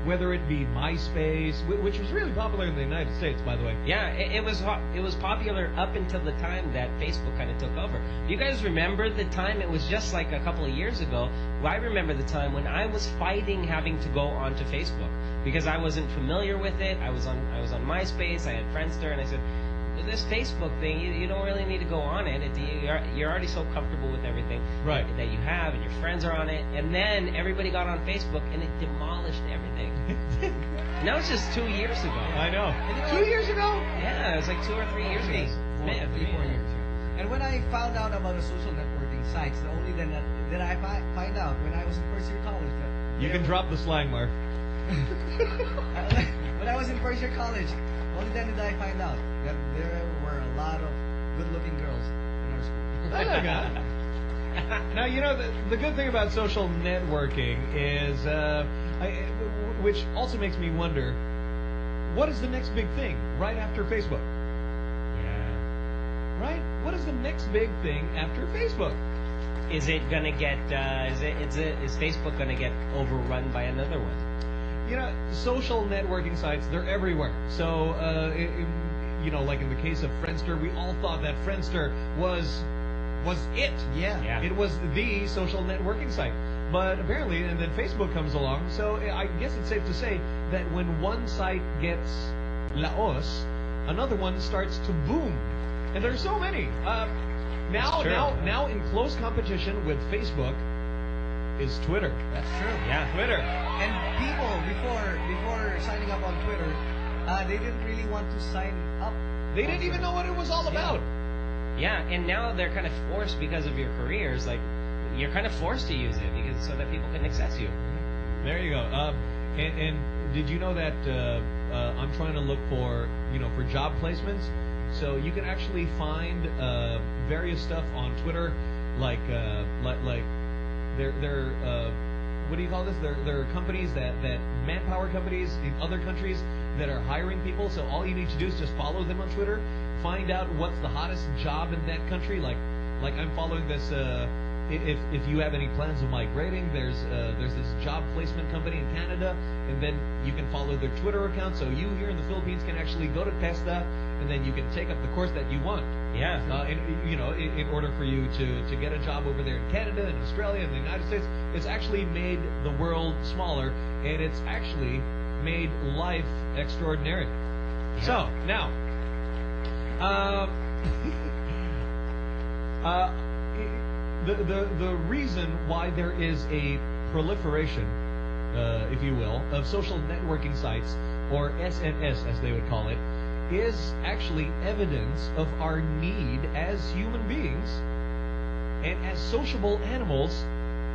whether it be MySpace, which was really popular in the United States, by the way. Yeah, it, it was it was popular up until the time that Facebook kind of took over. You guys remember the time? It was just like a couple of years ago. Well, I remember the time when I was fighting having to go onto Facebook because I wasn't familiar with it. I was on I was on MySpace. I had Friendster, and I said, "This Facebook thing, you, you don't really need to go on it. it you're, you're already so comfortable with everything Right. that you have, and your friends are on it." And then everybody got on Facebook, and it demolished everything. And that was just two years ago. I know. And Two years ago? Yeah, it was like two or three years ago. four, Man, three, four years. And when I found out about the social networking sites, the only then that, that I fi- find out when I was in first year college. That You can drop the slang, Mark. when I was in first year college, only then did I find out that there were a lot of good-looking girls in our school. Talaga? now you know the, the good thing about social networking is, uh, I, which also makes me wonder, what is the next big thing right after Facebook? Yeah. Right? What is the next big thing after Facebook? Is it gonna get? Uh, is it? Is it? Is Facebook gonna get overrun by another one? You know, social networking sites, they're everywhere. So, uh, i- in- you know, like in the case of Friendster, we all thought that Friendster was was it. Yeah. Yeah. It was the social networking site. But apparently, and then Facebook comes along, so I guess it's safe to say that when one site gets laos, another one starts to boom. And there's so many. Uh, now, true. now, now in close competition with Facebook is Twitter. That's true. Yeah. Twitter. And people before before signing up on Twitter, uh, they didn't really want to sign up. They didn't even know what it was all about. Yeah, and now they're kind of forced because of your careers. Like, you're kind of forced to use it because so that people can access you. There you go. Um, and, and did you know that uh, uh, I'm trying to look for you know for job placements? So you can actually find uh, various stuff on Twitter, like uh, like like they're they're uh, what do you call this? There there are companies that that manpower companies in other countries that are hiring people. So all you need to do is just follow them on Twitter, find out what's the hottest job in that country. Like like I'm following this. Uh, if if you have any plans of migrating, there's uh, there's this job placement company in Canada, and then you can follow their Twitter account. So you here in the Philippines can actually go to TESDA, and then you can take up the course that you want. Yeah. Uh, in, you know, in, in order for you to, to get a job over there in Canada and Australia and the United States, it's actually made the world smaller, and it's actually made life extraordinary. So now, um, uh, the, the the reason why there is a proliferation uh, if you will, of social networking sites, or SNS as they would call it, is actually evidence of our need as human beings and as sociable animals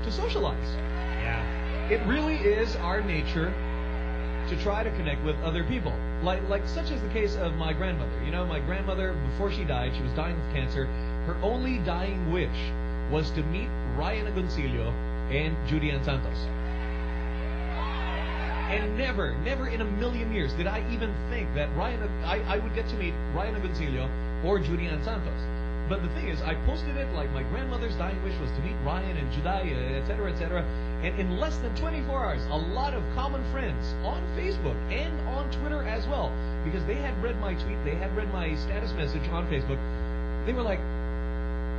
to socialize. Yeah. It really is our nature to try to connect with other people. Like, like such as the case of my grandmother. You know, my grandmother, before she died, she was dying of cancer. Her only dying wish was to meet Ryan Agoncillo and Judy Ann Santos. And never, never in a million years did I even think that Ryan, I, I would get to meet Ryan Agoncillo or Judy Ann Santos. But the thing is, I posted it like my grandmother's dying wish was to meet Ryan and Judy Ann, etc., etc. And in less than 24 hours, a lot of common friends on Facebook and on Twitter as well, because they had read my tweet, they had read my status message on Facebook. They were like,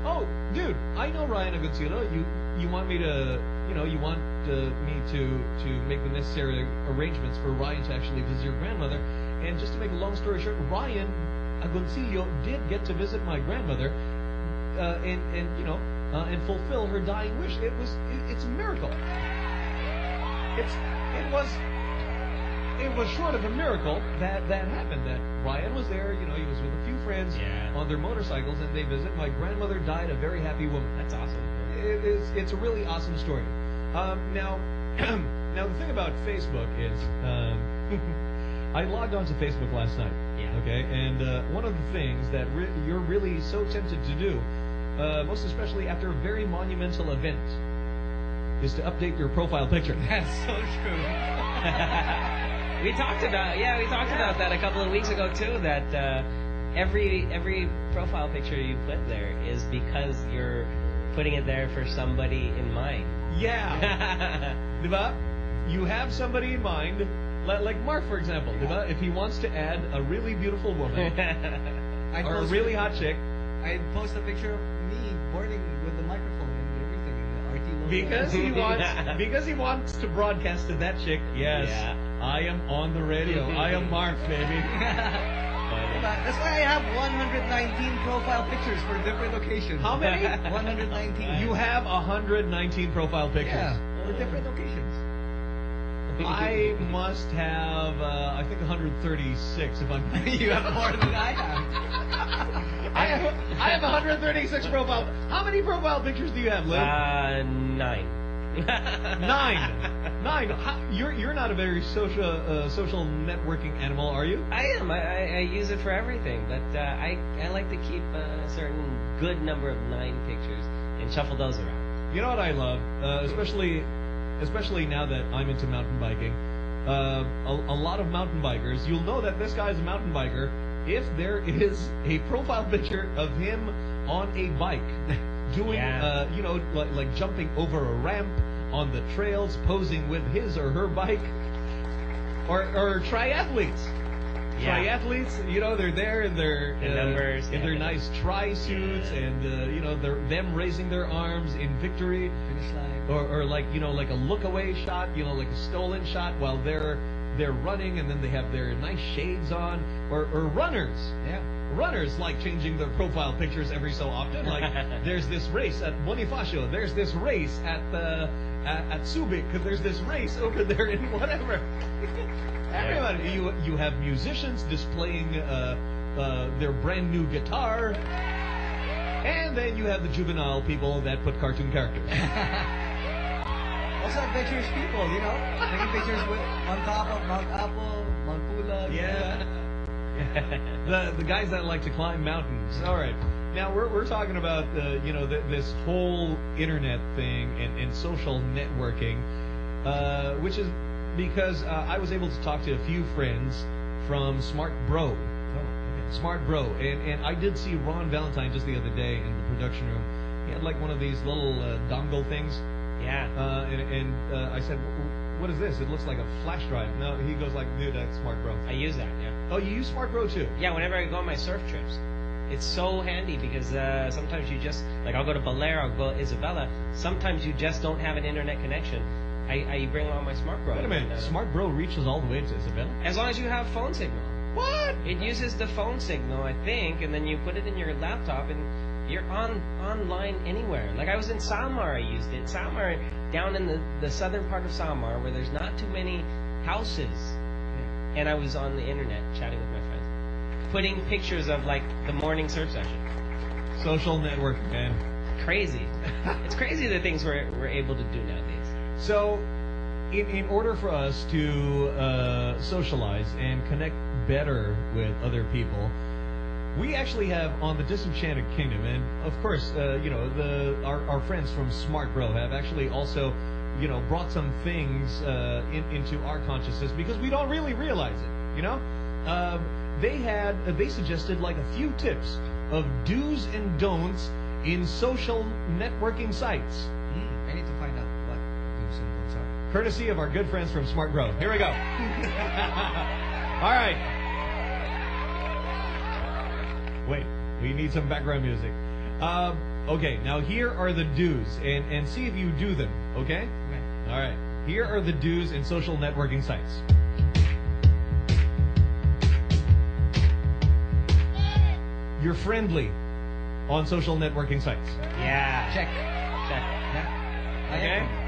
"Oh, dude, I know Ryan Agoncillo. You you want me to, you know, you want uh, me to to make the necessary arrangements for Ryan to actually visit your grandmother." And just to make a long story short, Ryan Agoncillo did get to visit my grandmother, uh, and and you know, uh, and fulfill her dying wish. It was it, it's a miracle. It's it was it was short of a miracle that that happened. That Ryan was there. You know, he was with a few friends on their motorcycles, and they visit. My grandmother died a very happy woman. That's awesome. It is. It's a really awesome story. Um, now, now the thing about Facebook is, um, I logged onto Facebook last night. Yeah. Okay, and uh, one of the things that re- you're really so tempted to do, uh, most especially after a very monumental event, is to update your profile picture. That's so true. we talked about yeah, we talked about that a couple of weeks ago too. That uh, every every profile picture you put there is because you're putting it there for somebody in mind. Yeah. diba? You have somebody in mind, li- like Mark, for example. Diba? If he wants to add a really beautiful woman I or a really hot chick, I post a picture boarding with the microphone and everything in the RT logo. because he wants because he wants to broadcast to that chick. Yes, Yeah. I am on the radio. I am Mark, baby. That's why I have 119 profile pictures for different locations. How many? 119. You have 119 profile pictures. Yeah, for different occasions. I must have, uh, I think 136 if I'm. you have more than I have. I have, I have 136 profile. How many profile pictures do you have, Lynn? Uh, nine. Nine. Nine. How, you're you're not a very social uh, social networking animal, are you? I am. I, I, I use it for everything, but uh, I I like to keep a certain good number of nine pictures and shuffle those around. You know what I love, uh, especially especially now that I'm into mountain biking. Uh, a, a lot of mountain bikers, you'll know that this guy's a mountain biker if there is a profile picture of him on a bike doing, Yeah. uh, you know, like, like jumping over a ramp on the trails, posing with his or her bike, or or triathletes. Yeah. Triathletes, you know, they're there in their The numbers, in yeah. their nice tri suits, and uh, you know, they're them raising their arms in victory, Finish line. or, or like you know, like a look away shot, you know, like a stolen shot while they're they're running, and then they have their nice shades on, or or runners. Yeah. Runners like changing their profile pictures every so often. Like there's this race at Bonifacio, there's this race at uh, at, at Subic, there's this race over there in whatever. Everybody, you you have musicians displaying uh, uh, their brand new guitar, and then you have the juvenile people that put cartoon characters. Also adventurous people, you know, taking pictures with on top of Mount Apo, Mount Pulag. Yeah. the the guys that like to climb mountains. All right. Now we're we're talking about uh, you know th- this whole internet thing and, and social networking, uh, which is because uh, I was able to talk to a few friends from Smart Bro. Smart Bro, and and I did see Ron Valentine just the other day in the production room. He had like one of these little uh, dongle things. Yeah. Uh, and and uh, I said, "What is this? It looks like a flash drive." No, he goes like, "Dude, that's Smart Bro." I use that. Yeah. Oh, you use Smart Bro too? Yeah, whenever I go on my surf trips, it's so handy because uh, sometimes you just like I'll go to Baler, I'll go to Isabela. Sometimes you just don't have an internet connection. I, I bring along my smart bro. Wait a minute, and, uh, Smart Bro reaches all the way to Isabela. As long as you have phone signal. What? It uses the phone signal, I think, and then you put it in your laptop, and You're on online anywhere. Like I was in Samar, I used it. Samar, down in the, the southern part of Samar, where there's not too many houses. And I was on the internet chatting with my friends. Putting pictures of like the morning surf session. Social network, man. Crazy. it's crazy the things we're, we're able to do nowadays. So, in, in order for us to uh, socialize and connect better with other people, we actually have on the Disenchanted Kingdom, and of course, uh, you know, the our, our friends from Smart Bro have actually also, you know, brought some things uh, in, into our consciousness because we don't really realize it. You know, um, they had uh, they suggested like a few tips of do's and don'ts in social networking sites. Courtesy of our good friends from Smart Bro. Here we go. All right. Wait, we need some background music. Um, okay, now here are the do's, and, and see if you do them, okay? Okay. All right. Here are the do's in social networking sites. You're friendly on social networking sites. Yeah. Check. Check. Okay.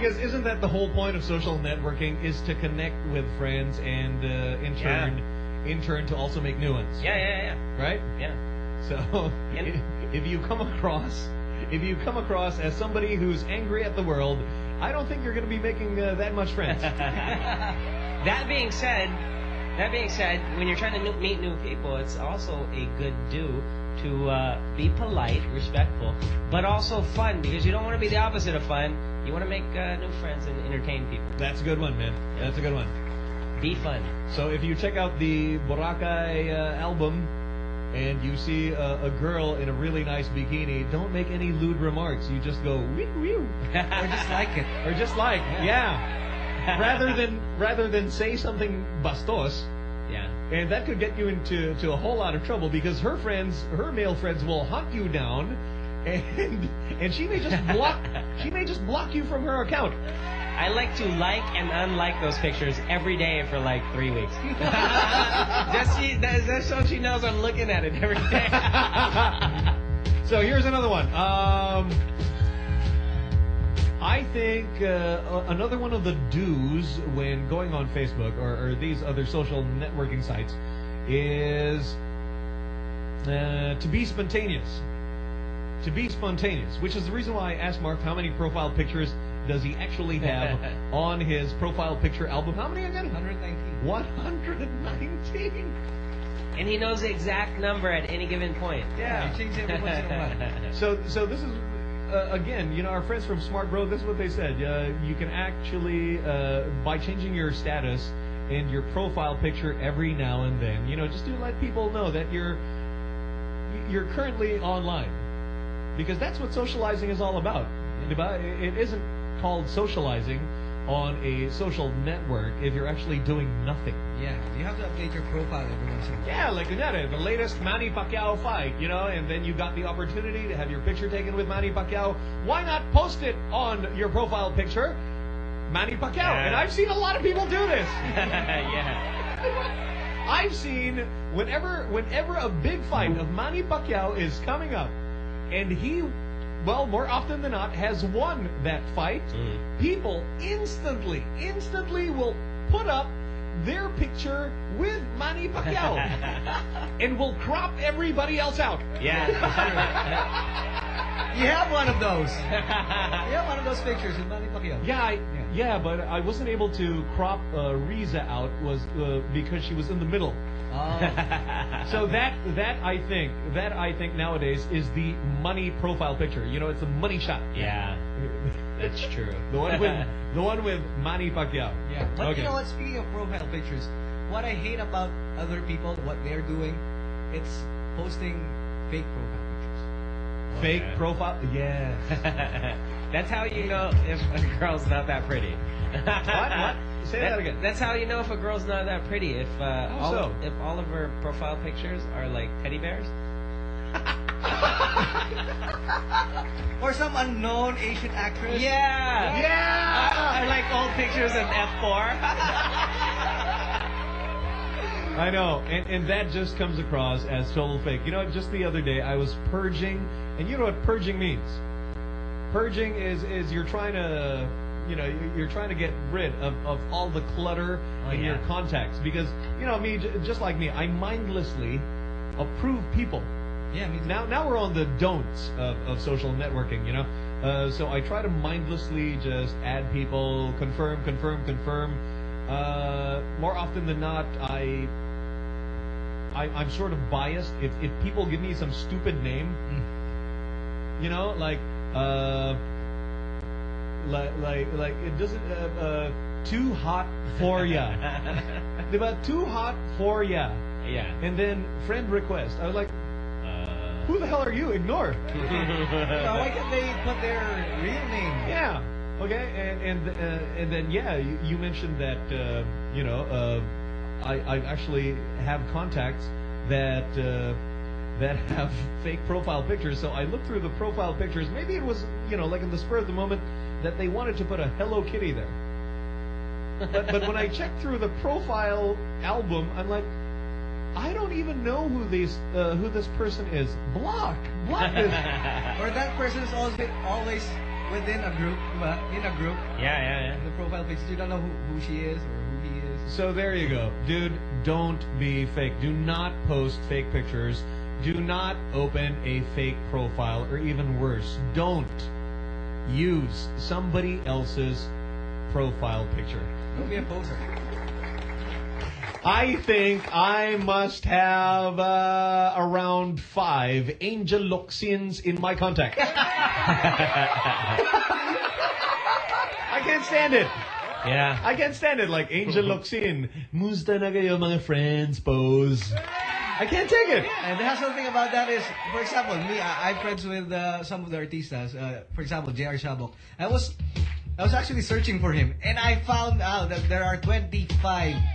Because isn't that the whole point of social networking is to connect with friends and uh, in turn, in turn to also make new ones, Yeah, yeah, yeah. right? Yeah. So And- if you come across, if you come across as somebody who's angry at the world, I don't think you're going to be making uh, that much friends. That being said, that being said, when you're trying to meet new people, it's also a good do to uh, be polite, respectful, but also fun because you don't want to be the opposite of fun. You want to make uh, new friends and entertain people. That's a good one, man. That's a good one. Be fun. So if you check out the Boracay uh, album and you see a, a girl in a really nice bikini, don't make any lewd remarks. You just go wee wee, Or just like it. or just like yeah. rather than rather than say something bastos, Yeah. And that could get you into to a whole lot of trouble because her friends, her male friends, will hunt you down, and and she may just block she may just block you from her account. I like to like and unlike those pictures every day for like three weeks. just she, that, that's so she knows I'm looking at it every day. So here's another one. Um, I think uh, another one of the do's when going on Facebook or, or these other social networking sites is uh, to be spontaneous. To be spontaneous, which is the reason why I asked Mark how many profile pictures does he actually have on his profile picture album. How many again? 119. 119. and he knows the exact number at any given point. Yeah. You change it every once in a while. So, so this is uh, again, you know, our friends from Smart Bro. This is what they said. Uh, you can actually, uh, by changing your status and your profile picture every now and then, you know, just to let people know that you're you're currently online, because that's what socializing is all about. It isn't called socializing on a social network if you're actually doing nothing. Yeah, you have to update your profile every once in a while. Yeah, like the latest Manny Pacquiao fight, you know, and then you got the opportunity to have your picture taken with Manny Pacquiao. Why not post it on your profile picture, Manny Pacquiao? Yeah. And I've seen a lot of people do this. yeah. I've seen whenever whenever a big fight of Manny Pacquiao is coming up, and he, well, more often than not, has won that fight, mm. people instantly, instantly will put up their picture with Manny Pacquiao and will crop everybody else out. Yeah. You have one of those. you have one of those pictures with Manny Pacquiao. Yeah, I, yeah, but I wasn't able to crop uh, Riza out was uh, because she was in the middle. Oh. So that that I think that I think nowadays is the money profile picture. You know, it's a money shot. Yeah. That's true. The one with the one with Manny Pacquiao. Yeah, but okay. you know what? Speaking of profile pictures, what I hate about other people, what they're doing, it's posting fake profile pictures. Fake profile. Yeah. That's how you know if a girl's not that pretty. What? What? Say that again. That's how you know if a girl's not that pretty. If uh, all so? of, if all of her profile pictures are like teddy bears. Or some unknown Asian actress. Yeah. Yeah. I, I like old pictures of F4. I know, and, and that just comes across as total fake. You know, just the other day I was purging, and you know what purging means? Purging is is you're trying to, you know, you're- trying to get rid of, of all the clutter Oh, in your contacts because you know me, just like me, I mindlessly approve people. Yeah, me too. Now now we're on the don'ts of, of social networking. You know, uh, so I try to mindlessly just add people, confirm, confirm, confirm. Uh, more often than not, I, I I'm sort of biased. If if people give me some stupid name, you know, like uh, like like like it doesn't uh, uh, too hot for ya. Diba? Too hot for ya. Yeah. And then friend request. I was like, who the hell are you? Ignore. Well, why can't they put their real name? Yeah. Okay. And and uh, and then yeah, you, you mentioned that uh, you know uh, I I actually have contacts that. Uh, that have fake profile pictures. So I looked through the profile pictures. Maybe it was, you know, like in the spur of the moment that they wanted to put a Hello Kitty there. But, but when I checked through the profile album, I'm like, I don't even know who these uh, who this person is. Block, block this. or that person is always always within a group, in a group. Yeah, yeah, yeah. The profile picture, you don't know who, who she is or is. So there you go. Dude, don't be fake. Do not post fake pictures. Do not open a fake profile, or even worse, don't use somebody else's profile picture. Don't be a poser. I think I must have uh, around five Angel Locsins in my contact. I can't stand it. Yeah. I can't stand it. Like Angel Locsin, musta na kayo mga friends pose. I can't take it. And the hassle thing about that is, for example, me, I, I'm friends with uh, some of the artistas. Uh, for example, JR Shabok. I was, I was actually searching for him, and I found out that there are 25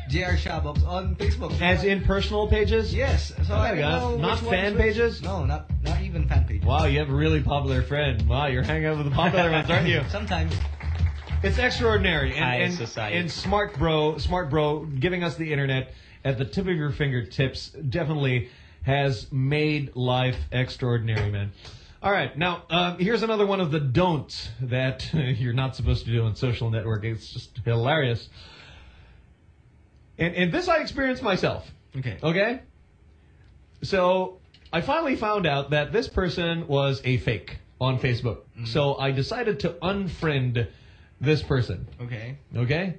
JR Shaboks on Facebook. As in personal pages? Yes. So Oh I my don't know Not fan pages? No, not not even fan pages. Wow, you have a really popular friend. Wow, you're hanging out with the popular ones, aren't you? Sometimes. It's extraordinary. And, High and, society. and smart bro, smart bro, giving us the internet at the tip of your fingertips definitely has made life extraordinary, man. All right, now um, here's another one of the don'ts that you're not supposed to do on social networking. It's just hilarious. And and this I experienced myself. Okay. Okay. So I finally found out that this person was a fake on Facebook. So I decided to unfriend this person. Okay. Okay?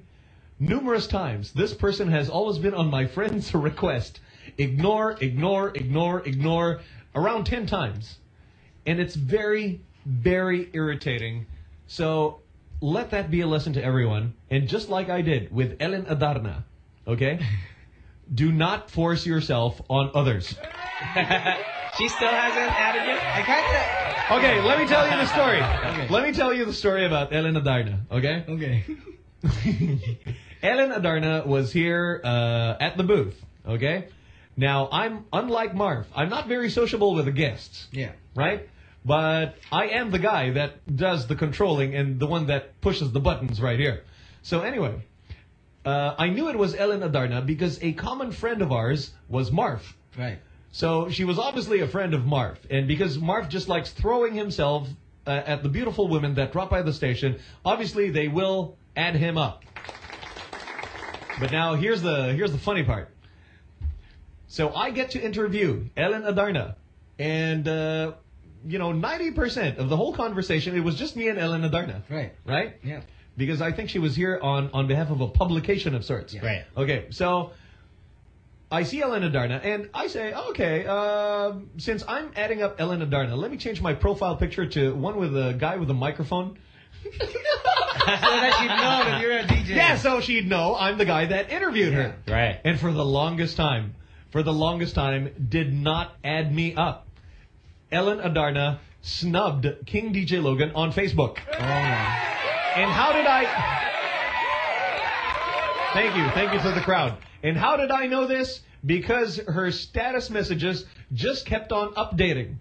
Numerous times, this person has always been on my friend's request. Ignore, ignore, ignore, ignore, around 10 times. And it's very, very irritating. So let that be a lesson to everyone. And just like I did with Ellen Adarna, okay? Do not force yourself on others. she still hasn't added you? I kind of. Okay, let me tell you the story. Okay. Let me tell you the story about Ellen Adarna, okay? Okay. Ellen Adarna was here uh, at the booth, okay? Now, I'm unlike Marv. I'm not very sociable with the guests, Yeah. right? But I am the guy that does the controlling and the one that pushes the buttons right here. So anyway, uh, I knew it was Ellen Adarna because a common friend of ours was Marv. Right. So she was obviously a friend of Marv, and because Marv just likes throwing himself uh, at the beautiful women that drop by the station, obviously they will add him up. But now here's the here's the funny part. So I get to interview Ellen Adarna, and uh, you know, ninety percent of the whole conversation it was just me and Ellen Adarna. Right. Right. Yeah. Because I think she was here on on behalf of a publication of sorts. Right. Okay. So. I see Ellen Adarna, and I say, okay, uh, since I'm adding up Ellen Adarna, let me change my profile picture to one with a guy with a microphone. so that you know that you're a DJ. Yeah, so she'd know I'm the guy that interviewed her. Right. And for the longest time, for the longest time, did not add me up. Ellen Adarna snubbed King DJ Logan on Facebook. Oh. And how did I... Thank you. Thank you to the crowd. And how did I know this? Because her status messages just kept on updating.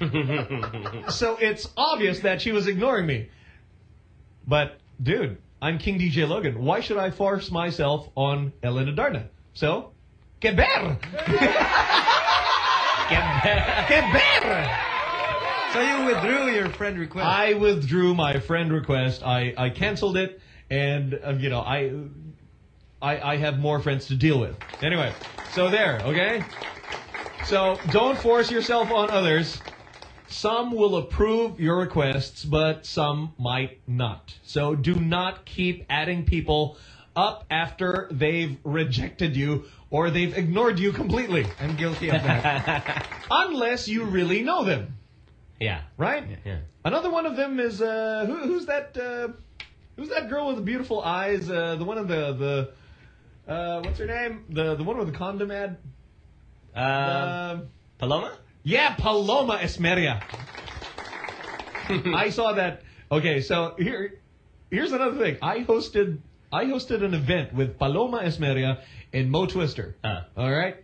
so it's obvious that she was ignoring me. But, dude, I'm King DJ Logan. Why should I force myself on Ellen Adarna? So, Keber! Keber! So you withdrew your friend request. I withdrew my friend request. I, I canceled it, and uh, you know I, I I have more friends to deal with. Anyway, so there, okay. So don't force yourself on others. Some will approve your requests, but some might not. So do not keep adding people up after they've rejected you or they've ignored you completely. I'm guilty of that. Unless you really know them. Yeah. Right? Yeah. Another one of them is uh, who, who's that? Uh, who's that girl with the beautiful eyes? Uh, the one of the the uh, what's her name? The the one with the condom ad. Um, Paloma. Yeah, Paloma Esmeria. I saw that. Okay, so here here's another thing. I hosted I hosted an event with Paloma Esmeria and Mo Twister. All right.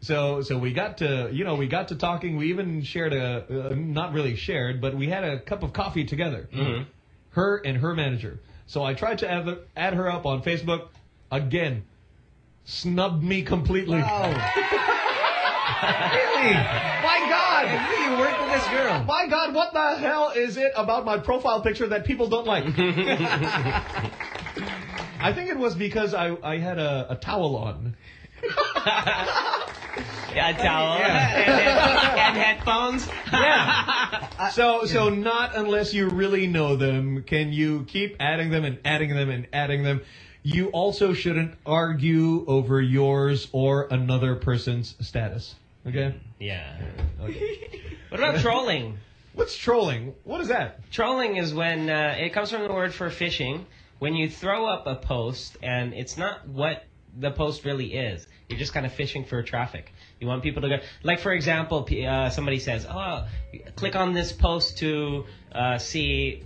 So so we got to you know we got to talking. We even shared a uh, not really shared, but we had a cup of coffee together. Mm -hmm. Her and her manager. So I tried to add, add her up on Facebook. Again, snubbed me completely. really? My God! you worked with this girl. My God, what the hell is it about my profile picture that people don't like? I think it was because I, I had a, a towel on. Yeah, towel Yeah. and, and headphones. Yeah. Uh, so so not unless you really know them can you keep adding them and adding them and adding them. You also shouldn't argue over yours or another person's status. Okay? Yeah. Okay. What about trolling? What's trolling? What is that? Trolling is when uh, it comes from the word for fishing. When you throw up a post and it's not what the post really is, you're just kind of fishing for traffic. You want people to go, like for example, uh, somebody says, "Oh, click on this post to uh, see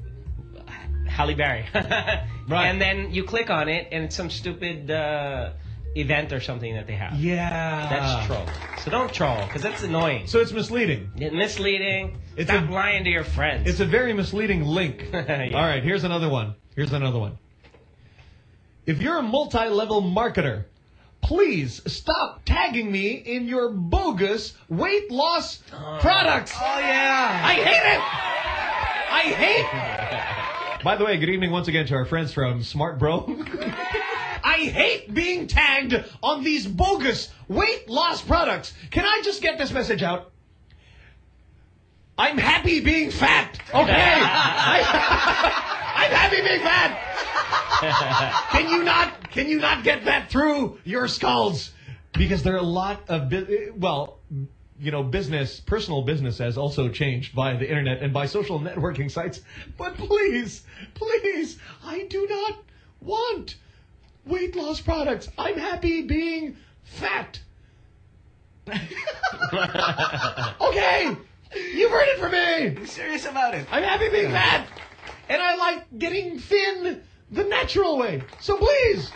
Halle Berry," right? And then you click on it, and it's some stupid uh, event or something that they have. Yeah. That's troll. So don't troll, because that's annoying. So it's misleading. Yeah, misleading. It's Stop a- lying to your friends. It's a very misleading link. All right, here's another one. Here's another one. If you're a multi-level marketer, please stop tagging me in your bogus weight loss products. Oh yeah. I hate it. I hate. By the way, good evening once again to our friends from Smart Bro. I hate being tagged on these bogus weight loss products. Can I just get this message out? I'm happy being fat. Okay. I, am happy being fat. can you not? Can you not get that through your skulls? Because there are a lot of well, you know, business, personal business has also changed via the internet and by social networking sites. But please, please, I do not want weight loss products. I'm happy being fat. okay, you've heard it from me. I'm serious about it. I'm happy being fat, and I like getting thin the natural way. So please,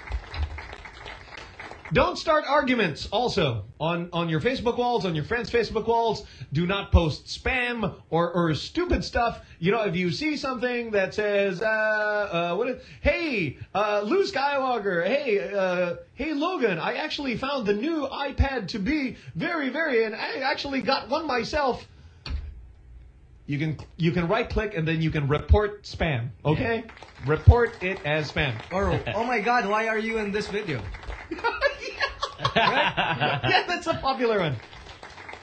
don't start arguments. Also, on on your Facebook walls, on your friends' Facebook walls, do not post spam or or stupid stuff. You know, if you see something that says, uh, uh, what? Is, hey, uh, Luke Skywalker. Hey, uh, hey, Logan. I actually found the new iPad to be very, very, and I actually got one myself. You can you can right click and then you can report spam. Okay, report it as spam. Or oh my God, why are you in this video? yeah, that's a popular one.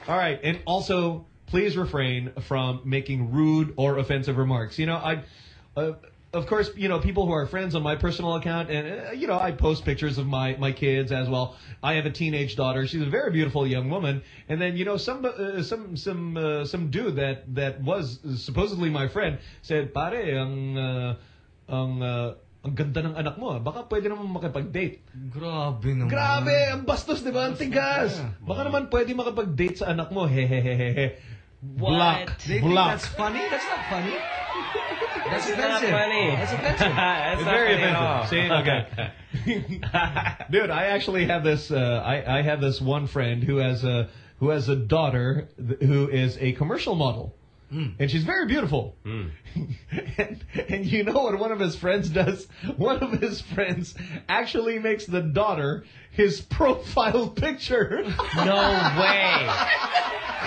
All right, and also please refrain from making rude or offensive remarks. You know, I, uh, of course, you know people who are friends on my personal account, and uh, you know I post pictures of my my kids as well. I have a teenage daughter; she's a very beautiful young woman. And then you know some uh, some some uh, some dude that that was supposedly my friend said, "Pare, ang uh, ang uh, ang ganda ng anak mo. ah. Baka pwede naman makipag-date." Grabe naman. Grabe, ang bastos, di ba? Ang tigas. Baka naman pwede makapag-date sa anak mo. Hehehehe. Block. They think that's funny? That's not funny. That's It's not offensive. funny. That's offensive. It's It's not very funny at all. offensive. See, okay. Dude, I actually have this. Uh, I I have this one friend who has a who has a daughter th- who is a commercial model, Mm. And she's very beautiful. Mm. and, and you know what one of his friends does? One of his friends actually makes the daughter his profile picture. No way.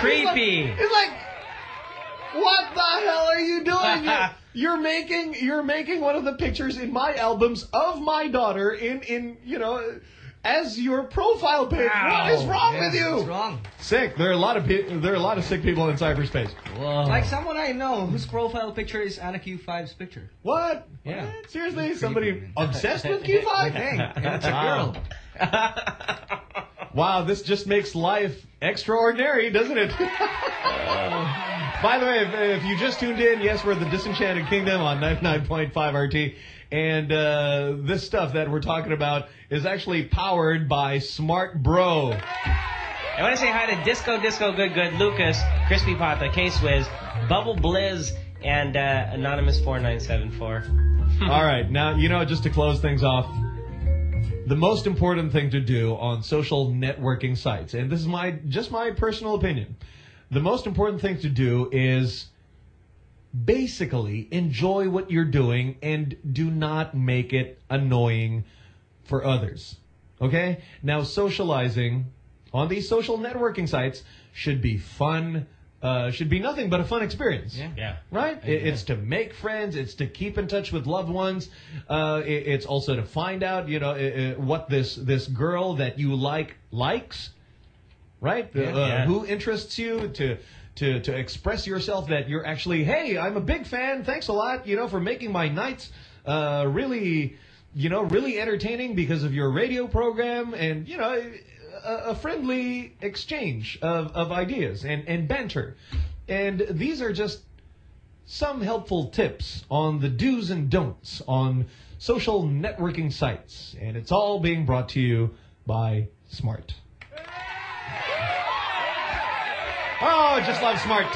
Creepy. It's like, what the hell are you doing? You're, you're making you're making one of the pictures in my albums of my daughter in in you know as your profile page. What is wrong Yeah, with you? what's wrong? Sick. There are a lot of pe- there are a lot of sick people in cyberspace. Like someone I know whose profile picture is Anna Q5's picture. What? Yeah. Seriously, somebody obsessed with Q5? I think. And it's a girl. Wow, this just makes life extraordinary, doesn't it? By the way, if, if you just tuned in, yes, we're the Disenchanted Kingdom on 99.5 RT. And uh, this stuff that we're talking about is actually powered by Smart Bro. I want to say hi to Disco Disco Good Good, Lucas, Crispy Pata, K Swizz, Bubble Blizz, and uh, Anonymous 4974. All right, now, you know, just to close things off, the most important thing to do on social networking sites, and this is my just my personal opinion, the most important thing to do is basically enjoy what you're doing and do not make it annoying for others. Okay? Now, socializing on these social networking sites should be fun, uh, should be nothing but a fun experience. Yeah. Yeah. Right? It- It's to make friends. It's to keep in touch with loved ones. Uh, it- it's also to find out, you know, uh, uh, what this this girl that you like likes. Right? Yeah. Uh, Yeah. Who interests you to to to express yourself that you're actually, hey, I'm a big fan. Thanks a lot, you know, for making my nights uh, really, you know, really entertaining because of your radio program and you know. A, a friendly exchange of, of ideas and, and banter. And these are just some helpful tips on the do's and don'ts on social networking sites. And it's all being brought to you by Smart. Oh, just love Smart.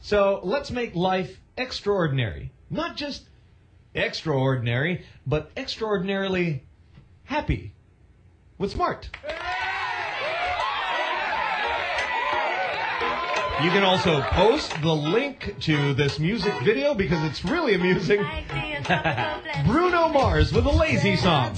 So let's make life extraordinary. Not just extraordinary, but extraordinarily happy with Smart. You can also post the link to this music video because it's really amusing. Bruno Mars with a lazy song.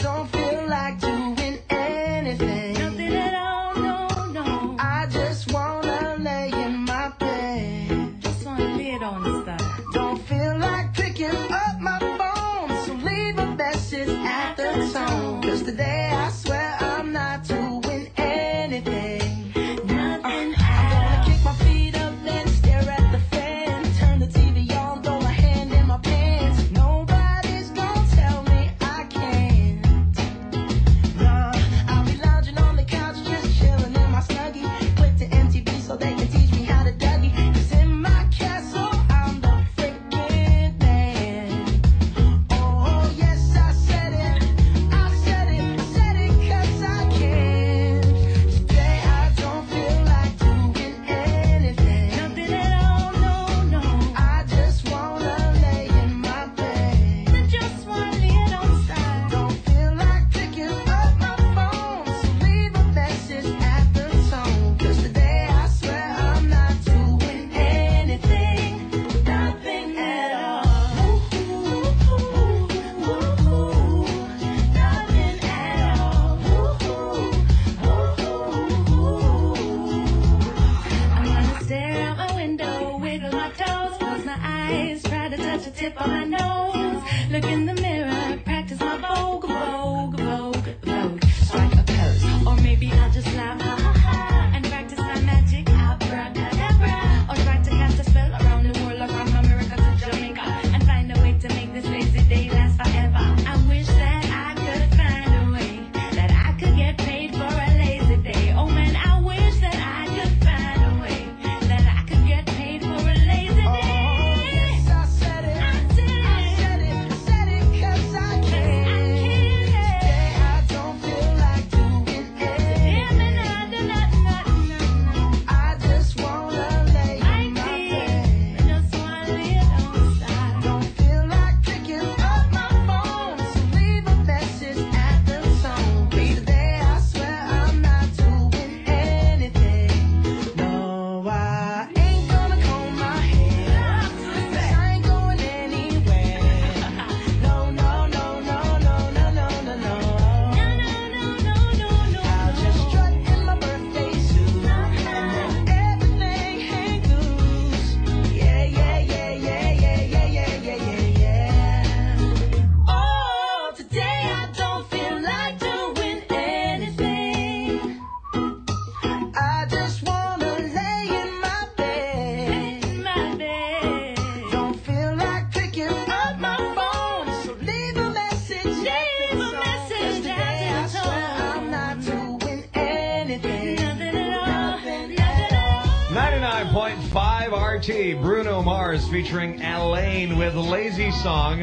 Bruno Mars featuring Alaine with Lazy Song.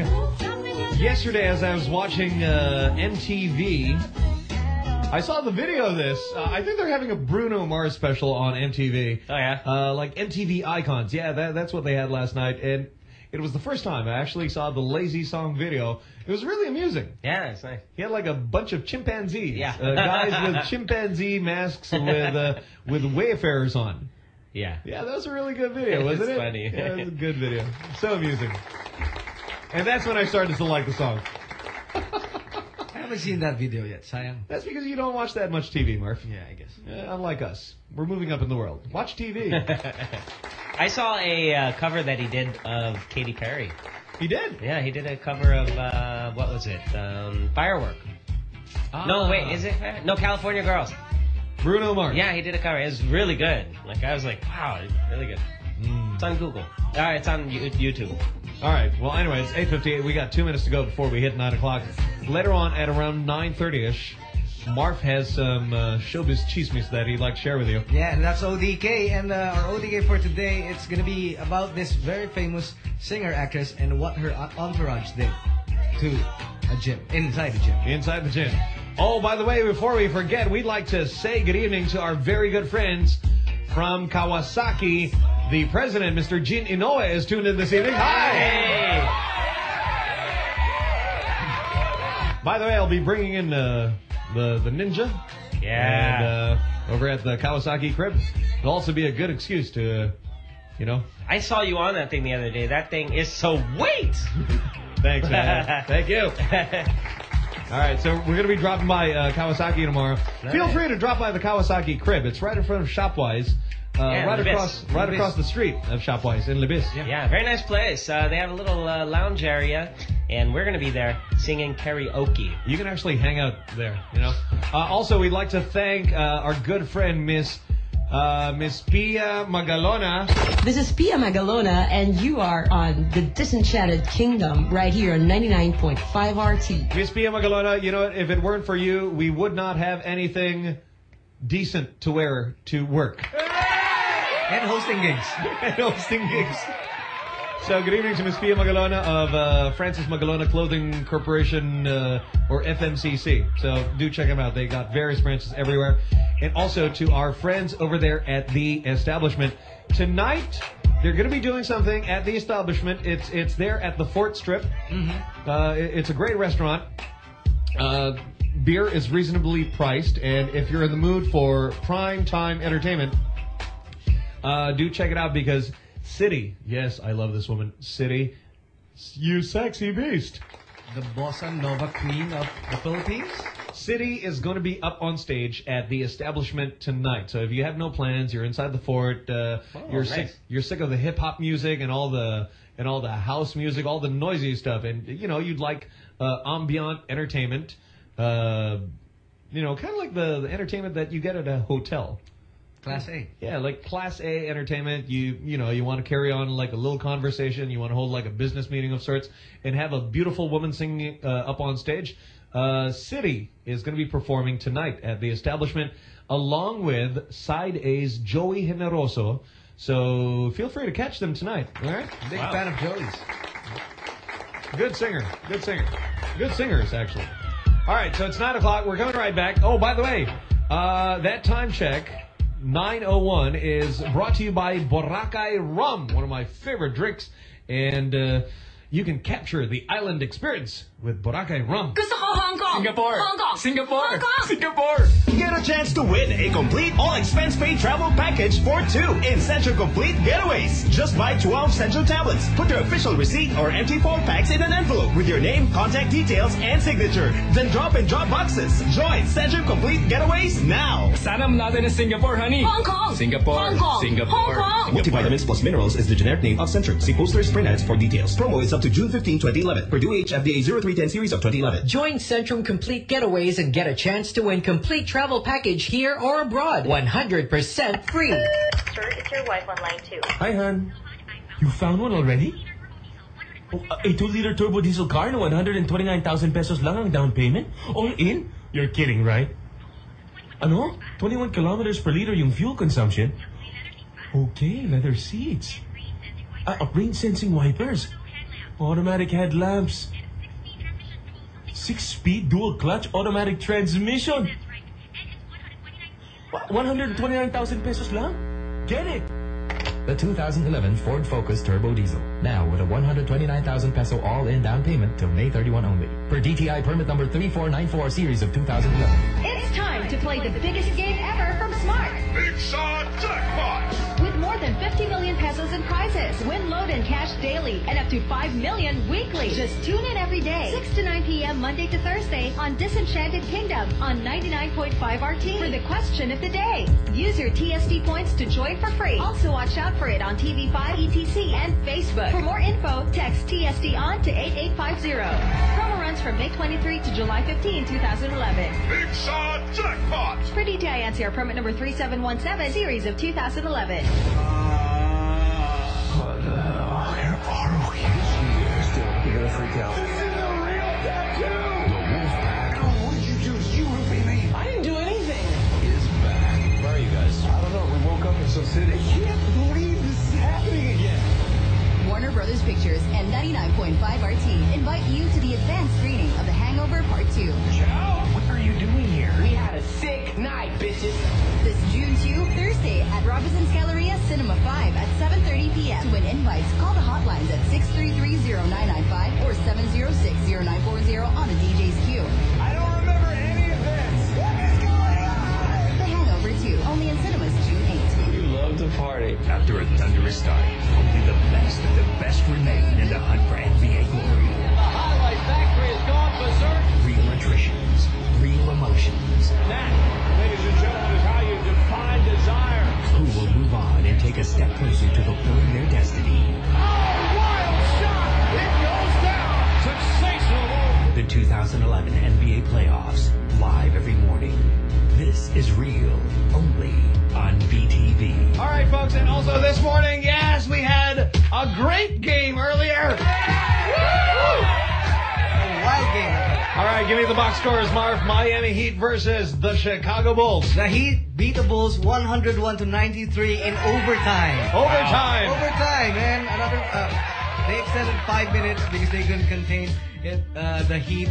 Yesterday, as I was watching uh, MTV, I saw the video of this. Uh, I think they're having a Bruno Mars special on MTV. Oh, yeah? Uh, like MTV Icons. Yeah, that, that's what they had last night. And it was the first time I actually saw the Lazy Song video. It was really amusing. Yeah, it's nice. He had like a bunch of chimpanzees. Yeah. Uh, guys with chimpanzee masks with uh, with wayfarers on. Yeah. Yeah, that was a really good video, wasn't it? funny. Yeah, it was a good video. So amusing. And that's when I started to like the song. I haven't seen that video yet. Sayang. That's because you don't watch that much TV, Murph. Yeah, I guess. Uh, unlike us. We're moving up in the world. Watch TV. I saw a uh, cover that he did of Katy Perry. He did? Yeah, he did a cover of, uh, what was it? Um, Firework. No, wait, is it? No, California Girls. Bruno Mars. Yeah, he did a cover. It was really good. Like, I was like, wow, it's really good. It's on Google. All right, it's on YouTube. All right. Well, anyway, it's 8.58. We got two minutes to go before we hit 9 o'clock. Later on at around 9.30ish, Marv has some uh, showbiz chismes that he'd like to share with you. Yeah, and that's ODK. And uh, our ODK for today, it's going to be about this very famous singer actress and what her entourage did to a gym, inside the gym. Inside the gym. Oh, by the way, before we forget, we'd like to say good evening to our very good friends from Kawasaki. The president, Mr. Jin Inoue, is tuned in this evening. Hi! By the way, I'll be bringing in uh, the the ninja. Yeah. And uh, over at the Kawasaki crib, it'll also be a good excuse to, uh, you know. I saw you on that thing the other day. That thing is so weight. Thanks, man. Thank you. All right, so we're going to be dropping by uh, Kawasaki tomorrow. Feel free to drop by the Kawasaki crib. It's right in front of Shopwise, uh, Yeah, right Libis. across right Libis. across the street of Shopwise in Libis. Yeah. very nice place. Uh, they have a little uh, lounge area, and we're going to be there singing karaoke. You can actually hang out there, you know. Uh, also, we'd like to thank uh, our good friend Miss uh, Miss Pia Magalona. This is Pia Magalona, and you are on the Disenchanted Kingdom right here on 99.5 RT. Miss Pia Magalona, you know what? If it weren't for you, we would not have anything decent to wear to work. And hosting gigs. and hosting gigs. So good evening to Miss Pia Magalona of uh, Francis Magalona Clothing Corporation uh, or FMCC. So do check them out. They got various branches everywhere. And also to our friends over there at the establishment. Tonight, they're going to be doing something at the establishment. It's it's there at the Fort Strip. Uh, it- it's a great restaurant. Uh, beer is reasonably priced, and if you're in the mood for prime time entertainment, uh, do check it out because Sitti, yes, I love this woman. Sitti, you sexy beast. The bossa nova queen of the Philippines. Sitti is going to be up on stage at the establishment tonight. So if you have no plans, you're inside the fort. Uh, Oh, you're nice. sick. You're sick of the hip hop music and all the and all the house music, all the noisy stuff, and you know you'd like uh, ambient entertainment. Uh, you know, kind of like the, the entertainment that you get at a hotel. Class A. Yeah, like class A entertainment. You you know you want to carry on like a little conversation. You want to hold like a business meeting of sorts, and have a beautiful woman singing uh, up on stage. Uh, Sitti is going to be performing tonight at the establishment, along with Side A's Joey Generoso. So feel free to catch them tonight. All right, Big fan of Joey's. Good singer. Good singer. Good singers, actually. All right, so it's 9 o'clock. We're coming right back. Oh, by the way, uh, that time check, 9.01, is brought to you by Boracay Rum, one of my favorite drinks. And uh, you can capture the island experience with Boracay Rum. Gusto ko Hong Kong! Singapore. Hong Kong! Singapore. Hong Kong! Singapore. Get a chance to win a complete all-expense-paid travel package for two in Centrum Complete Getaways. Just buy 12 Centrum tablets. Put your official receipt or empty phone packs in an envelope with your name, contact details, and signature. Then drop in drop boxes. Join Centrum Complete Getaways now. Sana manalo na Singapore, honey. Hong Kong! Singapore. Hong Kong! Singapore. Hong Kong! Multivitamins plus minerals is the generic name of Centrum. See posters, print ads for details. Promo is up to June 15, 2011. Purdue HFDA 0310 series of 2011. Join Centrum Complete Getaways and get a chance to win complete travel package here or abroad. 100% free. Sir, it's your wife on line two. Hi, hon. You found one already? Oh, a 2-liter turbo diesel car na 129,000 pesos lang ang down payment? All in? You're kidding, right? Ano? 21 kilometers per liter yung fuel consumption? Okay, leather seats. Uh, uh, rain sensing wipers. Automatic headlamps. Six-speed dual clutch automatic transmission. Wa- 129,000 pesos lang? Get it! The 2011 Ford Focus Turbo Diesel. Now with a 129,000 peso all-in down payment till May 31 only. Per DTI permit number 3494 series of 2011. It's time to play the biggest game ever from Smart. Big Shot Jackpot! With more than 50 million pesos in prizes, win load and cash daily, and up to 5 million weekly. Just tune in every day, 6 to 9 p.m. Monday to Thursday on Disenchanted Kingdom on 99.5 RT for the question of the day. Use your TSD points to join for free. Also watch out for it on TV5, ETC, and Facebook. For more info, text TSD on to 8850. Promo runs from May 23 to July 15, 2011. Big Shot Jackpot! For DTI NCR permit number 3717, series of 2011. You're gonna freak out. This is the Wolfpack. What did you do? You me. I didn't do anything. Is back. Where are you guys? I don't know. We woke up in some city. I can't believe this is happening again. Warner Brothers Pictures and 99.5 RT invite you to the advanced screening of The Hangover Part 2. Ciao. What are you doing here? We had a sick night, bitches. This June 2, Thursday at Robinson's Galleria Cinema 5 at 7.30 p.m. To win invites, call the hotlines at 633-0995 or 706-0940 on the DJ's cue. I don't remember any of this. What is going on? The Hangover 2, only in cinemas June 8. You love to party. After a thunderous start, only the best of the best remain in the hunt for NBA glory. The highlight factory has gone berserk. Real attritions, real emotions. That, a step closer to fulfilling their destiny? Wild shot. It goes down. Sensational. The 2011 NBA playoffs, live every morning. This is real, only on BTV. All right, folks, and also this morning, yes, we had a great game earlier. All right, give me the box scores, Marv. Miami Heat versus the Chicago Bulls. The Heat beat the Bulls 101 to 93 in overtime. Overtime. Overtime, man. Another. Uh, they extended five minutes because they couldn't contain it, uh, the Heat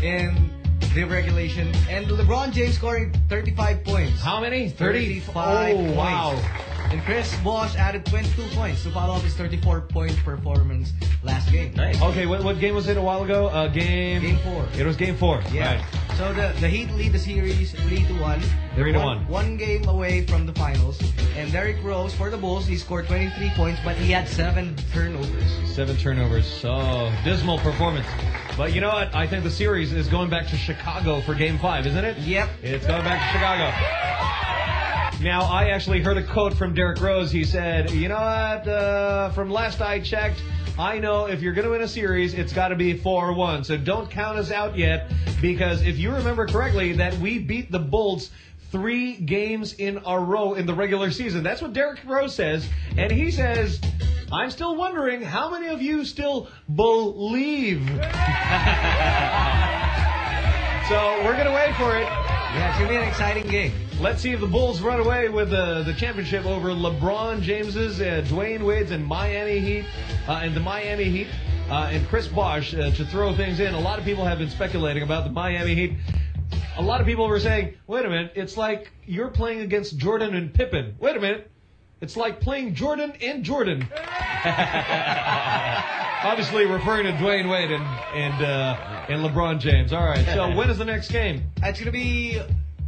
in the regulation. And LeBron James scoring 35 points. How many? 30? 35 Oh, points. wow. And Chris Bosh added 22 points to follow up his 34 point performance last game. Nice. Okay, what, what game was it a while ago? Uh, game. Game four. It was game four. Yeah. So the the Heat lead the series three to one. They're Three to one, one. One game away from the finals. And Derrick Rose for the Bulls, he scored 23 points, but he had seven turnovers. Seven turnovers. So dismal performance. But you know what? I think the series is going back to Chicago for game five, isn't it? Yep. It's going back to Chicago. Now, I actually heard a quote from Derrick Rose. He said, You know what? Uh, from last I checked, I know if you're going to win a series, it's got to be 4 1. So don't count us out yet, because if you remember correctly, that we beat the Bulls three games in a row in the regular season. That's what Derrick Rose says. And he says, I'm still wondering how many of you still believe. so we're going to wait for it. Yeah, it's going to be an exciting game. Let's see if the Bulls run away with the, the championship over LeBron James's, uh, Dwyane Wade's, and Miami Heat, uh, and the Miami Heat, uh, and Chris Bosh uh, to throw things in. A lot of people have been speculating about the Miami Heat. A lot of people were saying, wait a minute, it's like you're playing against Jordan and Pippen. Wait a minute, it's like playing Jordan and Jordan. Obviously referring to Dwyane Wade and and uh, and LeBron James. All right, so when is the next game? It's going to be,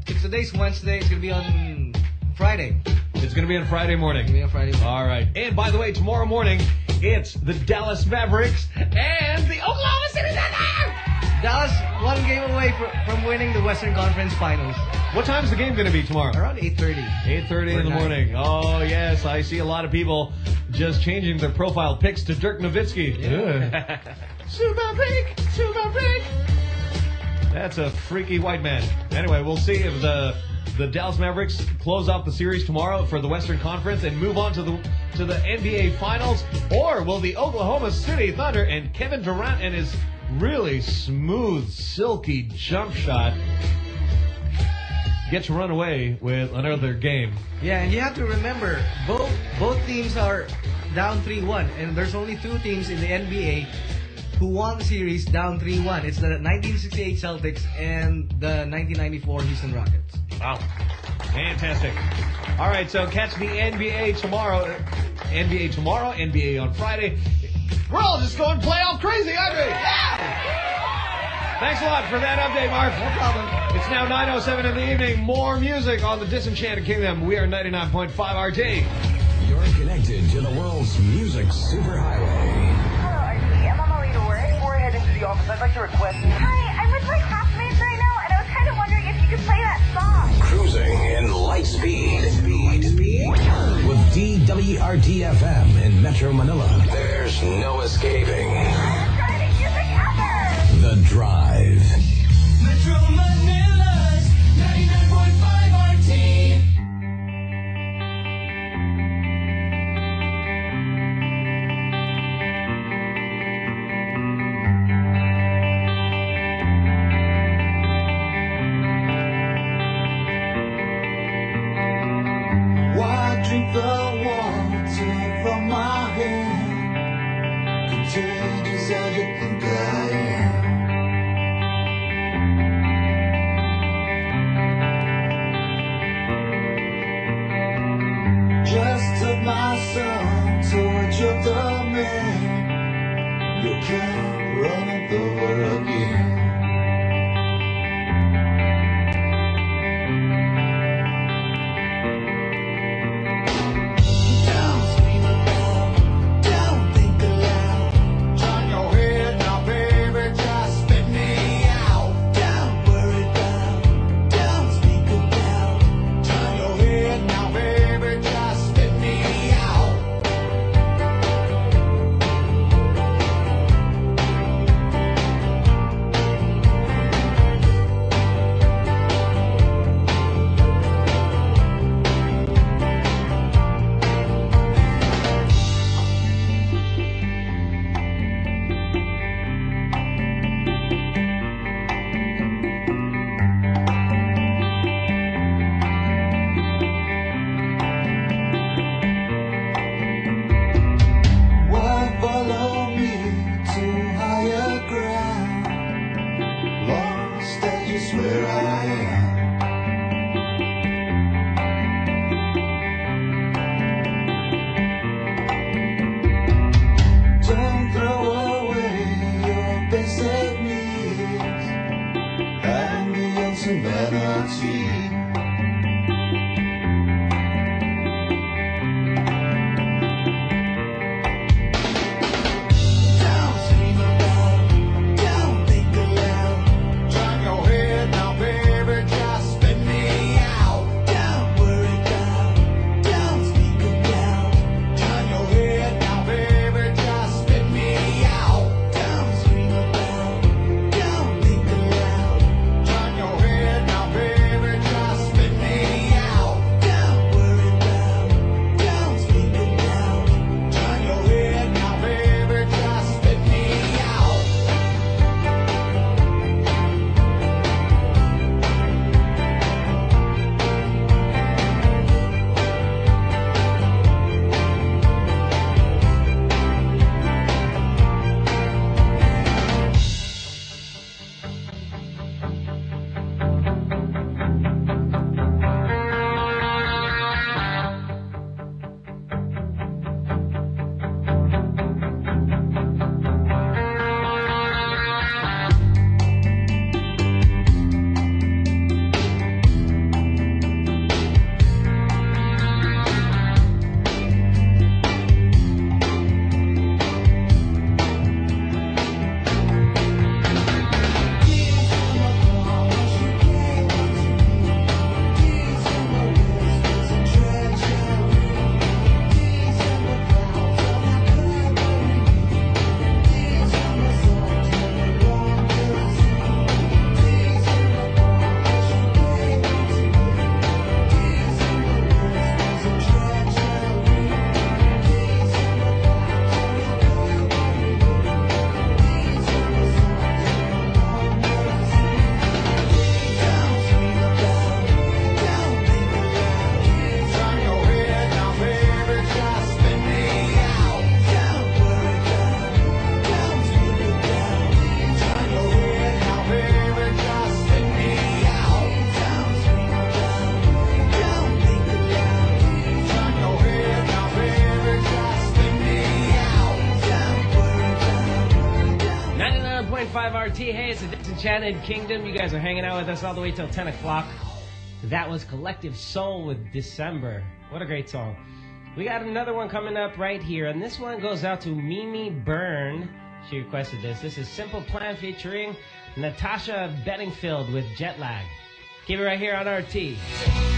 it's today's Wednesday, it's going to be on Friday. It's going to be on Friday morning. It's to be on Friday morning. All right. And by the way, tomorrow morning, it's the Dallas Mavericks and the Oklahoma City Thunder. Dallas one game away from winning the Western Conference Finals. What time's the game going to be tomorrow? Around 8.30. 8.30 in the nine. morning. Oh, yes. I see a lot of people just changing their profile pics to Dirk Nowitzki. Super freak! Super freak! That's a freaky white man. Anyway, we'll see if the the Dallas Mavericks close out the series tomorrow for the Western Conference and move on to the to the NBA Finals, or will the Oklahoma City Thunder and Kevin Durant and his really smooth, silky jump shot get to run away with another game? Yeah, and you have to remember, both both teams are down 3-1. And there's only two teams in the NBA who won the series down 3-1. It's the 1968 Celtics and the 1994 Houston Rockets. Wow. Fantastic. All right, so catch the NBA tomorrow. NBA tomorrow, NBA on Friday. We're all just going playoff crazy, aren't we? Yeah! Thanks a lot for that update, Mark. No problem. It's now 9.07 in the evening. More music on the Disenchanted Kingdom. We are 99.5 RT. You're connected to the world's music superhighway. I'm on my way to work. Before I head into the office, I'd like to request. Hi, I'm with my classmates right now, and I was kind of wondering if you could play that song. Cruising in light speed. With DWRT-FM in Metro Manila. There's no escaping. The Drive. Disenchanted Kingdom. You guys are hanging out with us all the way till 10 o'clock. That was Collective Soul with December. What a great song. We got another one coming up right here, and this one goes out to Mimi Byrne. She requested this. This is Simple Plan featuring Natasha Bedingfield with Jet Lag. Keep it right here on RT.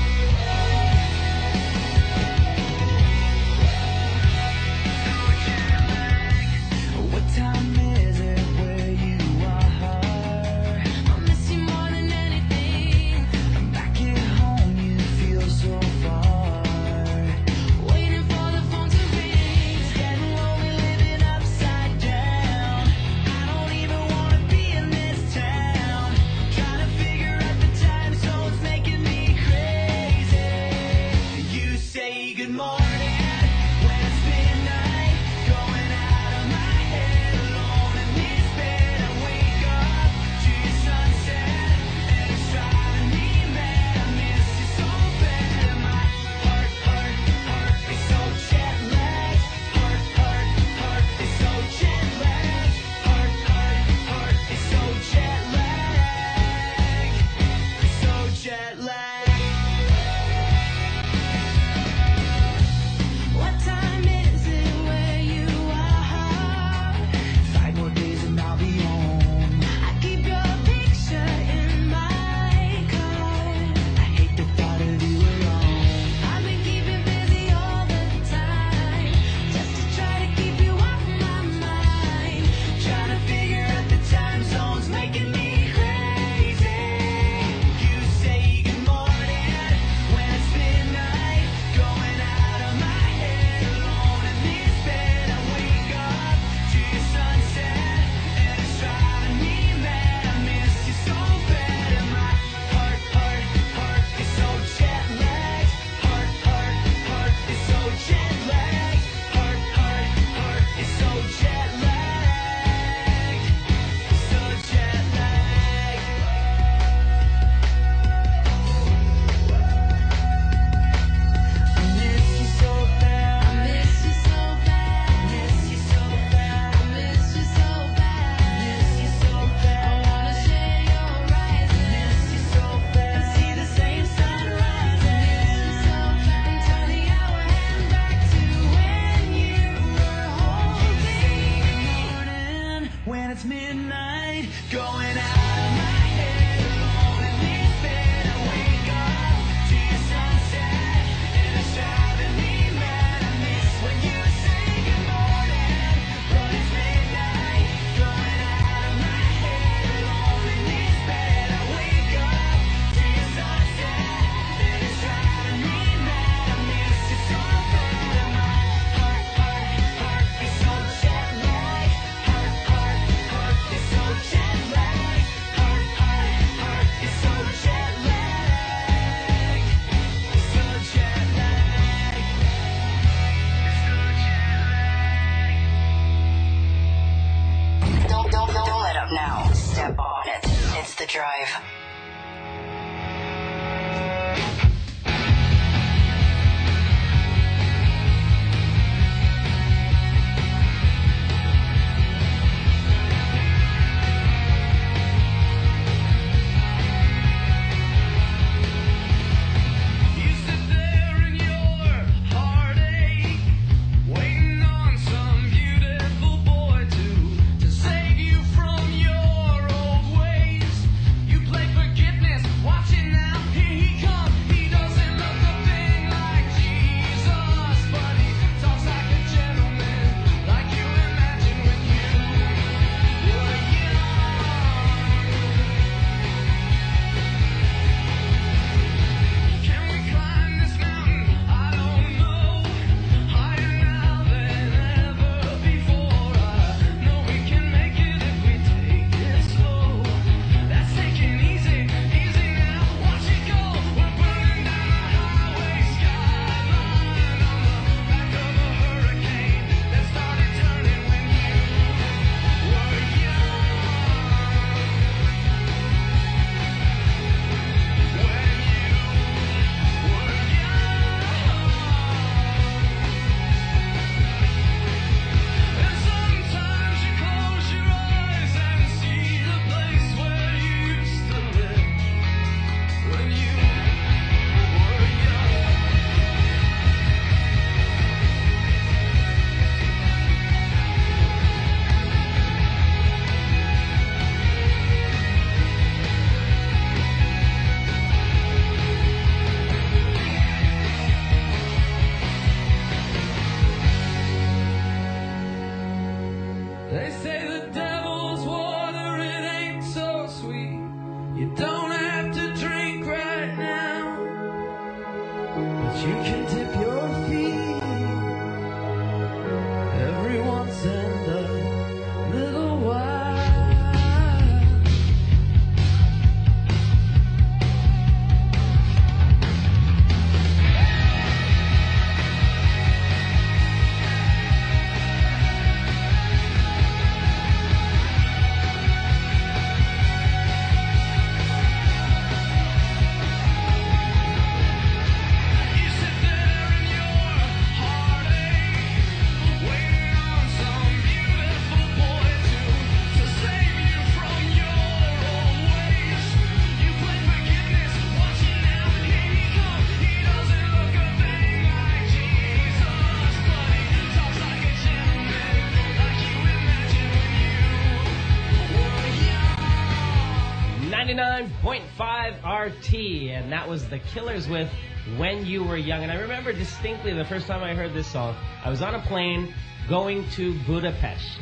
RT, and that was The Killers with When You Were Young. And I remember distinctly the first time I heard this song, I was on a plane going to Budapest,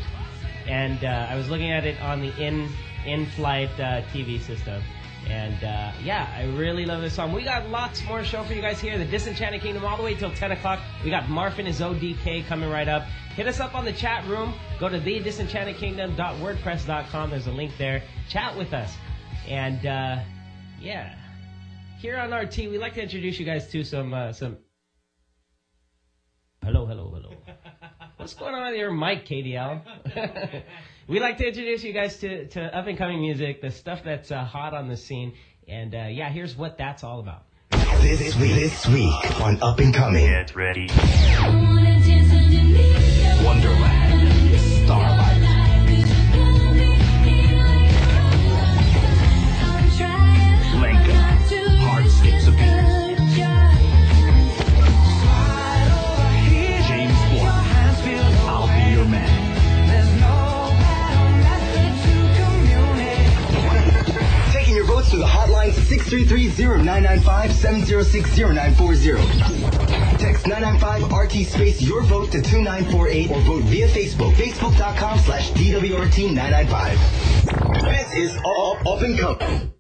and uh, I was looking at it on the in in flight uh, TV system. And uh, yeah, I really love this song. We got lots more show for you guys here. The Disenchanted Kingdom all the way till 10 o'clock. We got Marfin is ODK coming right up. Hit us up on the chat room. Go to thedisenchantedkingdom.wordpress.com. There's a link there. Chat with us. And uh, yeah, here on RT, we'd like to introduce you guys to some uh, some. Hello, hello, hello. What's going on with your mic, KDL? we'd like to introduce you guys to, to up and coming music, the stuff that's uh, hot on the scene. And uh, yeah, here's what that's all about. This week, this week on Up and Coming. Get ready. Wonderland. Starlight. 633-0995-706-0940. Text 995 RT space your vote to 2948 or vote via Facebook. Facebook.com slash DWRT 995. This is all up and coming.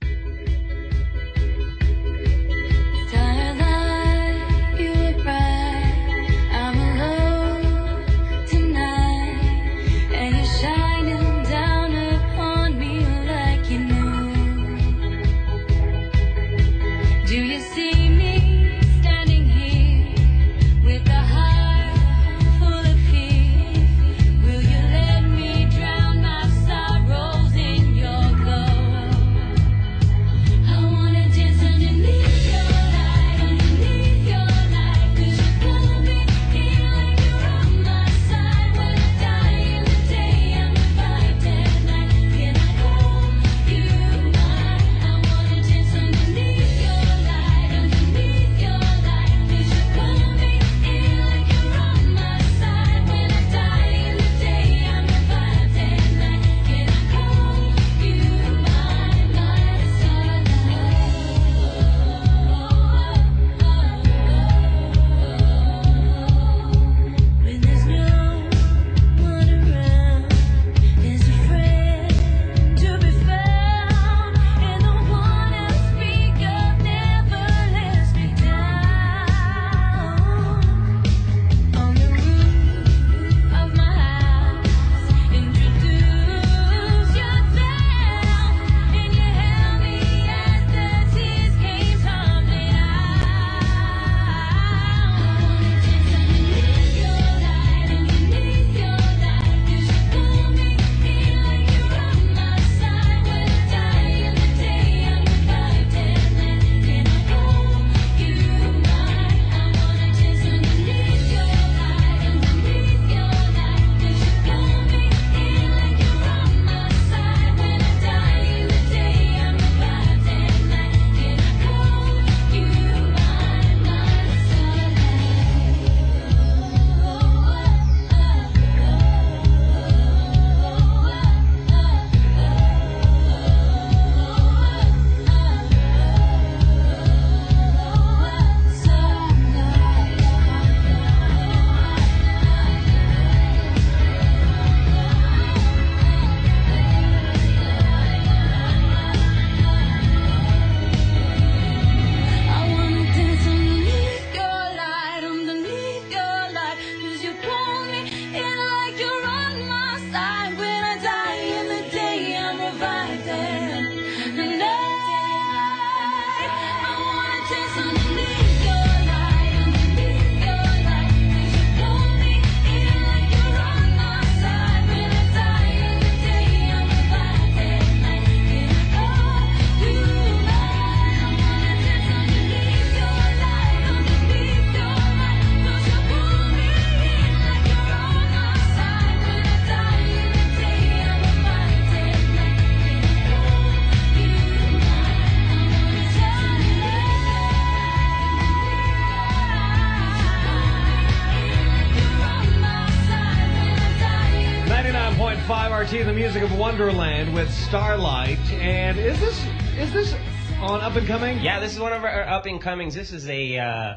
Starlight. And is this is this on Up and Coming? Yeah, this is one of our up and comings. This is a uh,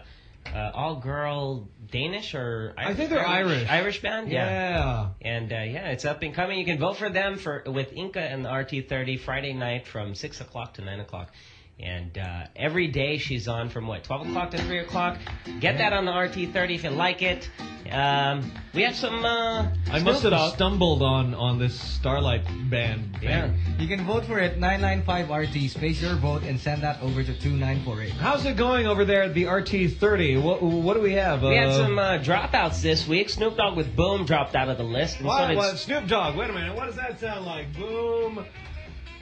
uh, all girl Danish or I think they're Irish. Irish band. Yeah. And uh, yeah, it's up and coming. You can vote for them for with Inca and the RT30 Friday night from six o'clock to nine o'clock. And uh, every day she's on from what twelve o'clock to three o'clock. Get that on the RT30 if you like it. Um, we have some. Uh, I must have Dogg. stumbled on on this Starlight band. thing. Yeah. You can vote for it 995RT, space your vote, and send that over to 2948. How's it going over there at the RT30? What what do we have? We had Uh, some uh, dropouts this week. Snoop Dogg with Boom dropped out of the list. and so what? Snoop Dogg. Wait a minute. What does that sound like? Boom.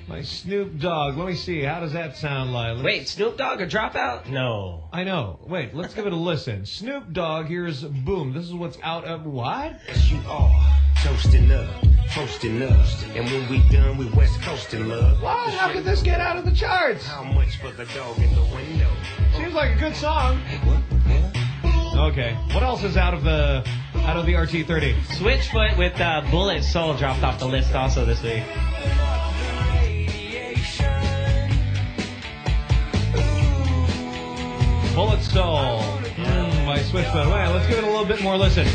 My Snoop Dogg. Let me see. How does that sound like? Let's- Wait, Snoop Dogg a dropout? No. I know. Wait, let's give it a listen. Snoop Dogg, here's Boom. This is what's out of what? Yes, you are. Toasting up, posting up. And when we done, we west coasting love. What? How could this get out of the charts? How much for the dog in the window? Seems like a good song. Okay. What else is out of the out of the RT30? Switchfoot with uh, Bullet Soul dropped off the list also this week. Bullet Soul mm, by Switchfoot. Wait, let's give it a little bit more listen.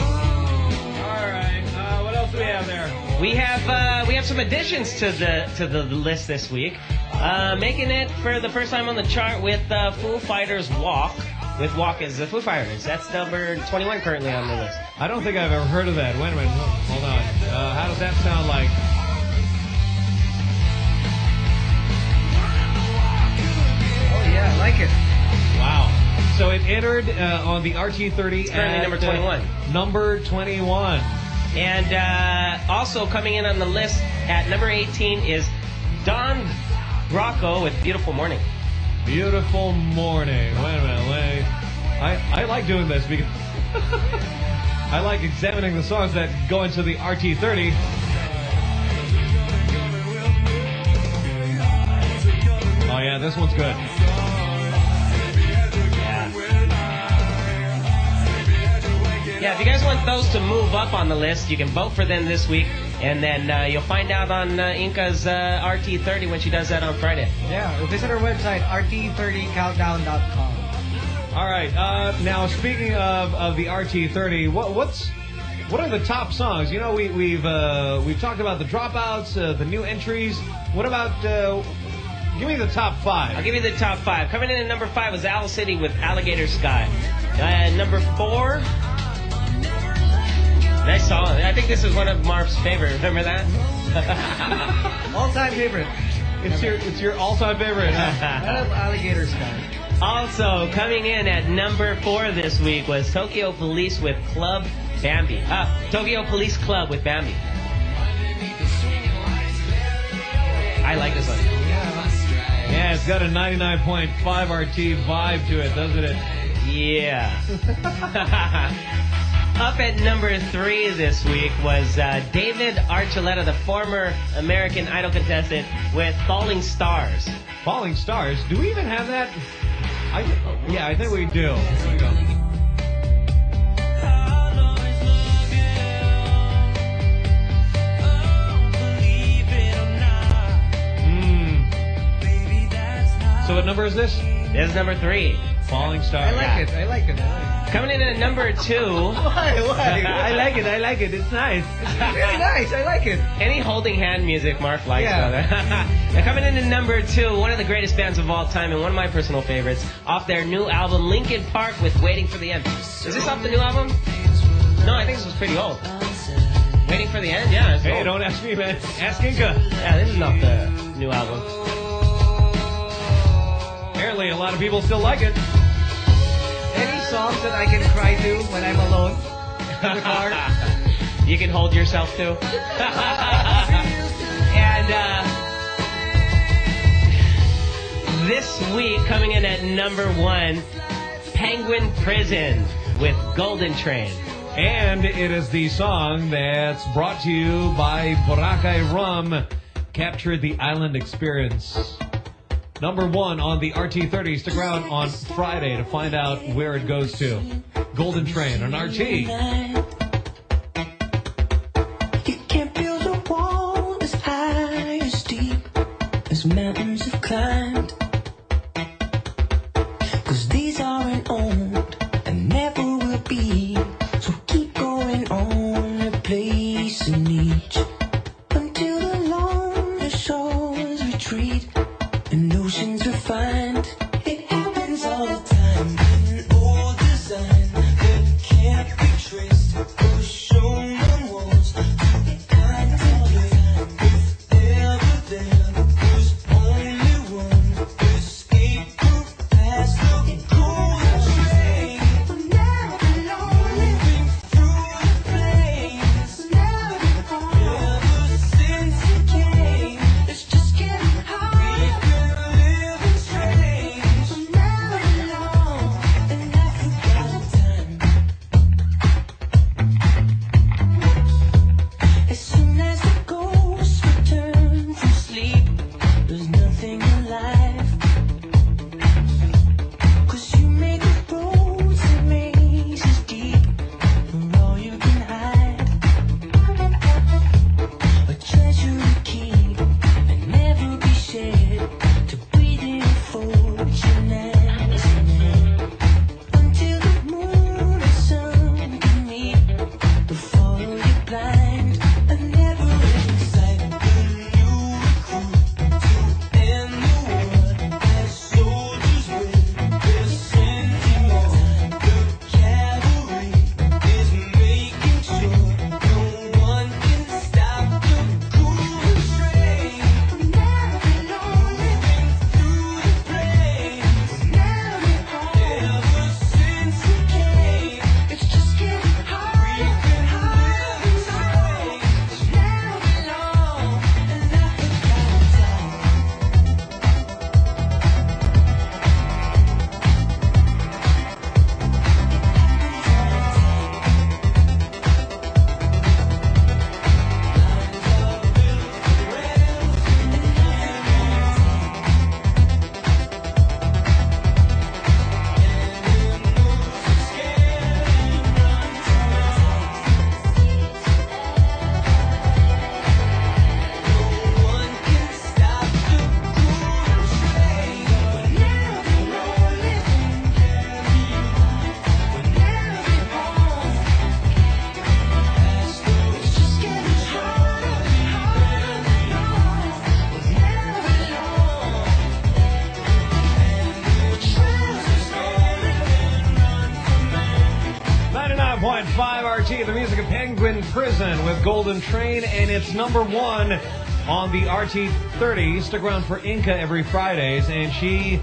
All right. Uh, what else do we have there? We have uh, we have some additions to the to the list this week. Uh, making it for the first time on the chart with uh, Foo Fighters Walk. With Walk is the Foo Fighters. That's number 21 currently on the list. I don't think I've ever heard of that. Wait a minute. Hold on. Uh, how does that sound like? Yeah, I like it. Wow. So it entered uh, on the RT30 It's currently at, number uh, 21. number 21. And uh, also coming in on the list at number 18 is Don Rocco with Beautiful Morning. Beautiful morning. Wait a minute. Wait. I, I like doing this because I like examining the songs that go into the RT30. Oh yeah, this one's good. Yeah, if you guys want those to move up on the list, you can vote for them this week, and then uh, you'll find out on uh, Inca's uh, RT30 when she does that on Friday. Yeah, visit our website, rt30countdown.com. All right. Uh, now speaking of, of the RT30, what what's what are the top songs? You know, we, we've uh, we've talked about the dropouts, uh, the new entries. What about? Uh, give me the top five. I'll give you the top five. Coming in at number five was Owl City with Alligator Sky. Uh, number four, nice song. I think this is one of Marv's favorite. Remember that? All-time favorite. It's your it's your all-time favorite. I love Alligator Sky. Also, coming in at number four this week was Tokyo Police with Club Bambi. Uh, Tokyo Police Club with Bambi. I like this one. Yeah, it's got a 99.5 RT vibe to it, doesn't it? Yeah. Up at number three this week was uh, David Archuleta, the former American Idol contestant, with Falling Stars. Falling Stars. Do we even have that? I, yeah, I think we do. Here we go. So what number is this? This is number three. Falling Star. I like it. I like it. I like Coming in at number two. Why? Why? I like it. I like it. It's nice. it. Really nice. I like it. Any holding hand music Mark likes. Yeah. brother. now coming in at number two, one of the greatest bands of all time and one of my personal favorites, off their new album Linkin Park with Waiting for the End. Is this off the new album? No, I think this was pretty old. Waiting for the End? Yeah. It's Hey, old. don't ask me, man. Ask Inca. Yeah, this is not the new album. Apparently, a lot of people still like it. Any songs that I can cry to when I'm alone in the car? you can hold yourself to. and uh, this week, coming in at number one, Penguin Prison with Golden Train. And it is the song that's brought to you by Boracay Rum, Captured the Island Experience. Number one on the RT30. Stick around on Friday to find out where it goes to. Golden Train on RT. Golden Train, and it's number one on the RT30. Stick around for Inca every Fridays, and she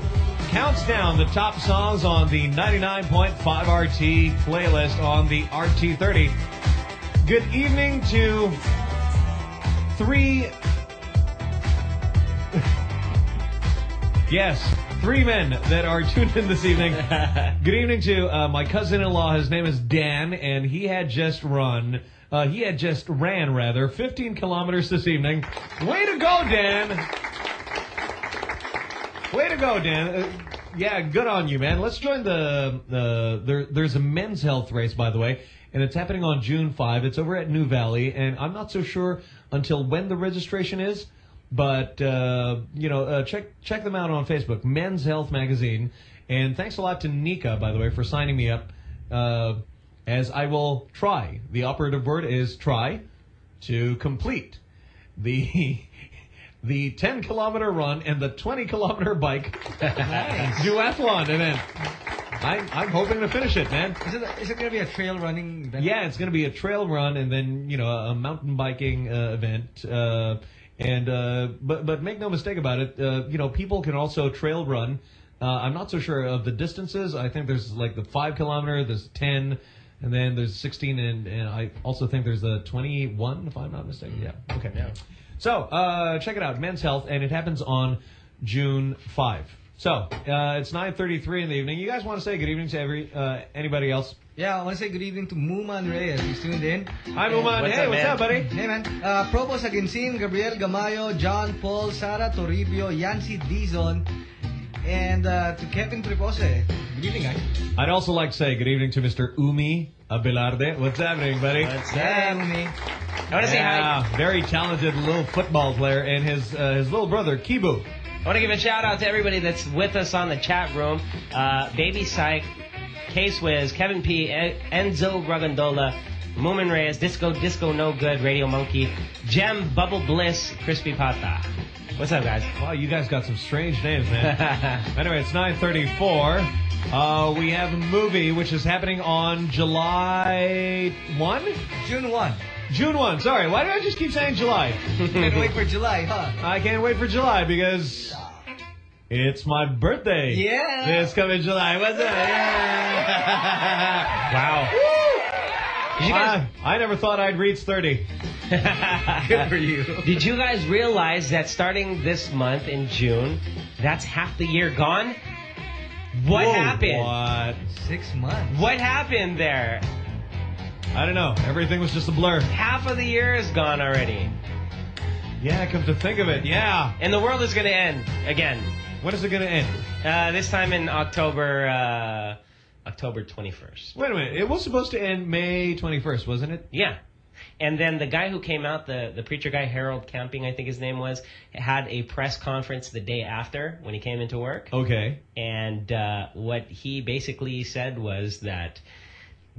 counts down the top songs on the 99.5 RT playlist on the RT30. Good evening to three. Yes, three men that are tuned in this evening. Good evening to uh, my cousin-in-law. His name is Dan, and he had just run. Uh, he had just ran rather 15 kilometers this evening. Way to go, Dan! Way to go, Dan. Uh, yeah, good on you, man. Let's join the the there. There's a men's health race, by the way, and it's happening on June 5. It's over at Nuvali, and I'm not so sure until when the registration is. But uh, you know, uh, check check them out on Facebook, Men's Health Magazine. And thanks a lot to Nika, by the way, for signing me up. As I will try. The operative word is try to complete the the 10 kilometer run and the 20 kilometer bike duathlon event. I'm, I'm hoping to finish it, man. Is it, is it going to be a trail running event? Yeah, it's going to be a trail run and then you know a mountain biking uh, event. Uh, and uh, but but make no mistake about it. Uh, you know, people can also trail run. Uh, I'm not so sure of the distances. I think there's like the five kilometer, there's 10, and then there's 16, and, and I also think there's a 21, if I'm not mistaken. Yeah. Okay. Yeah. So uh, check it out, Men's Health, and it happens on June 5. So uh, it's 9:33 in the evening. You guys want to say good evening to every uh, anybody else? Yeah, I want to say good evening to Muman Reyes. He's tuned in. Hi, Muman. What's hey, up, what's man? up, buddy? Hey, man. Uh, Probo Saginsin, Gabriel Gamayo, John Paul, Sara Toribio, Yancy Dizon, and uh, to Kevin Tripose. Good evening, guys. I'd also like to say good evening to Mr. Umi Abelarde. What's happening, buddy? What's up? Umi. I want to say hi. Yeah, very talented little football player, and his uh, his little brother Kibu. I want to give a shout out to everybody that's with us on the chat room. Uh, Baby Psych, Case Wiz, Kevin P, En- Enzo Ragandola, Moomin Reyes, Disco Disco No Good, Radio Monkey, Gem Bubble Bliss, Crispy Pata. What's up, guys? Wow, you guys got some strange names, man. anyway, it's 9:34. Uh, we have a movie which is happening on July 1? June 1. June 1. Sorry, why do I just keep saying July? Can't wait for July, huh? I can't wait for July because it's my birthday. Yeah. This coming July. What's up? Yeah. wow. Guys- I, I never thought I'd reach 30. Good for you. Did you guys realize that starting this month in June, that's half the year gone? What Whoa, happened? What? Six months. What happened there? I don't know. Everything was just a blur. Half of the year is gone already. Yeah, come to think of it, yeah. And the world is going to end again. When is it going to end? Uh, this time in October, uh, October 21st. Wait a minute. It was supposed to end May 21st, wasn't it? Yeah. And then the guy who came out, the, the preacher guy, Harold Camping, I think his name was, had a press conference the day after when he came into work. Okay. And uh, what he basically said was that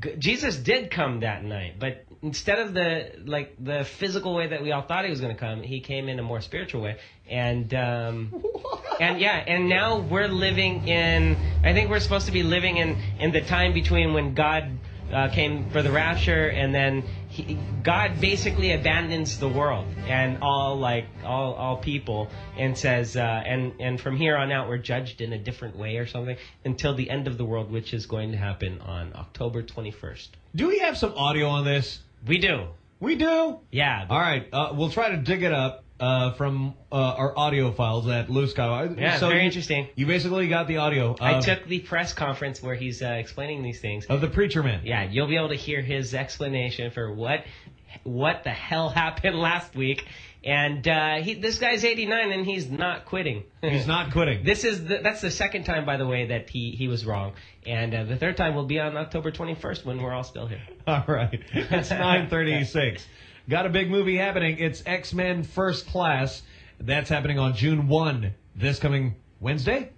G- Jesus did come that night, but instead of the like the physical way that we all thought he was going to come, he came in a more spiritual way. And um, and yeah, and now we're living in. I think we're supposed to be living in in the time between when God uh, came for the rapture, and then he, God basically abandons the world and all like all all people, and says, uh, and and from here on out we're judged in a different way or something until the end of the world, which is going to happen on October twenty first. Do we have some audio on this? We do. We do? Yeah. All right. Uh, we'll try to dig it up uh, from uh, our audio files at Sky. Yeah, so very you, interesting. You basically got the audio. I took the press conference where he's uh, explaining these things. of the preacher man. Yeah, you'll be able to hear his explanation for what what the hell happened last week. And uh, he, this guy's 89 and he's not quitting. He's not quitting. This is the, that's the second time, by the way, that he, he was wrong. And uh, the third time will be on October 21st when we're all still here. All right. It's 936. Got a big movie happening. It's X-Men First Class. That's happening on June 1. This coming Wednesday?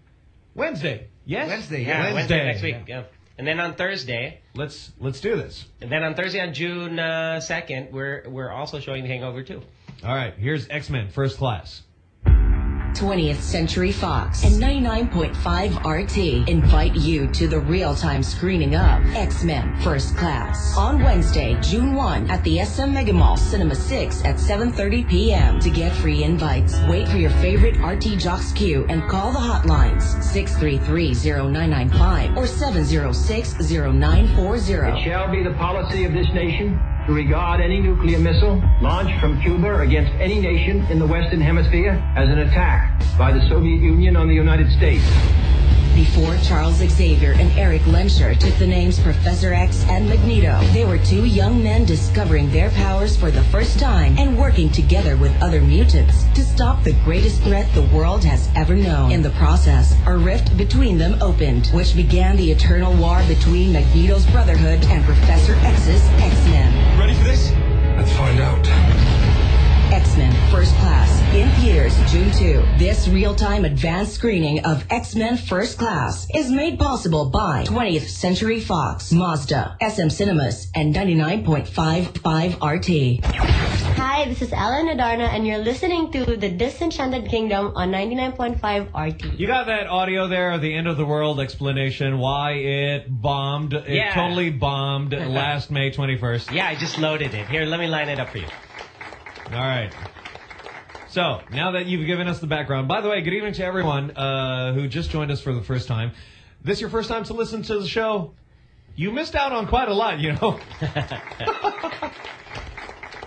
Wednesday. Yes? Wednesday, Yeah, yeah. Wednesday next week. Yeah. And then on Thursday, Let's let's do this. and then on Thursday on June uh, 2nd, we're we're also showing The Hangover 2. All right. Here's X-Men First Class. 20th Century Fox and 99.5 RT invite you to the real-time screening of X-Men First Class on Wednesday, June 1 at the SM Mega Mall Cinema 6 at 7.30 p.m. To get free invites, wait for your favorite RT Jocks cue and call the hotlines 633-0995 or 706-0940. It shall be the policy of this nation to regard any nuclear missile launched from Cuba against any nation in the Western Hemisphere as an attack by the Soviet Union on the United States. Before Charles Xavier and Erik Lehnsherr took the names Professor X and Magneto, they were two young men discovering their powers for the first time and working together with other mutants to stop the greatest threat the world has ever known. In the process, a rift between them opened, which began the eternal war between Magneto's Brotherhood and Professor X's X-Men. Let's find out. X-Men First Class in theaters June 2. This real-time advanced screening of X-Men First Class is made possible by 20th Century Fox, Mazda, SM Cinemas, and 99.55 RT. Hi, this is Ellen Adarna, and you're listening to The Disenchanted Kingdom on 99.5 RT. You got that audio there the end of the world explanation why it bombed. It Yeah. totally bombed last May 21st. Yeah, I just loaded it. Here, let me line it up for you. All right. So, now that you've given us the background, by the way, good evening to everyone uh, who just joined us for the first time. This your first time to listen to the show? You missed out on quite a lot, you know.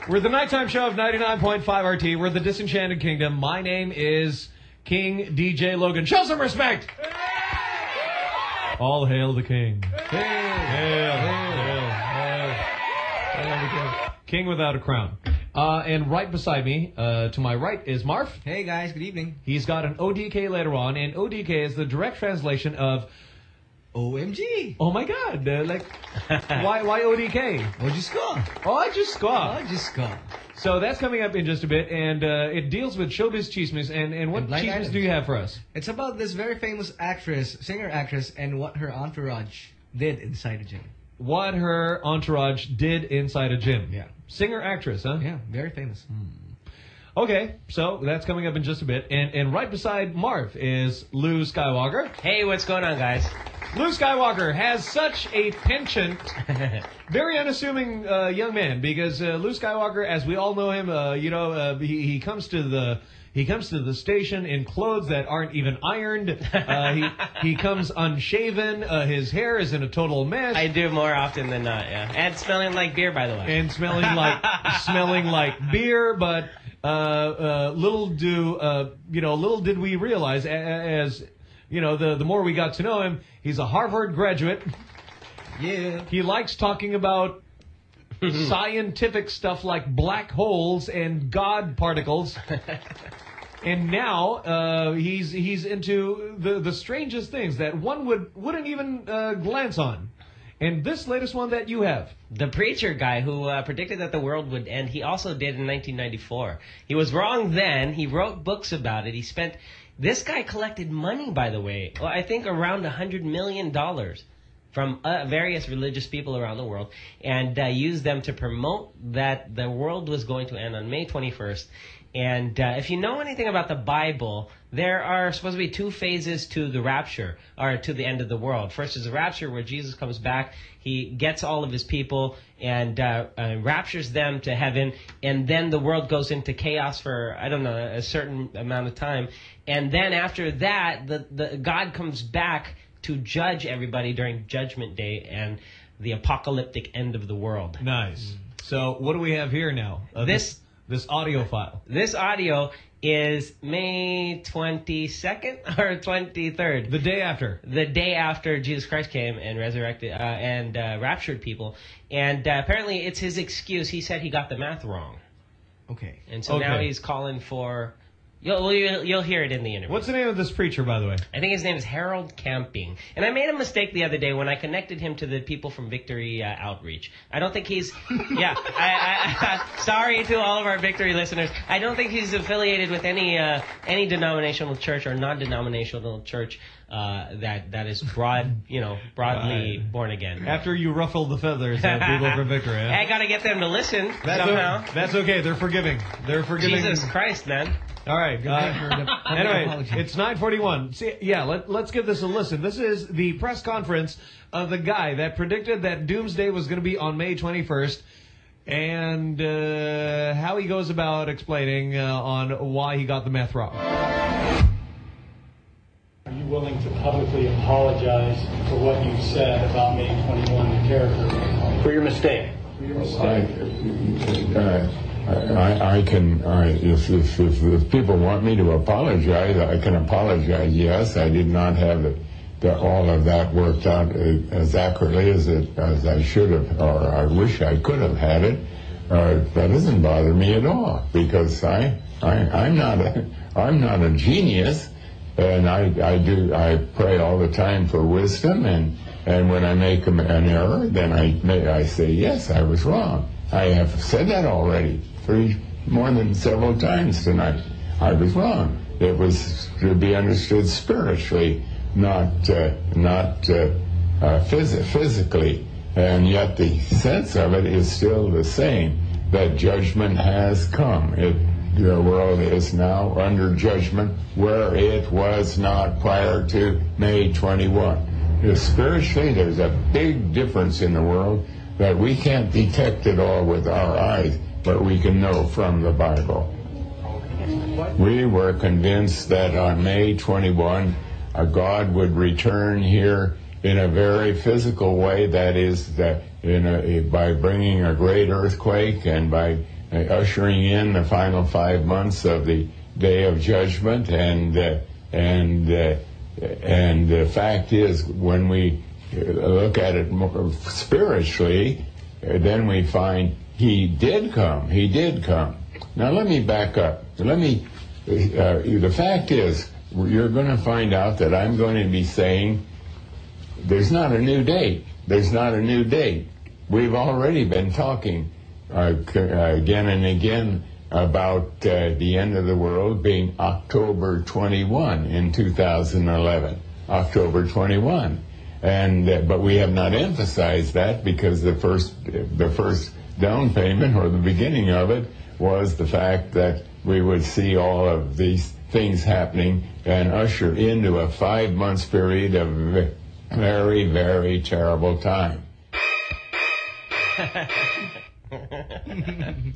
We're the nighttime show of 99.5 RT. We're the Disenchanted Kingdom. My name is King DJ Logan. Show some respect! All hail the king. Hail, hail, hail, hail, hail the king. King without a crown. Uh, and right beside me, uh, to my right, is Marv. Hey guys, good evening. He's got an ODK later on, and ODK is the direct translation of OMG. Oh my God! Uh, like, why why ODK? Ojisko. just Ojisko. So that's coming up in just a bit, and uh, it deals with showbiz chismes. And and what And chismes items. do you have for us? It's about this very famous actress, singer actress, and what her entourage did inside a gym. What her entourage did inside a gym. Yeah. Singer actress, huh? Yeah, very famous. Okay, so that's coming up in just a bit, and and right beside Marv is Luke Skywalker. Hey, what's going on, guys? Luke Skywalker has such a penchant, very unassuming uh, young man, because uh, Luke Skywalker, as we all know him, uh, you know, uh, he, he comes to the he comes to the station in clothes that aren't even ironed. Uh, he he comes unshaven. Uh, his hair is in a total mess. I do more often than not, yeah. And smelling like beer, by the way. and smelling like smelling like beer. But uh, uh, little do uh, you know? Little did we realize, a- a- as you know, the the more we got to know him, he's a Harvard graduate. Yeah. He likes talking about scientific stuff like black holes and God particles. And now uh, he's he's into the the strangest things that one would wouldn't even uh, glance on. And this latest one that you have, The preacher guy who uh, predicted that the world would end, he also did in 1994. He was wrong then. He wrote books about it. He spent. This guy collected money, by the way. Well, I think around a hundred million dollars from uh, various religious people around the world, and uh, used them to promote that the world was going to end on May 21st. And uh, if you know anything about the Bible, there are supposed to be two phases to the rapture, or to the end of the world. First is the rapture, where Jesus comes back, he gets all of his people and uh, uh, raptures them to heaven, and then the world goes into chaos for I don't know a certain amount of time, and then after that, the, the God comes back to judge everybody during Judgment Day and the apocalyptic end of the world. nice. So what do we have here now? Uh, This- this audio file. This audio is May 22nd or 23rd. The day after. The day after Jesus Christ came and resurrected uh, and uh, raptured people. And uh, apparently it's his excuse. He said he got the math wrong. Okay. And so now he's calling for. You'll, you'll you'll hear it in the interview. What's the name of this preacher, by the way? I think his name is Harold Camping. And I made a mistake the other day when I connected him to the people from Victory uh, Outreach. I don't think he's. Yeah. I, I, sorry to all of our Victory listeners. I don't think he's affiliated with any uh, any denominational church or non-denominational church uh, that that is broad, you know, broadly born again. After you ruffle the feathers of people from Victory. huh? I gotta get them to listen That's, somehow. o- that's okay. They're forgiving. They're forgiving. Jesus Christ, man. All right. night Uh, anyway, it's 9:41. See, yeah, let, let's give this a listen. This is the press conference of the guy that predicted that Doomsday was going to be on May 21st, and uh, how he goes about explaining uh, on why he got the meth wrong. Are you willing to publicly apologize for what you said about May 21, the character? For your mistake. For your mistake. Uh, I, I can, I, if, if, if, if people want me to apologize, I can apologize. Yes, I did not have it, the, all of that worked out as accurately as it as I should have, or I wish I could have had it. Uh, that doesn't bother me at all because I, I, I'm not a, I'm not a genius, and I, I do, I pray all the time for wisdom, and and when I make an error, then I may, I say yes, I was wrong. I have said that already three more than several times tonight. I was wrong. It was to be understood spiritually, not uh, not uh, uh, phys- physically, and yet the sense of it is still the same. That judgment has come. It, the world is now under judgment where it was not prior to May 21. Because spiritually, there's a big difference in the world that we can't detect it all with our eyes, but we can know from the Bible. We were convinced that on May 21, a God would return here in a very physical way. That is, that a, by bringing a great earthquake and by ushering in the final five months of the day of judgment. And uh, and uh, and the fact is, when we uh, look at it spiritually, uh, then we find he did come. He did come. Now let me back up. Let me. Uh, the fact is, you're going to find out that I'm going to be saying there's not a new date. There's not a new date. We've already been talking uh, uh, again and again about uh, the end of the world being October 21 in 2011. October 21. And uh, but we have not emphasized that because the first the first down payment or the beginning of it was the fact that we would see all of these things happening and usher into a five months period of very very terrible time.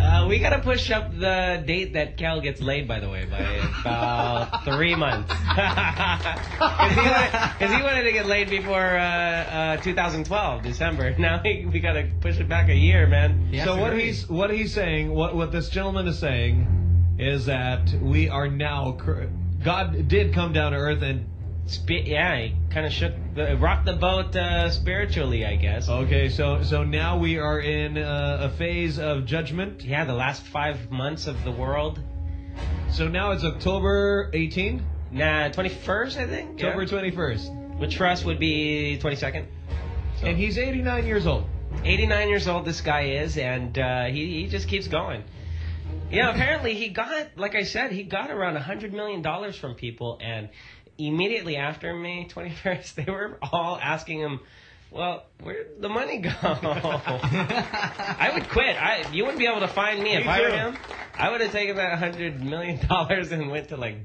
Uh, we gotta push up the date that Cal gets laid, by the way, by about three months. Because he, wanted- he wanted to get laid before uh, uh, 2012, December. Now we, we gotta push it back a year, man. so what he's what he's saying, what what this gentleman is saying, is that we are now God did come down to earth and Spi- yeah, he kind of shook, the, rocked the boat uh, spiritually, I guess. Okay, so so now we are in uh, a phase of judgment. Yeah, the last five months of the world. So now it's October 18? Nah, 21st, I think. October yeah. 21st. Which for us would be 22nd. And he's 89 years old. 89 years old this guy is, and uh, he, he just keeps going. Yeah, apparently he got, like I said, he got around $100 million from people, and immediately after May 21st, they were all asking him, well, where'd the money go? I would quit. I You wouldn't be able to find me if Me I were him. I would have taken that $100 million and went to, like,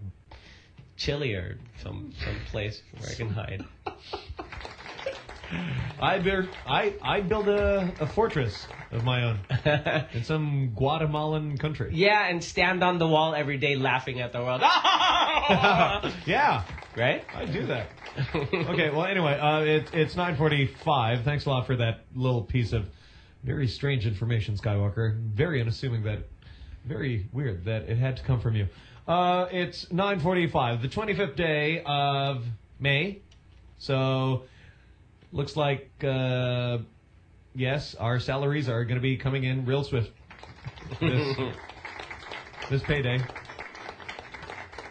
Chile or some, some place where I can hide. I build I I build a, a fortress of my own in some Guatemalan country. Yeah, and stand on the wall every day laughing at the world. yeah. Right? I do that. okay, well, anyway, uh, it, it's 9.45. Thanks a lot for that little piece of very strange information, Skywalker. Very unassuming that, very weird that it had to come from you. Uh, it's 9.45, the 25th day of May. So, looks like, uh, yes, our salaries are going to be coming in real swift this, this payday.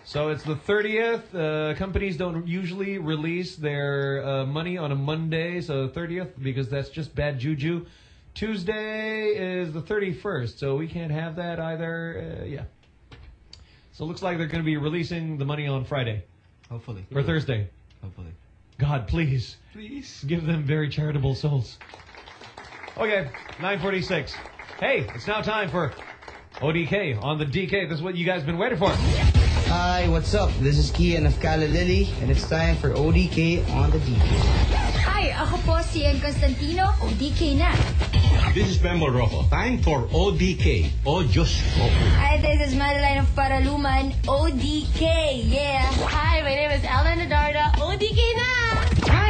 So it's the 30th. Uh, companies don't usually release their uh, money on a Monday, so the 30th, because that's just bad juju. Tuesday is the 31st, so we can't have that either. Uh, yeah. So it looks like they're going to be releasing the money on Friday. Hopefully. Or Thursday. Hopefully. God, please. Please. Give them very charitable souls. Okay, 946. Hey, it's now time for ODK on the DK. This is what you guys been waiting for. Hi, what's up? This is Kean of Callalily, and it's time for ODK on the DK. Hi, ako po si Ian Constantino, ODK na. This is Memo Rojo. Time for ODK, o Diyos ko. Hi, this is Madeline of Paraluman, ODK, yeah. Hi, my name is Ellen Adarna, ODK na!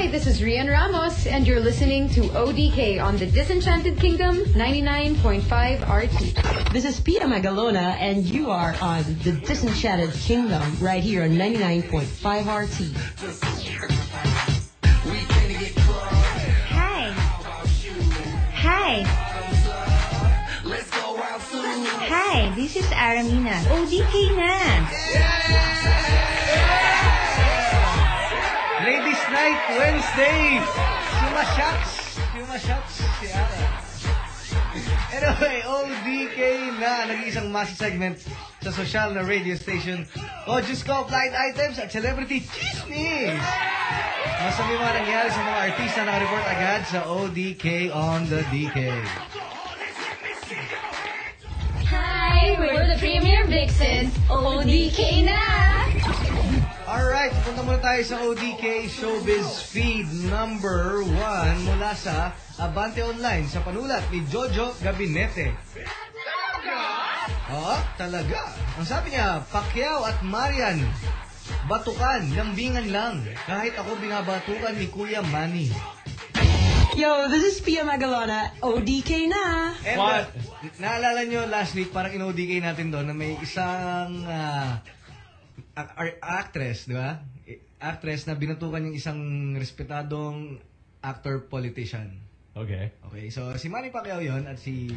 Hi, this is Rhian Ramos, and you're listening to ODK on the Disenchanted Kingdom 99.5 RT. This is Pia Magalona, and you are on the Disenchanted Kingdom right here on 99.5 RT. Hi. Hi. Hi, this is Ara Mina, ODK na. Ladies Night Wednesday! Shuma Shots! Shuma Shots! Si Ara. Anyway, ODK na nag-iisang massive segment sa social na radio station o Diyos ko, blind items at celebrity chismis! Masabi mga nangyari sa mga artista na report agad sa ODK on the DK. Hi, we're the Premier Vixens, ODK na! Alright, pupunta muna tayo sa ODK Showbiz Feed number 1 mula sa Abante Online sa panulat ni Jojo Gabinete. Oo, talaga. Ang sabi niya, Pacquiao at Marian, batukan, lambingan lang. Kahit ako binabatukan ni Kuya Manny. Yo, this is Pia Magalona, ODK na! And, uh, naalala nyo last week, parang in-ODK natin doon na may isang ah, ar- actress, di ba? Actress na binatukan yung isang respetadong actor-politician. Okay. Okay, so si Manny Pacquiao yon at si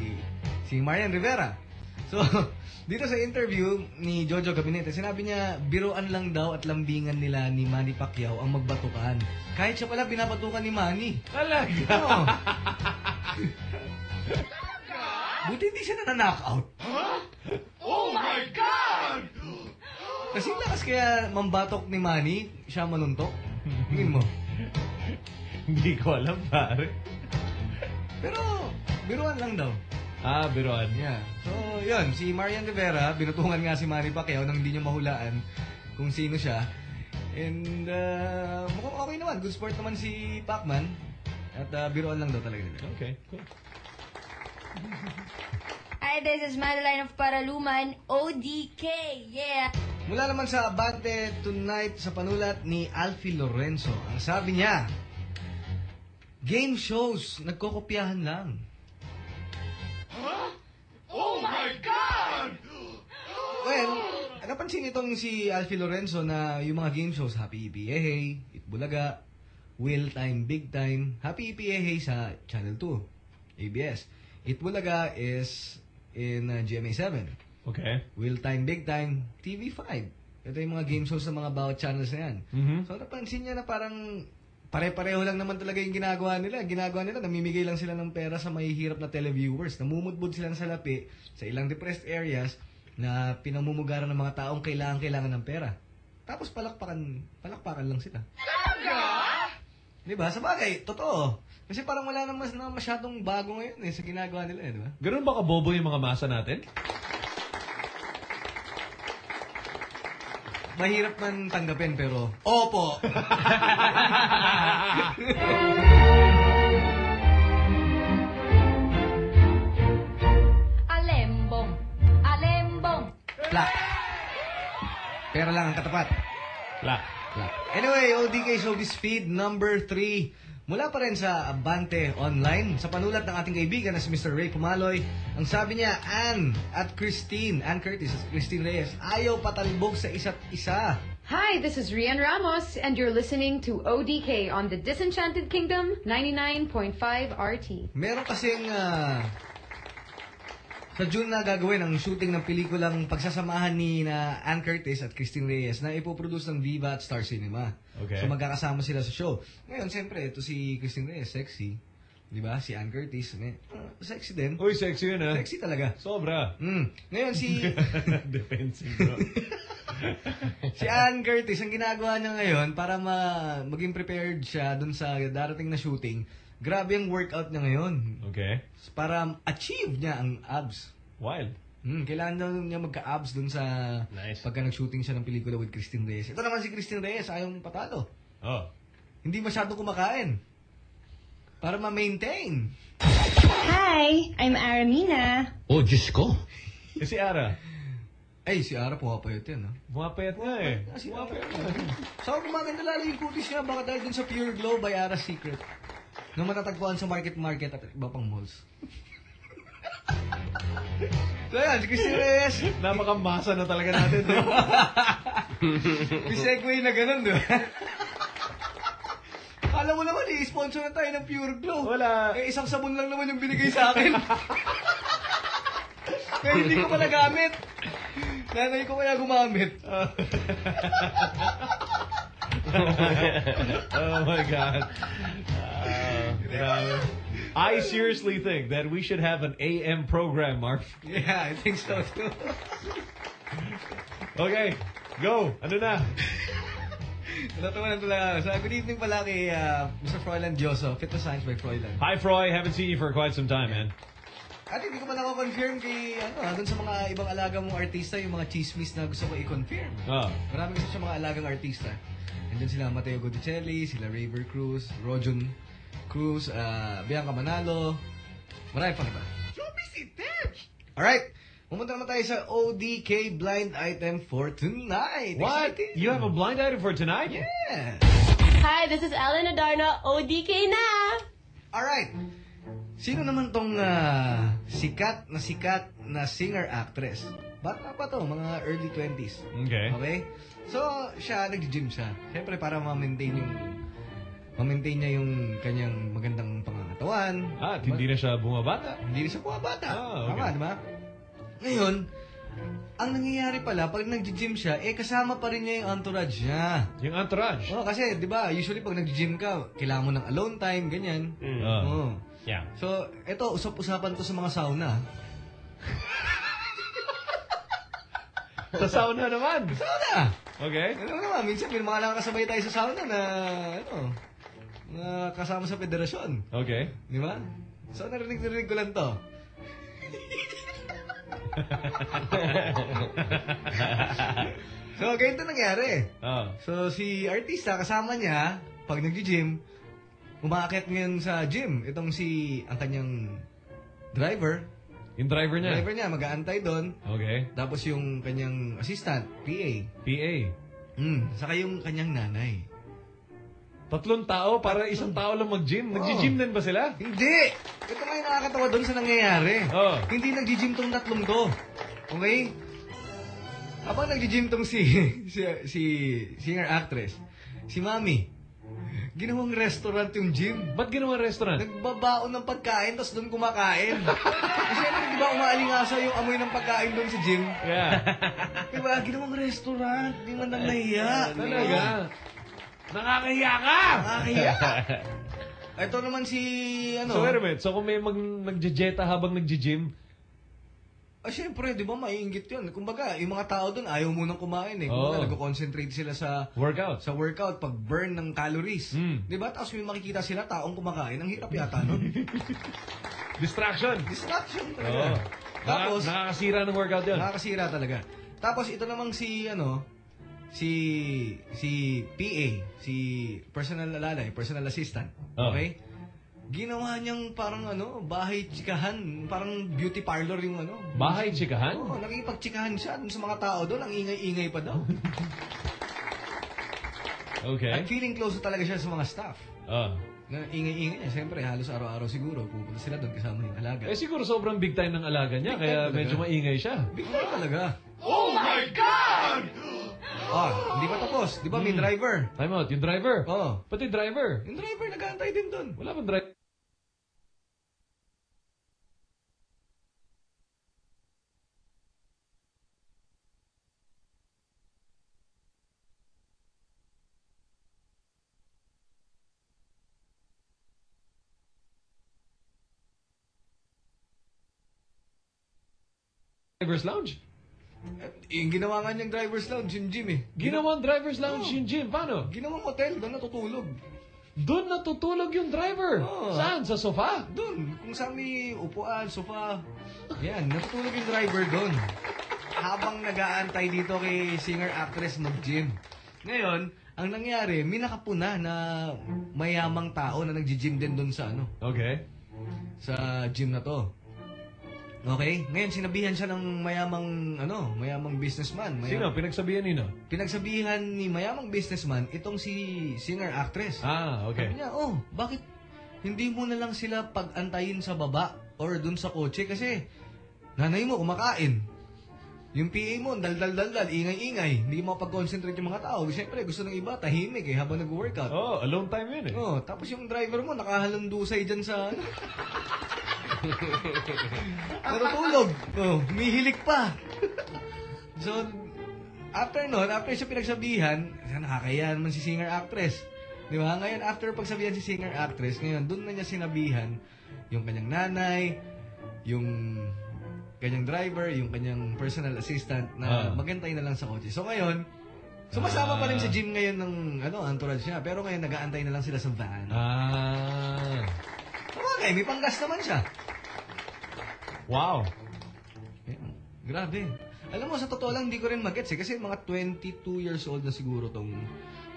si Marian Rivera. So, dito sa interview ni Jojo Gabinete, sinabi niya, biruan lang daw at lambingan nila ni Manny Pacquiao ang magbatukan. Kahit siya pala binabatukan ni Manny. Talaga? Oo. Buti hindi siya na-knockout. Oh my God! Kasi lakas kaya mambatok ni Manny, siya manuntok. Tingin mo. Hindi ko alam, pare. Pero, biruan lang daw. Ah, biruan. Yeah. So, yun, si Marian Rivera, binutungan nga si Manny Pacquiao nang hindi niya mahulaan kung sino siya. And, uh, mukhang okay naman. Good sport naman si Pacman. At uh, biruan lang daw talaga nila. Okay, cool. Hi, this is Madeline of Paraluman, ODK, yeah! Mula naman sa Abante tonight sa panulat ni Alfie Lorenzo. Ang sabi niya, game shows, nagkokopyahan lang. Oh my God! Well, napansin itong si Alfie Lorenzo na yung mga game shows, Happy EPA, Itbulaga, Will Time, Big Time, Happy EPA sa Channel 2, ABS. Itbulaga is in uh, GMA7. Okay. Will Time, Big Time, TV5. Ito yung mga game shows sa mga bawat channels na yan. Mhm. So napansin niya na parang pare-pareho lang naman talaga yung ginagawa nila. Ginagawa nila, namimigay lang sila ng pera sa mahihirap na televiewers. Namumudbud sila ng salapi sa ilang depressed areas na pinamumugaran ng mga taong kailangan-kailangan ng pera. Tapos palakpakan, palakpakan lang sila. Di ba? Sa bagay, totoo. Kasi parang wala nang mas, na masyadong bago ngayon eh, sa ginagawa nila eh, di ba? Ganun ba kabobo yung mga masa natin? Mahirap man tanggapin pero, opo! Alembong. Alembong. Plak. Pera lang ang katapat. Plak. Plak. Anyway, ODK Showbiz Feed number 3. Mula pa rin sa Abante Online, sa panulat ng ating kaibigan na si Mr. Ray Pumaloy, ang sabi niya, Ann at Christine, Ann Curtis at Christine Reyes, ayaw patalbog sa isa't isa. Hi, this is Rian Ramos, and you're listening to ODK on the Disenchanted Kingdom 99.5 RT. Meron kasing ah, sa June na gagawin ang shooting ng pelikulang pagsasamahan ni na Ann Curtis at Christine Reyes na ipoproduce ng Viva at Star Cinema. Okay. So magkakasama sila sa show. Ngayon, siyempre, ito si Christine Reyes, sexy. Di ba? Si Ann Curtis, eh, ah, sexy din. Uy, sexy yun ah. Sexy talaga. Sobra. Mm. Ngayon, si Defensive, bro. si Ann Curtis, ang ginagawa niya ngayon para ma maging prepared siya dun sa darating na shooting, grabe ang workout niya ngayon. Okay. Para achieve niya ang abs. Wild. Hmm, kailangan daw niya magka-abs dun sa Nice. pagka nag-shooting siya ng pelikula with Christine Reyes. Ito naman si Christine Reyes, ayaw mong patalo. Oh. Hindi masyado kumakain. Para ma-maintain. Hi, I'm Aramina. Oh, Diyos ko. Eh, si Ara. Ay, si Ara pumapayot yan, ah. Pumapayat nga eh. Si Ara. Sa gumaganda lalo yung kutis niya, baka dahil dun sa Pure Glow by Ara Secret. Na matatagpuan sa Market Market at iba pang malls. so yan, si Christine Reyes. Napakamasa na talaga natin. di ba? Na ganun, di ba? Kala mo naman, i-sponsor na tayo ng Pure Glow. Wala. Eh, isang sabon lang naman yung binigay sa akin. Kaya hindi ko pa nagamit. Nanay ko kaya gumamit. oh my god. Uh, grabe. I seriously think that we should have an AM program, Mark. Yeah, I think so too. Okay, go. Ano na? Natuwa na talaga. So, good evening pala kay uh, Mr. Froilan Dioso, Fitness Science by Froilan. Hi, Froy. Haven't seen you for quite some time, man. At hindi ko pa nako-confirm kay, ano, ah, dun sa mga ibang alaga mong artista, yung mga chismis na gusto ko i-confirm. Oh. Marami kasi sa mga alagang artista. Andun sila Mateo Godicelli, sila Raver Cruz, Rojon Cruz, uh, Bianca Manalo. Marami pang iba. Alright, pumunta naman tayo sa ODK blind item for tonight. What? Exciting. You have a blind item for tonight? Yeah. Hi, this is Ellen Adarna, ODK na! Alright. Sino naman tong ah, sikat na sikat na singer-actress? Bata pa to, mga early 20s. Okay. Okay? So, siya, nag-gym siya. Siyempre, para ma-maintain yung ma-maintain niya yung kanyang magandang pangangatawan. Ah, at hindi na siya bumabata. Hindi na siya bumabata. Ah, okay. Tama, di ba? Ngayon, ang nangyayari pala, pag nag-gym siya, eh kasama pa rin niya yung entourage niya. Yung entourage? Oo, kasi, di ba, usually pag nag-gym ka, kailangan mo ng alone time, ganyan. Mm. Oo. Yeah. So, eto, usap-usapan to sa mga sauna. Sa sauna naman? Sauna! Okay. Ano naman, minsan may mga nakakasabay tayo sa sauna na, ano, na kasama sa federasyon. Okay. Di ba? So, narinig-narinig ko lang to. so, ganito nangyari. Ah. So, si artista, kasama niya, pag nag-gym, umaakit ngayon sa gym. Itong si, ang kanyang driver. Yung driver niya? Driver niya, mag-aantay doon. Okay. Tapos yung kanyang assistant, PA. PA. Hmm, saka yung kanyang nanay. Tatlong tao para isang tao lang mag-gym. Nag-gym din ba sila? Hindi! Ito nga yung nakakatawa doon sa nangyayari. Oh. Hindi nag-gym tong tatlong to. Okay? Habang nag-gym tong si, si, si singer-actress, si Mami, ginawang restaurant yung gym. Ba't ginawang restaurant? Nagbabaon ng pagkain, tapos doon kumakain. Kasi ano, di ba umaalingasa yung amoy ng pagkain doon sa gym? Yeah. Di ba? Ginawang restaurant. Di man lang nahiya. Talaga? Nakakahiya ka! Nakakahiya. Ito naman si, ano? So wait a minute. So kung may mag nagjejeta habang nagji-gym, Ah, syempre, di ba, maiinggit yun. Kumbaga, yung mga tao doon, ayaw munang kumain eh. Oo. Kumbaga, nag-concentrate sila sa workout. sa workout, pag burn ng calories. Mm. Di ba? Tapos may makikita sila, taong kumakain. Ang hirap yata nun. distraction. Distraction Oo. talaga. Tapos, Naka- nakakasira ng workout yun. Nakakasira talaga. Tapos, ito namang si, ano, si, si PA, si personal alalay, personal assistant. Oh. Okay? Ginawa niyang parang ano, bahay chikahan, parang beauty parlor yung ano. Bahay chikahan? Oo, nakikipagchikahan siya dun sa mga tao doon, ang ingay-ingay pa daw. Okay. At feeling close talaga siya sa mga staff. Ah. Na ingay-ingay niya. Siyempre, halos araw-araw siguro, pupunta sila doon kasama yung alaga. Eh siguro sobrang big time ng alaga niya, Big kaya talaga. medyo maingay siya. Big time talaga. Oh my God! Ah, hindi pa tapos. Di ba may Hmm. driver? Time out, yung driver. Oo. Pati driver. Yung driver, nag-aantay din doon. Wala bang driver? Driver's lounge? Yung ginawa nga niyang driver's lounge, yung gym eh. Ginawang driver's lounge yung gym. Paano? Ginawang hotel, doon natutulog. Doon natutulog yung driver. Oo. Saan? Sa sofa? Doon, kung saan may upuan, sofa. Yan, natutulog yung driver doon. Habang nag-aantay dito kay singer-actress mag-gym. Ngayon, ang nangyari, may nakapuna na mayamang tao na nag-gym din doon sa ano, Okay. sa gym na to. Okay? Ngayon, sinabihan siya ng mayamang, ano, mayamang businessman. Sino? Mayamang, Pinagsabihan nino? pinagsabihan ni mayamang businessman itong si singer-actress. Ah, okay. Sabi niya, oh, bakit hindi mo na lang sila pag-antayin sa baba or dun sa kotse kasi nanay mo kumakain. Yung PA mo, dal-dal-dal-dal, ingay-ingay. Hindi mo pag-concentrate yung mga tao. Siyempre, gusto ng iba, tahimik eh, habang nag-workout. Oh, alone time yun eh. Oh, tapos yung driver mo, nakahalandusay dyan sa... ano. Natutulog. Oh, humihilik pa. so, after nun, after siya pinagsabihan, nakakaya naman si singer-actress. Di ba? Ngayon, after pagsabihan si singer-actress, ngayon, doon na niya sinabihan yung kanyang nanay, yung kanyang driver, yung kanyang personal assistant na magantay na lang sa kotse. So ngayon, sumasama pa rin sa gym ngayon ng ano, entourage niya. Pero ngayon, nag-aantay na lang sila sa van. Ah. Sabagay, may panggas naman siya. Wow. Grabe. Alam mo, sa totoo lang, hindi ko rin magets eh. Kasi mga 22 years old na siguro tong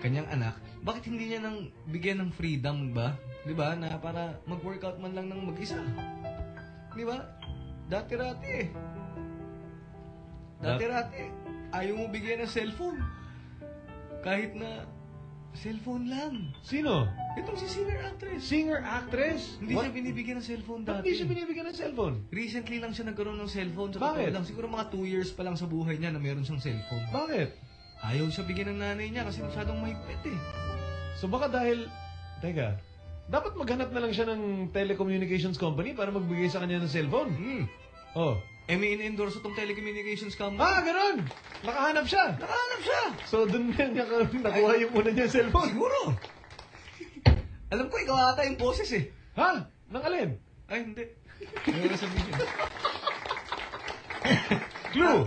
kanyang anak. Bakit hindi niya nang bigyan ng freedom ba? Di ba? Na para mag-workout man lang ng mag-isa. Di ba? Dati-rati eh. Dati-rati eh. Ayaw mo bigyan ng cellphone. Kahit na cellphone lang. Sino? Itong si singer-actress. Singer-actress? Hindi What? siya binibigyan ng cellphone dati. di siya binibigyan ng cellphone? Recently lang siya nagkaroon ng cellphone. Sa Bakit? lang. Siguro mga 2 years pa lang sa buhay niya na meron siyang cellphone. Bakit? Ayaw siya bigyan ng nanay niya kasi masyadong mahigpit eh. So baka dahil... Teka. Dapat maghanap na lang siya ng telecommunications company para magbigay sa kanya ng cellphone. Hmm. Oh. Eh may in-endorse itong telecommunications company. Ah, ganun! Nakahanap siya! Nakahanap siya! So, dun niya niya- nakuha yung una niya cellphone. Siguro. Alam ko, ikaw ata yung boses eh. Ha? Nang alin? Ay, hindi. Ano na sabihin? Clue!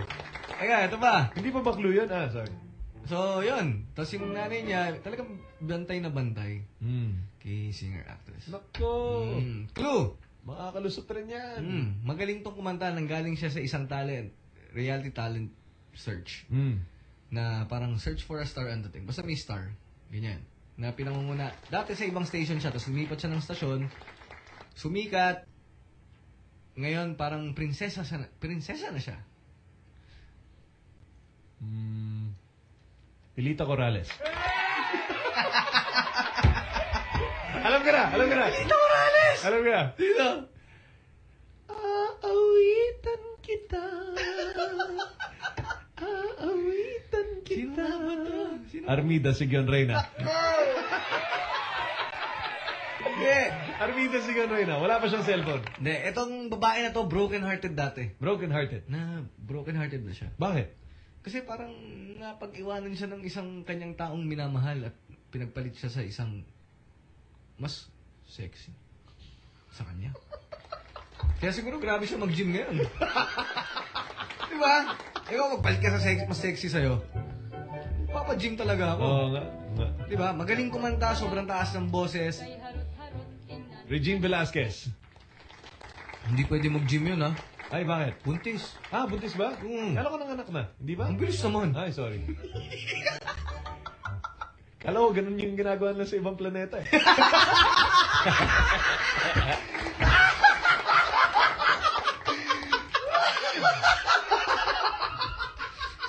Ayan, ito ba? Hindi pa ba clue yun? Ah, sorry. So, yun. Tapos yung nanay niya, talagang bantay na bantay Hmm. kay singer-actress. Nako! Mm. Clue! Makakalusot rin yan. Mm. Magaling tong kumanta. Nanggaling siya sa isang talent. Reality talent search. Hmm. Na parang search for a star and the thing. Basta may star. Ganyan. Na pinangunguna. Dati sa ibang station siya. Tapos lumipat siya ng stasyon. Sumikat. Ngayon, parang prinsesa, siya na, prinsesa na siya. Hmm. Pilita Corrales. alam ka na! Alam ka na! Pilita Morales! Alam ka na! Dito! Aawitan kita. Aawitan kita. Armida Sigion Reyna. Hindi. Armida Sigion Reyna. Wala pa siyang cellphone. Hindi. Itong babae na to, broken-hearted dati. Broken hearted. Na broken-hearted na siya. Bakit? Kasi parang napag-iwanan siya ng isang kanyang taong minamahal at pinagpalit siya sa isang mas sexy sa kanya. Kaya siguro grabe siya mag-gym ngayon. Di ba? Ikaw magpalit ka sa sex, mas sexy sa'yo. Papa-gym talaga ako. Oo nga. Di ba? Magaling kumanta, sobrang taas ng boses. Regine Velasquez. Hindi pwede mag-gym yun, ha? Ay, bakit? Buntis. Ah, buntis ba? Mm. Kala ko ng anak na. Hindi ba? Ang bilis naman. Ay, sorry. Kala ko, ganun yung ginagawa nila sa ibang planeta eh.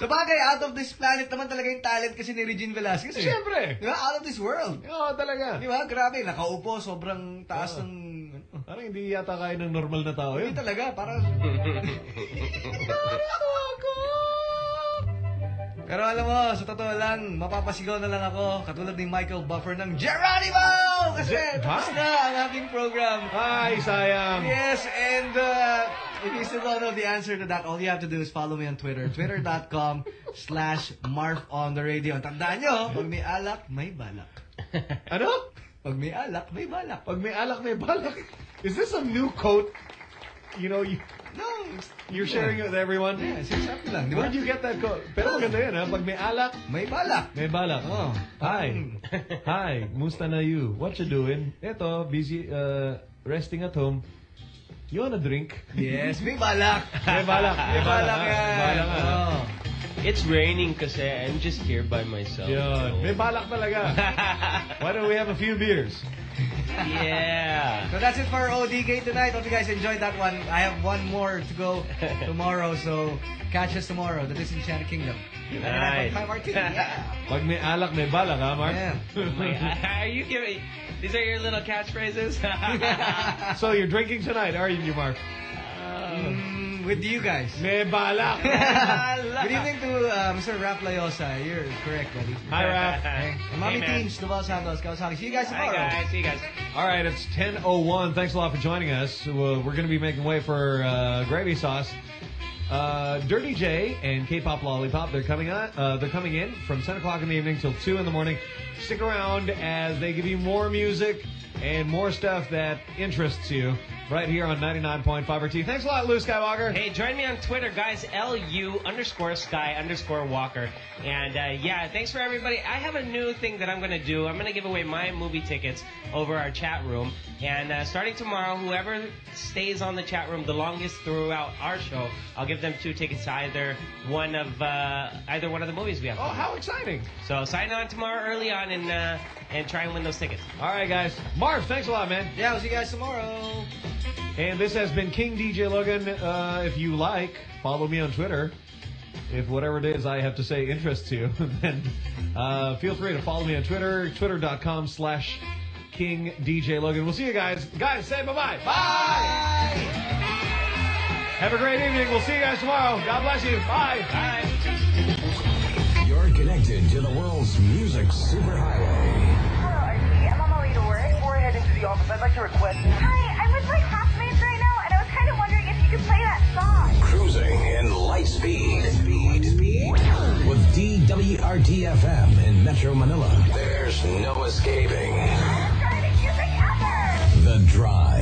Sa bagay, out of this planet naman talaga yung talent kasi ni Regine Velasquez. Eh. Siyempre. Di ba? Out of this world. Oo, talaga. Di ba? Grabe, nakaupo, sobrang taas Oo. ng... Ano, Parang hindi yata kaya ng normal na tao hindi yun. talaga, parang... Pero alam mo, sa totoo lang, mapapasigaw na lang ako, katulad ni Michael Buffer ng Geronimo! Kasi Ge- tapos na ang ating program. Ay, sayang. Yes, and uh, if you still don't know the answer to that, all you have to do is follow me on Twitter. Twitter.com slash Marf on the radio. Tandaan nyo, pag may alak, may balak. Ano? Pag may alak, may balak. Pag may alak, may balak. Is this a new quote? You know, you, No, it's, you're sharing it with everyone? Yeah, sinasabi lang, di ba? Where'd you get that quote? Pero maganda yun, ha? Pag may alak, May balak. may balak. Oh. Hi. Hi. Musta na you? What you doing? Eto, busy, uh, resting at home. You wanna drink? Yes, may balak. May balak. May balak yan. May balak nga. Oh. It's raining kasi I'm just here by myself. Yun. May balak talaga. Why don't we have a few beers? Yeah. So that's it for ODK tonight. Hope you guys enjoyed that one. I have one more to go tomorrow, so catch us tomorrow. The Disenchanted Kingdom. Nice. 99.5 Yeah. Pag may alak, may balak, ha, Mark? Yeah. Are you giving? These are your little catchphrases. so you're drinking tonight, are you, Mark? Mm, with you guys. May balak. Good evening to uh, Mr. Rap Layosa. You're correct, buddy. Hi, Raph. Hey. And Mommy Hey, man. Teens, Duval Santos, Kawasaki. See you guys tomorrow. Hi guys. See you guys. All right, it's 10.01. Thanks a lot for joining us. Uh, we're going to be making way for uh, Gravy Sauce. Uh, Dirty J and K-Pop Lollipop, they're coming on, uh, they're coming in from 10 o'clock in the evening till 2 in the morning. Stick around as they give you more music and more stuff that interests you right here on 99.5 RT. Thanks a lot, Lou Skywalker. Hey, join me on Twitter, guys. LU underscore Sky underscore Walker. And uh, yeah, thanks for everybody. I have a new thing that I'm going to do. I'm going to give away my movie tickets over our chat room. And uh, starting tomorrow, whoever stays on the chat room the longest throughout our show, I'll give them two tickets to either one of uh, either one of the movies we have. Oh, how exciting. So sign on tomorrow early on and uh, and try and win those tickets. All right, guys. Marv, thanks a lot, man. Yeah, we'll see you guys tomorrow. And this has been King DJ Logan. Uh, if you like, follow me on Twitter. If whatever it is I have to say interests you, then uh, feel free to follow me on Twitter, twitter.com slash King DJ Logan. We'll see you guys. Guys, say bye-bye. Bye! Have a great evening. We'll see you guys tomorrow. God bless you. Bye. Bye. You're connected to the world's music superhighway. City office. I'd like to request. Hi, I'm with like housemates right now, and I was kind of wondering if you could play that song. Cruising in light speed. Speed. Speed. With DWRTFM in Metro Manila. There's no escaping. The drive.